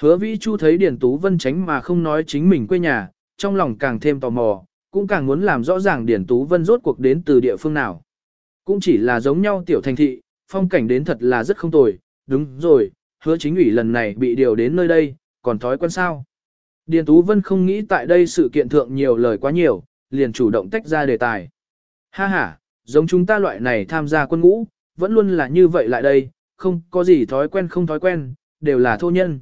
Hứa Vĩ Chu thấy Điền Tú Vân tránh mà không nói chính mình quê nhà, trong lòng càng thêm tò mò, cũng càng muốn làm rõ ràng Điền Tú Vân rốt cuộc đến từ địa phương nào. Cũng chỉ là giống nhau tiểu thành thị, phong cảnh đến thật là rất không tồi, đúng rồi, hứa chính ủy lần này bị điều đến nơi đây, còn thói quen sao. Điền Tú Vân không nghĩ tại đây sự kiện thượng nhiều lời quá nhiều, liền chủ động tách ra đề tài. Ha ha, giống chúng ta loại này tham gia quân ngũ, vẫn luôn là như vậy lại đây, không có gì thói quen không thói quen, đều là thô nhân.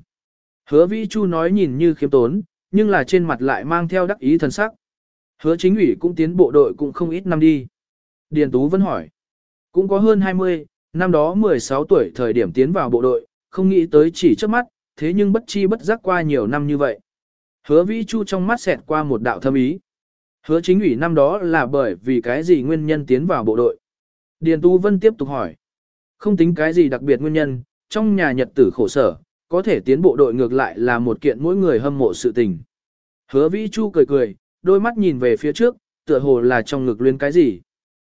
Hứa Vĩ Chu nói nhìn như khiêm tốn, nhưng là trên mặt lại mang theo đắc ý thần sắc. Hứa chính ủy cũng tiến bộ đội cũng không ít năm đi. Điền Tú vẫn hỏi. Cũng có hơn 20, năm đó 16 tuổi thời điểm tiến vào bộ đội, không nghĩ tới chỉ trước mắt, thế nhưng bất chi bất giác qua nhiều năm như vậy. Hứa Vĩ Chu trong mắt xẹt qua một đạo thâm ý. Hứa chính ủy năm đó là bởi vì cái gì nguyên nhân tiến vào bộ đội. Điền Tú Vân tiếp tục hỏi. Không tính cái gì đặc biệt nguyên nhân, trong nhà nhật tử khổ sở, có thể tiến bộ đội ngược lại là một kiện mỗi người hâm mộ sự tình. Hứa Vĩ Chu cười cười, đôi mắt nhìn về phía trước, tựa hồ là trong ngực luyến cái gì.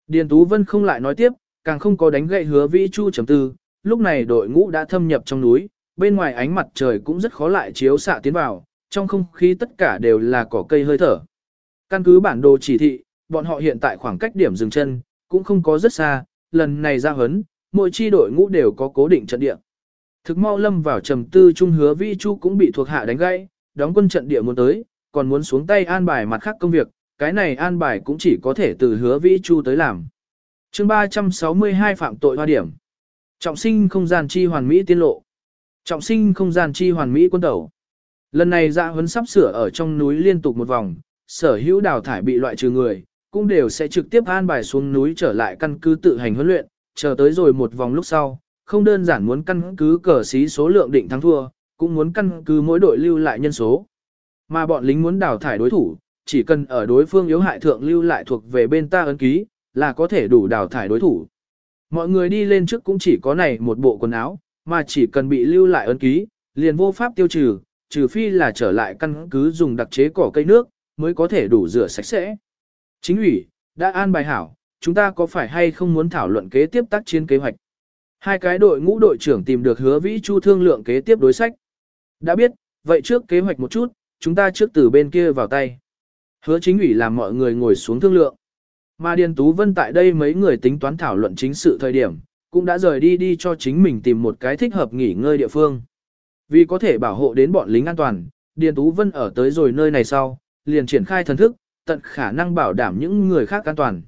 Điền Tú Vân không lại nói tiếp, càng không có đánh gậy hứa Vĩ Chu chấm tư, lúc này đội ngũ đã thâm nhập trong núi, bên ngoài ánh mặt trời cũng rất khó lại chiếu xạ tiến vào, trong không khí tất cả đều là cỏ cây hơi thở. Căn cứ bản đồ chỉ thị, bọn họ hiện tại khoảng cách điểm dừng chân, cũng không có rất xa, lần này ra hấn, mỗi chi đội ngũ đều có cố định trận địa. Thực mau lâm vào trầm tư trung hứa vi chu cũng bị thuộc hạ đánh gãy, đóng quân trận địa muốn tới, còn muốn xuống tay an bài mặt khác công việc, cái này an bài cũng chỉ có thể từ hứa vĩ chu tới làm. chương 362 phạm tội hoa điểm. Trọng sinh không gian chi hoàn mỹ tiên lộ. Trọng sinh không gian chi hoàn mỹ quân tẩu. Lần này dạ huấn sắp sửa ở trong núi liên tục một vòng, sở hữu đào thải bị loại trừ người, cũng đều sẽ trực tiếp an bài xuống núi trở lại căn cứ tự hành huấn luyện, chờ tới rồi một vòng lúc sau, không đơn giản muốn căn cứ cờ xí số lượng định thắng thua, cũng muốn căn cứ mỗi đội lưu lại nhân số. Mà bọn lính muốn đào thải đối thủ, chỉ cần ở đối phương yếu hại thượng lưu lại thuộc về bên ta ấn ký, là có thể đủ đào thải đối thủ. Mọi người đi lên trước cũng chỉ có này một bộ quần áo, mà chỉ cần bị lưu lại ấn ký, liền vô pháp tiêu trừ, trừ phi là trở lại căn cứ dùng đặc chế cỏ cây nước, mới có thể đủ rửa sạch sẽ. Chính ủy, đã an bài hảo, chúng ta có phải hay không muốn thảo luận kế tiếp tác chiến kế hoạch? Hai cái đội ngũ đội trưởng tìm được hứa vĩ chu thương lượng kế tiếp đối sách. Đã biết, vậy trước kế hoạch một chút, chúng ta trước từ bên kia vào tay. Hứa chính ủy làm mọi người ngồi xuống thương lượng. Mà Điền Tú Vân tại đây mấy người tính toán thảo luận chính sự thời điểm, cũng đã rời đi đi cho chính mình tìm một cái thích hợp nghỉ ngơi địa phương. Vì có thể bảo hộ đến bọn lính an toàn, Điền Tú Vân ở tới rồi nơi này sau, liền triển khai thần thức, tận khả năng bảo đảm những người khác an toàn.